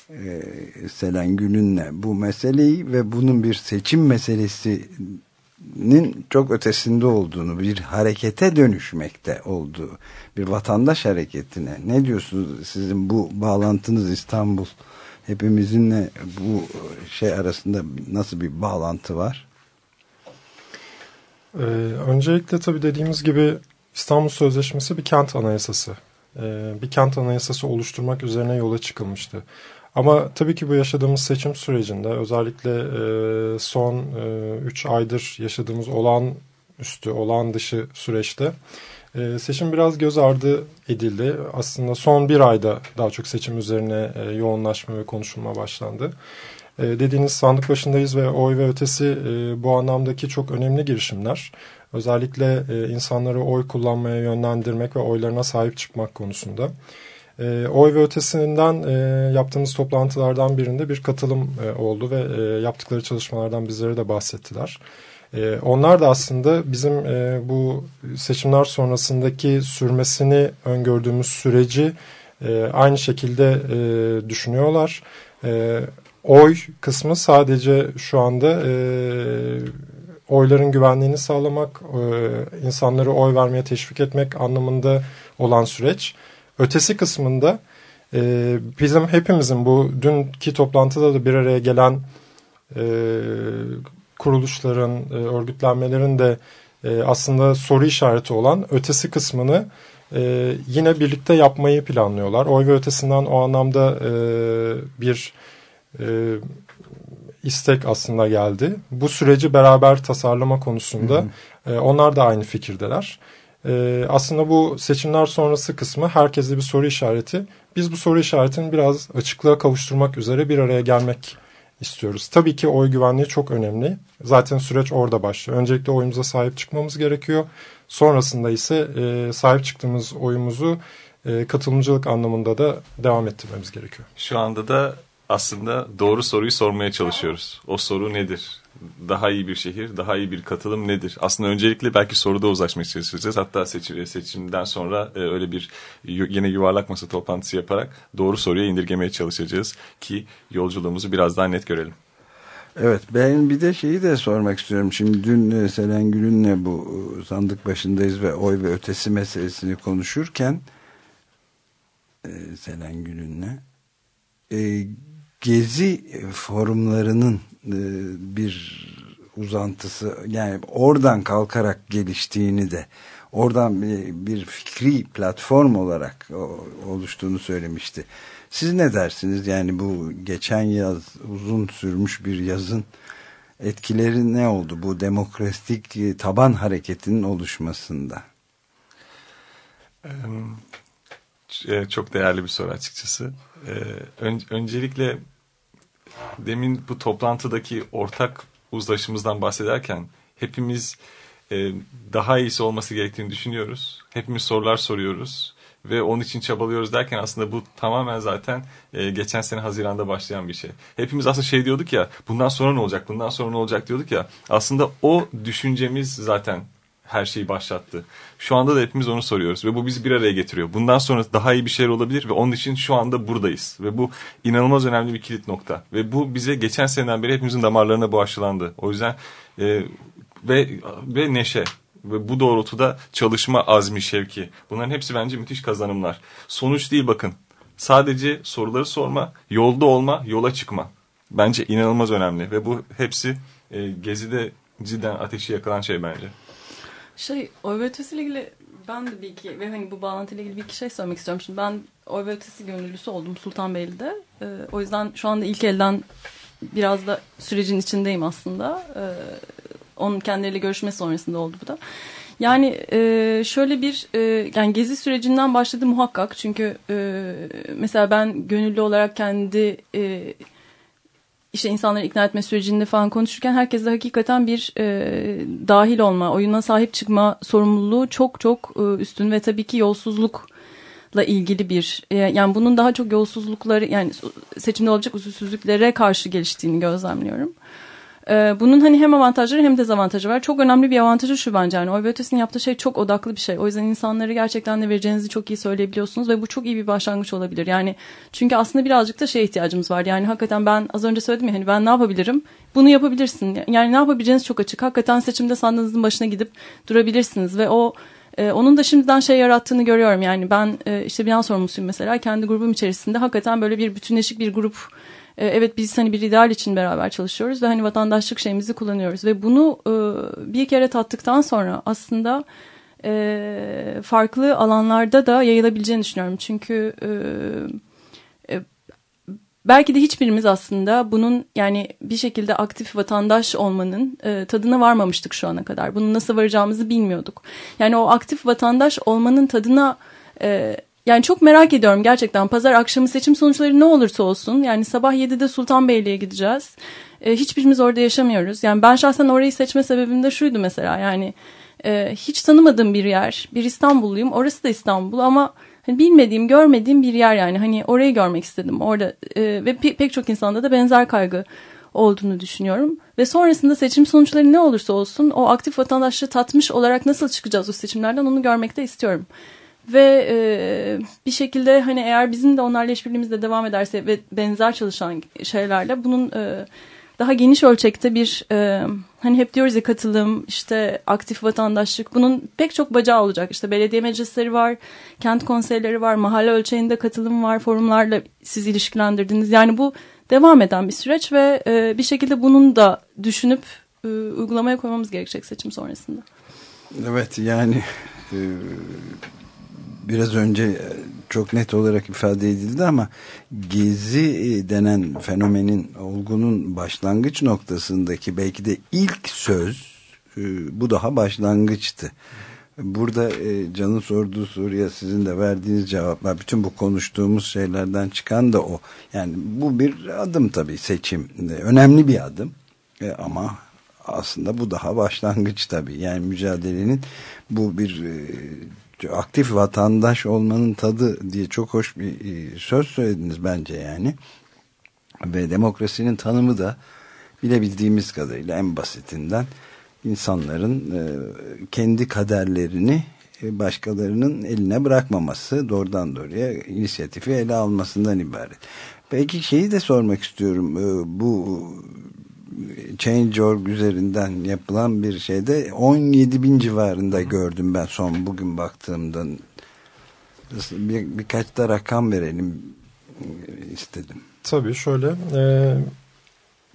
e, Selen Gül'ünle bu meseleyi ve bunun bir seçim meselesi nin çok ötesinde olduğunu, bir harekete dönüşmekte olduğu, bir vatandaş hareketine. Ne diyorsunuz sizin bu bağlantınız İstanbul hepimizinle bu şey arasında nasıl bir bağlantı var? Ee, öncelikle tabii dediğimiz gibi İstanbul Sözleşmesi bir kent anayasası. Ee, bir kent anayasası oluşturmak üzerine yola çıkılmıştı. Ama tabii ki bu yaşadığımız seçim sürecinde özellikle e, son 3 e, aydır yaşadığımız olan üstü, olan dışı süreçte e, seçim biraz göz ardı edildi. Aslında son bir ayda daha çok seçim üzerine e, yoğunlaşma ve konuşulma başlandı. E, dediğiniz sandık başındayız ve oy ve ötesi e, bu anlamdaki çok önemli girişimler. Özellikle e, insanları oy kullanmaya yönlendirmek ve oylarına sahip çıkmak konusunda. E, oy ve ötesinden e, yaptığımız toplantılardan birinde bir katılım e, oldu ve e, yaptıkları çalışmalardan bizlere de bahsettiler. E, onlar da aslında bizim e, bu seçimler sonrasındaki sürmesini öngördüğümüz süreci e, aynı şekilde e, düşünüyorlar. E, oy kısmı sadece şu anda e, oyların güvenliğini sağlamak, e, insanları oy vermeye teşvik etmek anlamında olan süreç. Ötesi kısmında e, bizim hepimizin bu dünkü toplantıda da bir araya gelen e, kuruluşların, e, örgütlenmelerin de e, aslında soru işareti olan ötesi kısmını e, yine birlikte yapmayı planlıyorlar. Oy ve ötesinden o anlamda e, bir e, istek aslında geldi. Bu süreci beraber tasarlama konusunda hı hı. E, onlar da aynı fikirdeler. E, aslında bu seçimler sonrası kısmı herkeste bir soru işareti. Biz bu soru işaretini biraz açıklığa kavuşturmak üzere bir araya gelmek istiyoruz. Tabii ki oy güvenliği çok önemli. Zaten süreç orada başlıyor. Öncelikle oyumuza sahip çıkmamız gerekiyor. Sonrasında ise e, sahip çıktığımız oyumuzu e, katılımcılık anlamında da devam ettirmemiz gerekiyor. Şu anda da aslında doğru soruyu sormaya çalışıyoruz. O soru nedir? Daha iyi bir şehir, daha iyi bir katılım nedir? Aslında öncelikle belki soruda uzlaşmaya çalışacağız. Hatta seçim, seçimden sonra e, öyle bir yine yuvarlak masa toplantısı yaparak doğru soruya indirgemeye çalışacağız ki yolculuğumuzu biraz daha net görelim. Evet ben bir de şeyi de sormak istiyorum. Şimdi dün e, Selen Gül'ünle bu e, sandık başındayız ve oy ve ötesi meselesini konuşurken e, Selen Gül'ünle Gezi forumlarının bir uzantısı yani oradan kalkarak geliştiğini de oradan bir fikri platform olarak oluştuğunu söylemişti. Siz ne dersiniz? Yani bu geçen yaz uzun sürmüş bir yazın etkileri ne oldu bu demokratik taban hareketinin oluşmasında? E, çok değerli bir soru açıkçası. Öncelikle demin bu toplantıdaki ortak uzlaşımızdan bahsederken hepimiz e, daha iyisi olması gerektiğini düşünüyoruz. Hepimiz sorular soruyoruz ve onun için çabalıyoruz derken aslında bu tamamen zaten e, geçen sene Haziran'da başlayan bir şey. Hepimiz aslında şey diyorduk ya bundan sonra ne olacak bundan sonra ne olacak diyorduk ya aslında o düşüncemiz zaten her şeyi başlattı. Şu anda da hepimiz onu soruyoruz ve bu bizi bir araya getiriyor. Bundan sonra daha iyi bir şeyler olabilir ve onun için şu anda buradayız. Ve bu inanılmaz önemli bir kilit nokta. Ve bu bize geçen seneden beri hepimizin damarlarına bu. O yüzden e, ve, ve neşe ve bu doğrultuda çalışma azmi şevki. Bunların hepsi bence müthiş kazanımlar. Sonuç değil bakın. Sadece soruları sorma, yolda olma, yola çıkma. Bence inanılmaz önemli ve bu hepsi e, Gezi'de cidden ateşi yakalan şey bence. Şey, oy ve ötesiyle ilgili ben de bir iki ve hani bu bağlantıyla ilgili bir iki şey söylemek istiyorum. Şimdi ben oy ve ötesi gönüllüsü oldum Sultanbeyli'de. Ee, o yüzden şu anda ilk elden biraz da sürecin içindeyim aslında. Ee, onun kendileriyle görüşme sonrasında oldu bu da. Yani e, şöyle bir e, yani gezi sürecinden başladı muhakkak. Çünkü e, mesela ben gönüllü olarak kendi e, işte insanları ikna etme sürecinde falan konuşurken herkeste hakikaten bir e, dahil olma, oyuna sahip çıkma sorumluluğu çok çok e, üstün ve tabii ki yolsuzlukla ilgili bir e, yani bunun daha çok yolsuzlukları yani seçimde olacak usulsüzlüklere karşı geliştiğini gözlemliyorum. Ee, bunun hani hem avantajları hem dezavantajı var. Çok önemli bir avantajı şu bence yani oy ve ötesinin yaptığı şey çok odaklı bir şey. O yüzden insanları gerçekten ne vereceğinizi çok iyi söyleyebiliyorsunuz ve bu çok iyi bir başlangıç olabilir. Yani çünkü aslında birazcık da şey ihtiyacımız var. Yani hakikaten ben az önce söyledim ya hani ben ne yapabilirim? Bunu yapabilirsin. Yani ne yapabileceğiniz çok açık. Hakikaten seçimde sandığınızın başına gidip durabilirsiniz ve o ee, onun da şimdiden şey yarattığını görüyorum. Yani ben e, işte bina sorumlusuyum mesela. Kendi grubum içerisinde hakikaten böyle bir bütünleşik bir grup e, evet biz hani bir ideal için beraber çalışıyoruz ve hani vatandaşlık şeyimizi kullanıyoruz ve bunu e, bir kere tattıktan sonra aslında e, farklı alanlarda da yayılabileceğini düşünüyorum. Çünkü belki de hiçbirimiz aslında bunun yani bir şekilde aktif vatandaş olmanın e, tadına varmamıştık şu ana kadar. Bunun nasıl varacağımızı bilmiyorduk. Yani o aktif vatandaş olmanın tadına e, yani çok merak ediyorum gerçekten pazar akşamı seçim sonuçları ne olursa olsun. Yani sabah 7'de Sultanbeyli'ye gideceğiz. E, hiçbirimiz orada yaşamıyoruz. Yani ben şahsen orayı seçme sebebim de şuydu mesela yani e, hiç tanımadığım bir yer. Bir İstanbulluyum orası da İstanbul ama hani bilmediğim görmediğim bir yer yani. Hani orayı görmek istedim orada e, ve pe pek çok insanda da benzer kaygı olduğunu düşünüyorum. Ve sonrasında seçim sonuçları ne olursa olsun o aktif vatandaşlığı tatmış olarak nasıl çıkacağız o seçimlerden onu görmek de istiyorum. Ve e, bir şekilde hani eğer bizim de onlarla işbirliğimizde devam ederse ve benzer çalışan şeylerle bunun e, daha geniş ölçekte bir e, hani hep diyoruz ya katılım işte aktif vatandaşlık bunun pek çok bacağı olacak. İşte belediye meclisleri var, kent konseyleri var, mahalle ölçeğinde katılım var, forumlarla siz ilişkilendirdiniz. Yani bu devam eden bir süreç ve e, bir şekilde bunun da düşünüp e, uygulamaya koymamız gerekecek seçim sonrasında. Evet yani e, biraz önce e, çok net olarak ifade edildi ama gezi e, denen fenomenin olgunun başlangıç noktasındaki belki de ilk söz e, bu daha başlangıçtı. Burada Can'ın sorduğu soruya sizin de verdiğiniz cevaplar bütün bu konuştuğumuz şeylerden çıkan da o. Yani bu bir adım tabii seçim. Önemli bir adım. Ama aslında bu daha başlangıç tabii. Yani mücadelenin bu bir aktif vatandaş olmanın tadı diye çok hoş bir e, söz söylediniz bence yani. Ve demokrasinin tanımı da bilebildiğimiz kadarıyla en basitinden insanların e, kendi kaderlerini e, başkalarının eline bırakmaması doğrudan doğruya inisiyatifi ele almasından ibaret. Peki şeyi de sormak istiyorum. Bu Change.org üzerinden yapılan bir şeyde 17 bin civarında gördüm ben son bugün baktığımda. Bir, birkaç da rakam verelim istedim. Tabii şöyle e,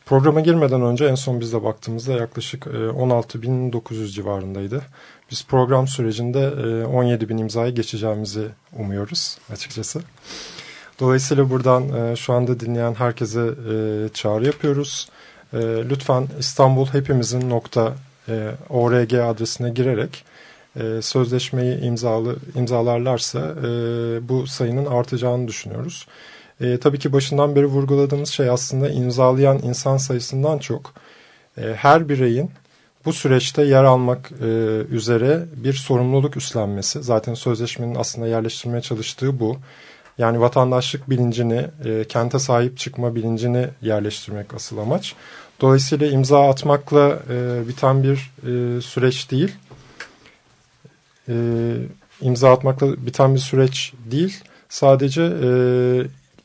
programa girmeden önce en son biz de baktığımızda yaklaşık e, 16.900 civarındaydı. Biz program sürecinde e, 17 bin imzayı geçeceğimizi umuyoruz açıkçası. Dolayısıyla buradan e, şu anda dinleyen herkese e, çağrı yapıyoruz. E, lütfen İstanbul hepimizin nokta e, org adresine girerek e, sözleşmeyi imzalı imzalarlarsa e, bu sayının artacağını düşünüyoruz. E, tabii ki başından beri vurguladığımız şey aslında imzalayan insan sayısından çok e, her bireyin bu süreçte yer almak e, üzere bir sorumluluk üstlenmesi. Zaten sözleşmenin aslında yerleştirmeye çalıştığı bu. Yani vatandaşlık bilincini, e, kente sahip çıkma bilincini yerleştirmek asıl amaç. Dolayısıyla imza atmakla e, biten bir e, süreç değil. E, imza atmakla biten bir süreç değil. Sadece e,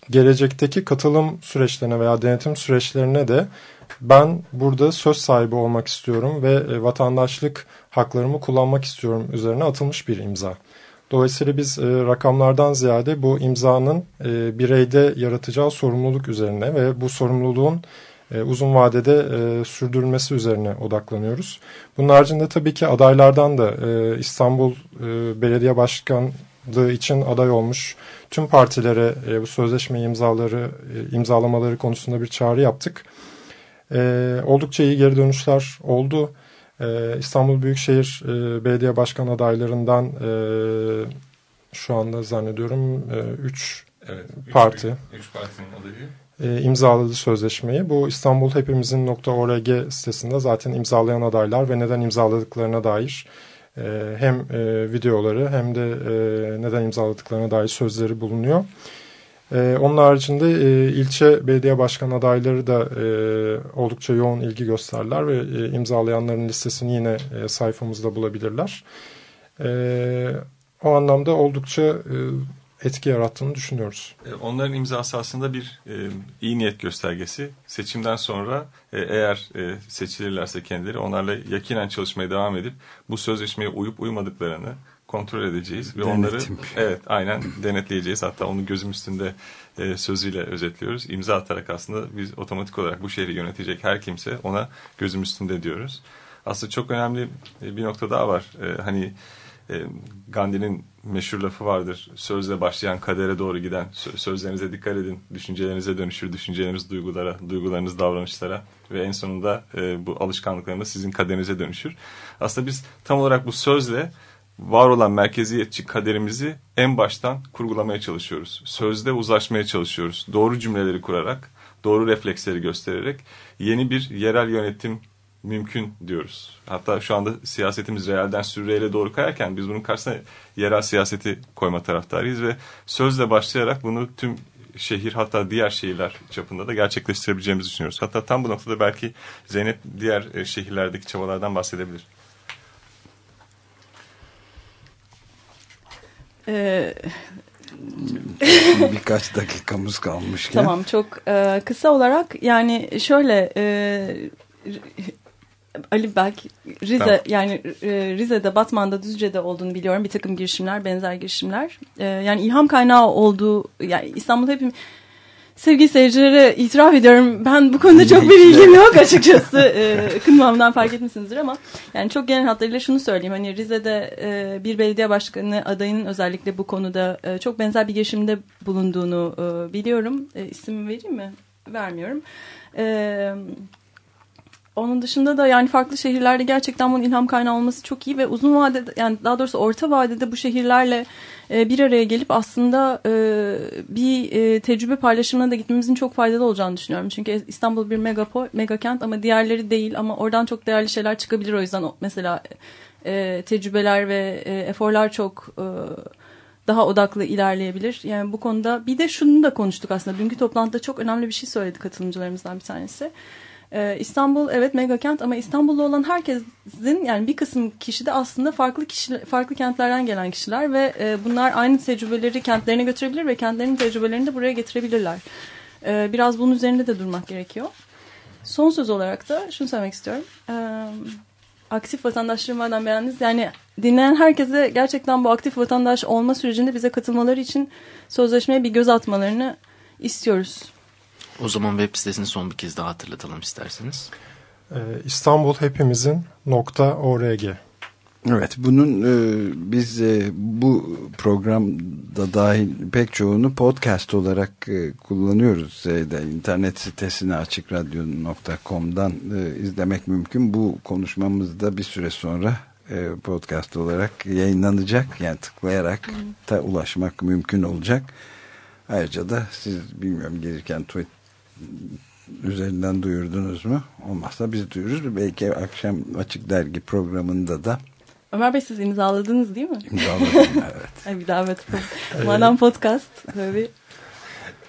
gelecekteki katılım süreçlerine veya denetim süreçlerine de ben burada söz sahibi olmak istiyorum ve e, vatandaşlık haklarımı kullanmak istiyorum üzerine atılmış bir imza. Dolayısıyla biz e, rakamlardan ziyade bu imzanın e, bireyde yaratacağı sorumluluk üzerine ve bu sorumluluğun e, uzun vadede e, sürdürülmesi üzerine odaklanıyoruz. Bunun haricinde tabii ki adaylardan da e, İstanbul e, Belediye Başkanlığı için aday olmuş tüm partilere e, bu sözleşme imzaları e, imzalamaları konusunda bir çağrı yaptık. E, oldukça iyi geri dönüşler oldu. E, İstanbul Büyükşehir e, Belediye Başkan adaylarından e, şu anda zannediyorum 3 e, evet, parti. 3 partinin adayı e, imzaladı sözleşmeyi. Bu İstanbul Hepimizin .org sitesinde zaten imzalayan adaylar ve neden imzaladıklarına dair e, hem e, videoları hem de e, neden imzaladıklarına dair sözleri bulunuyor. Onun haricinde ilçe belediye başkan adayları da oldukça yoğun ilgi gösterdiler ve imzalayanların listesini yine sayfamızda bulabilirler. O anlamda oldukça etki yarattığını düşünüyoruz. E, onların imzası aslında bir e, iyi niyet göstergesi. Seçimden sonra e, eğer e, seçilirlerse kendileri onlarla yakinen çalışmaya devam edip bu sözleşmeye uyup uymadıklarını kontrol edeceğiz ve Denetim. onları evet aynen denetleyeceğiz. Hatta onu gözüm üstünde e, sözüyle özetliyoruz. İmza atarak aslında biz otomatik olarak bu şehri yönetecek her kimse ona gözüm üstünde diyoruz. Aslında çok önemli bir nokta daha var. E, hani e, Gandhi'nin meşhur lafı vardır. Sözle başlayan kadere doğru giden. Sözlerinize dikkat edin. Düşüncelerinize dönüşür. Düşünceleriniz duygulara, duygularınız davranışlara ve en sonunda e, bu alışkanlıklarınız sizin kaderinize dönüşür. Aslında biz tam olarak bu sözle var olan merkeziyetçi kaderimizi en baştan kurgulamaya çalışıyoruz. Sözde uzlaşmaya çalışıyoruz. Doğru cümleleri kurarak, doğru refleksleri göstererek yeni bir yerel yönetim mümkün diyoruz. Hatta şu anda siyasetimiz realden sürreyle doğru kayarken biz bunun karşısına yerel siyaseti koyma taraftarıyız ve sözle başlayarak bunu tüm şehir hatta diğer şehirler çapında da gerçekleştirebileceğimizi düşünüyoruz. Hatta tam bu noktada belki Zeynep diğer e, şehirlerdeki çabalardan bahsedebilir. Ee, Birkaç dakikamız kalmışken. Tamam çok e, kısa olarak yani şöyle e, Ali belki Rize tamam. yani e, Rize'de, Batman'da, Düzce'de olduğunu biliyorum. Bir takım girişimler, benzer girişimler. E, yani ilham kaynağı olduğu, yani İstanbul hepim sevgili seyircilere itiraf ediyorum. Ben bu konuda çok bir ilgim yok açıkçası. e, kınmamdan fark etmişsinizdir ama yani çok genel hatlarıyla şunu söyleyeyim. Hani Rize'de e, bir belediye başkanı adayının özellikle bu konuda e, çok benzer bir girişimde bulunduğunu e, biliyorum. E, isim vereyim mi? Vermiyorum. E, onun dışında da yani farklı şehirlerde gerçekten bunun ilham kaynağı olması çok iyi ve uzun vadede yani daha doğrusu orta vadede bu şehirlerle e, bir araya gelip aslında e, bir e, tecrübe paylaşımına da gitmemizin çok faydalı olacağını düşünüyorum. Çünkü İstanbul bir megapol, mega kent ama diğerleri değil ama oradan çok değerli şeyler çıkabilir o yüzden mesela tecrübeler ve eforlar çok daha odaklı ilerleyebilir. Yani bu konuda bir de şunu da konuştuk aslında. Dünkü toplantıda çok önemli bir şey söyledi katılımcılarımızdan bir tanesi. Ee, İstanbul evet mega kent ama İstanbul'da olan herkesin yani bir kısım kişi de aslında farklı kişi, farklı kentlerden gelen kişiler ve e, bunlar aynı tecrübeleri kentlerine götürebilir ve kentlerinin tecrübelerini de buraya getirebilirler. Ee, biraz bunun üzerinde de durmak gerekiyor. Son söz olarak da şunu söylemek istiyorum. Ee, aktif vatandaşları madem beğendiniz yani dinleyen herkese gerçekten bu aktif vatandaş olma sürecinde bize katılmaları için sözleşmeye bir göz atmalarını istiyoruz. O zaman web sitesini son bir kez daha hatırlatalım isterseniz. Ee, İstanbul hepimizin nokta org. Evet bunun e, biz e, bu programda dahil pek çoğunu podcast olarak e, kullanıyoruz. E, internet sitesini açıkradyo.com'dan e, izlemek mümkün. Bu konuşmamızda bir süre sonra e, podcast olarak yayınlanacak. Yani tıklayarak da ulaşmak mümkün olacak. Ayrıca da siz bilmiyorum gelirken tweet üzerinden duyurdunuz mu? Olmazsa biz duyururuz. Belki akşam Açık Dergi programında da Ömer Bey siz imzaladınız değil mi? İmzaladım evet. Ay bir davet Madem podcast tabii.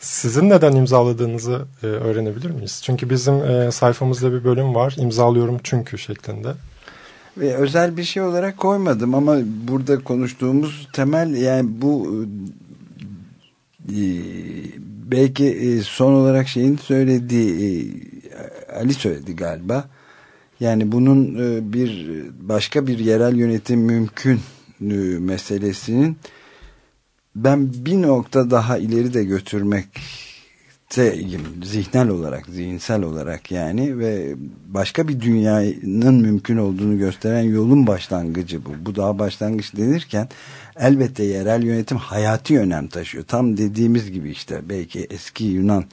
Sizin neden imzaladığınızı e, öğrenebilir miyiz? Çünkü bizim e, sayfamızda bir bölüm var. İmzalıyorum çünkü şeklinde. Ve özel bir şey olarak koymadım ama burada konuştuğumuz temel yani bu e, belki e, son olarak şeyin söylediği e, Ali söyledi galiba. Yani bunun e, bir başka bir yerel yönetim mümkün meselesinin ben bir nokta daha ileri de götürmekteyim. Zihnel olarak, zihinsel olarak yani ve başka bir dünyanın mümkün olduğunu gösteren yolun başlangıcı bu. Bu daha başlangıç denirken elbette yerel yönetim hayati önem taşıyor. Tam dediğimiz gibi işte belki eski Yunan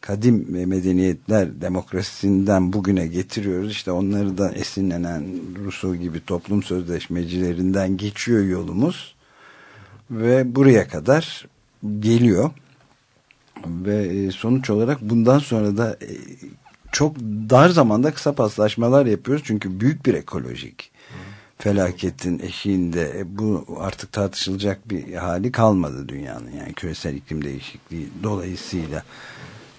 kadim medeniyetler demokrasisinden bugüne getiriyoruz. İşte onları da esinlenen Rousseau gibi toplum sözleşmecilerinden geçiyor yolumuz. Ve buraya kadar geliyor. Ve sonuç olarak bundan sonra da çok dar zamanda kısa paslaşmalar yapıyoruz. Çünkü büyük bir ekolojik felaketin eşiğinde bu artık tartışılacak bir hali kalmadı dünyanın. Yani küresel iklim değişikliği dolayısıyla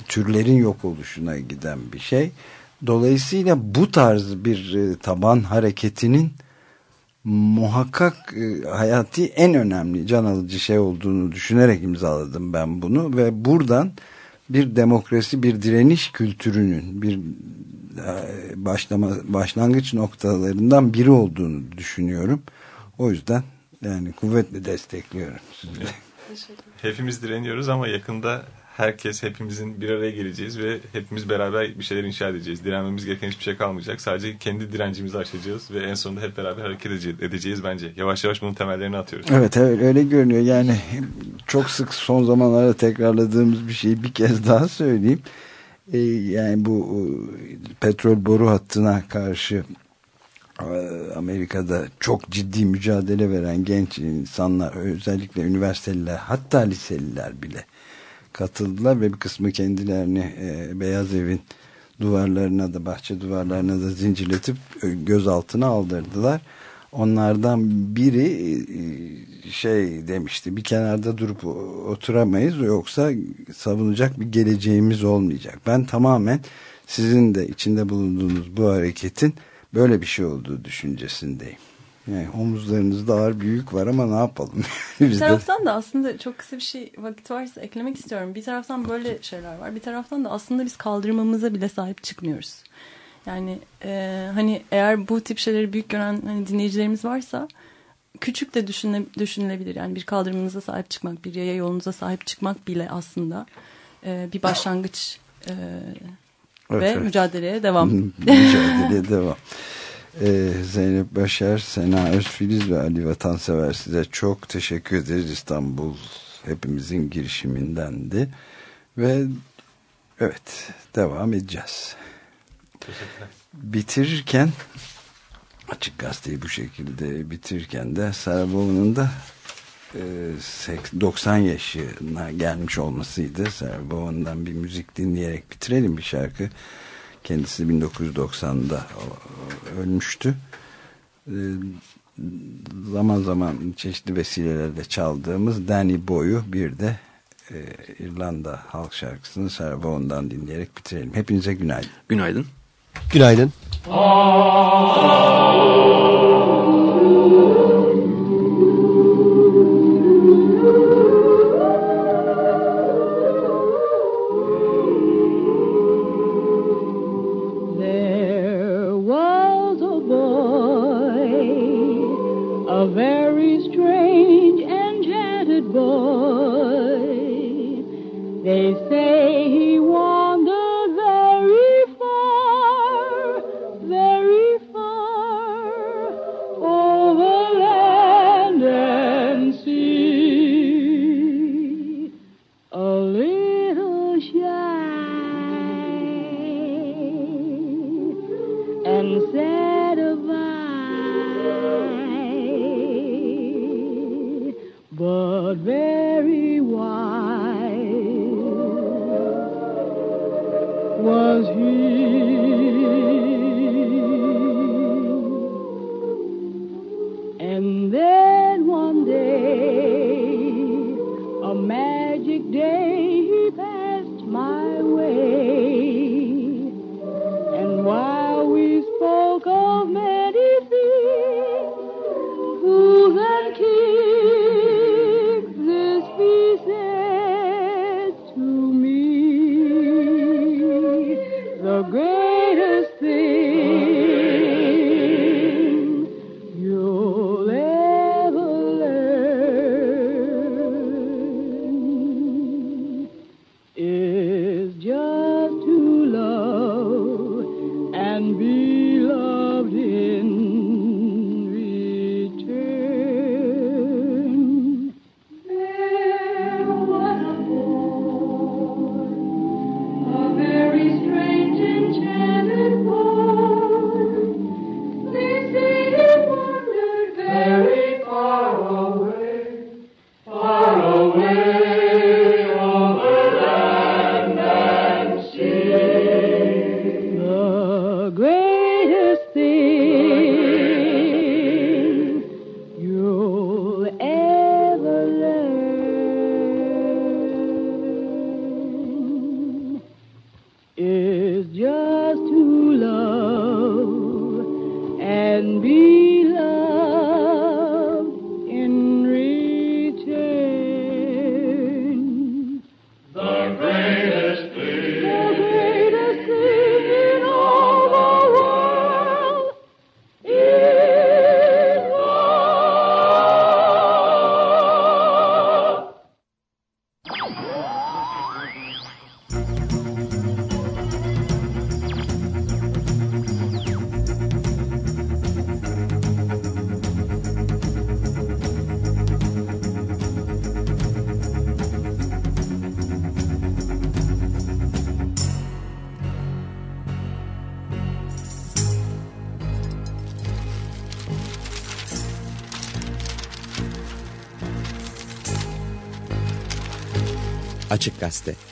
türlerin yok oluşuna giden bir şey. Dolayısıyla bu tarz bir e, taban hareketinin muhakkak e, hayati en önemli can alıcı şey olduğunu düşünerek imzaladım ben bunu ve buradan bir demokrasi, bir direniş kültürünün bir e, başlama başlangıç noktalarından biri olduğunu düşünüyorum. O yüzden yani kuvvetle destekliyorum sizi. Hepimiz direniyoruz ama yakında herkes hepimizin bir araya geleceğiz ve hepimiz beraber bir şeyler inşa edeceğiz. Direnmemiz gereken hiçbir şey kalmayacak. Sadece kendi direncimizi aşacağız ve en sonunda hep beraber hareket edeceğiz bence. Yavaş yavaş bunun temellerini atıyoruz. Evet, öyle görünüyor. Yani çok sık son zamanlarda tekrarladığımız bir şeyi bir kez daha söyleyeyim. Ee, yani bu petrol boru hattına karşı Amerika'da çok ciddi mücadele veren genç insanlar özellikle üniversiteliler hatta liseliler bile katıldılar ve bir kısmı kendilerini e, Beyaz Evin duvarlarına da bahçe duvarlarına da zincirletip e, gözaltına aldırdılar. Onlardan biri e, şey demişti bir kenarda durup oturamayız yoksa savunacak bir geleceğimiz olmayacak. Ben tamamen sizin de içinde bulunduğunuz bu hareketin böyle bir şey olduğu düşüncesindeyim. Yani omuzlarınızda ağır bir yük var ama ne yapalım? bir taraftan da aslında çok kısa bir şey vakit varsa eklemek istiyorum. Bir taraftan böyle şeyler var. Bir taraftan da aslında biz kaldırmamıza bile sahip çıkmıyoruz. Yani e, hani eğer bu tip şeyleri büyük gören hani dinleyicilerimiz varsa küçük de düşüne, düşünülebilir. Yani bir kaldırımınıza sahip çıkmak, bir yaya yolunuza sahip çıkmak bile aslında e, bir başlangıç e, evet, ve evet. mücadeleye devam. mücadeleye devam. Eh, Zeynep Başar, Sena Özfiliz ve Ali Vatansever size çok teşekkür ederiz. İstanbul hepimizin girişimindendi. Ve evet devam edeceğiz. Bitirirken açık gazeteyi bu şekilde bitirirken de Saraboğlu'nun da eh, 90 yaşına gelmiş olmasıydı. Saraboğlu'ndan bir müzik dinleyerek bitirelim bir şarkı. Kendisi 1990'da ölmüştü. Ee, zaman zaman çeşitli vesilelerle çaldığımız Danny Boy'u bir de e, İrlanda halk şarkısını Sarvon'dan dinleyerek bitirelim. Hepinize günaydın. Günaydın. Günaydın. günaydın. Namaste.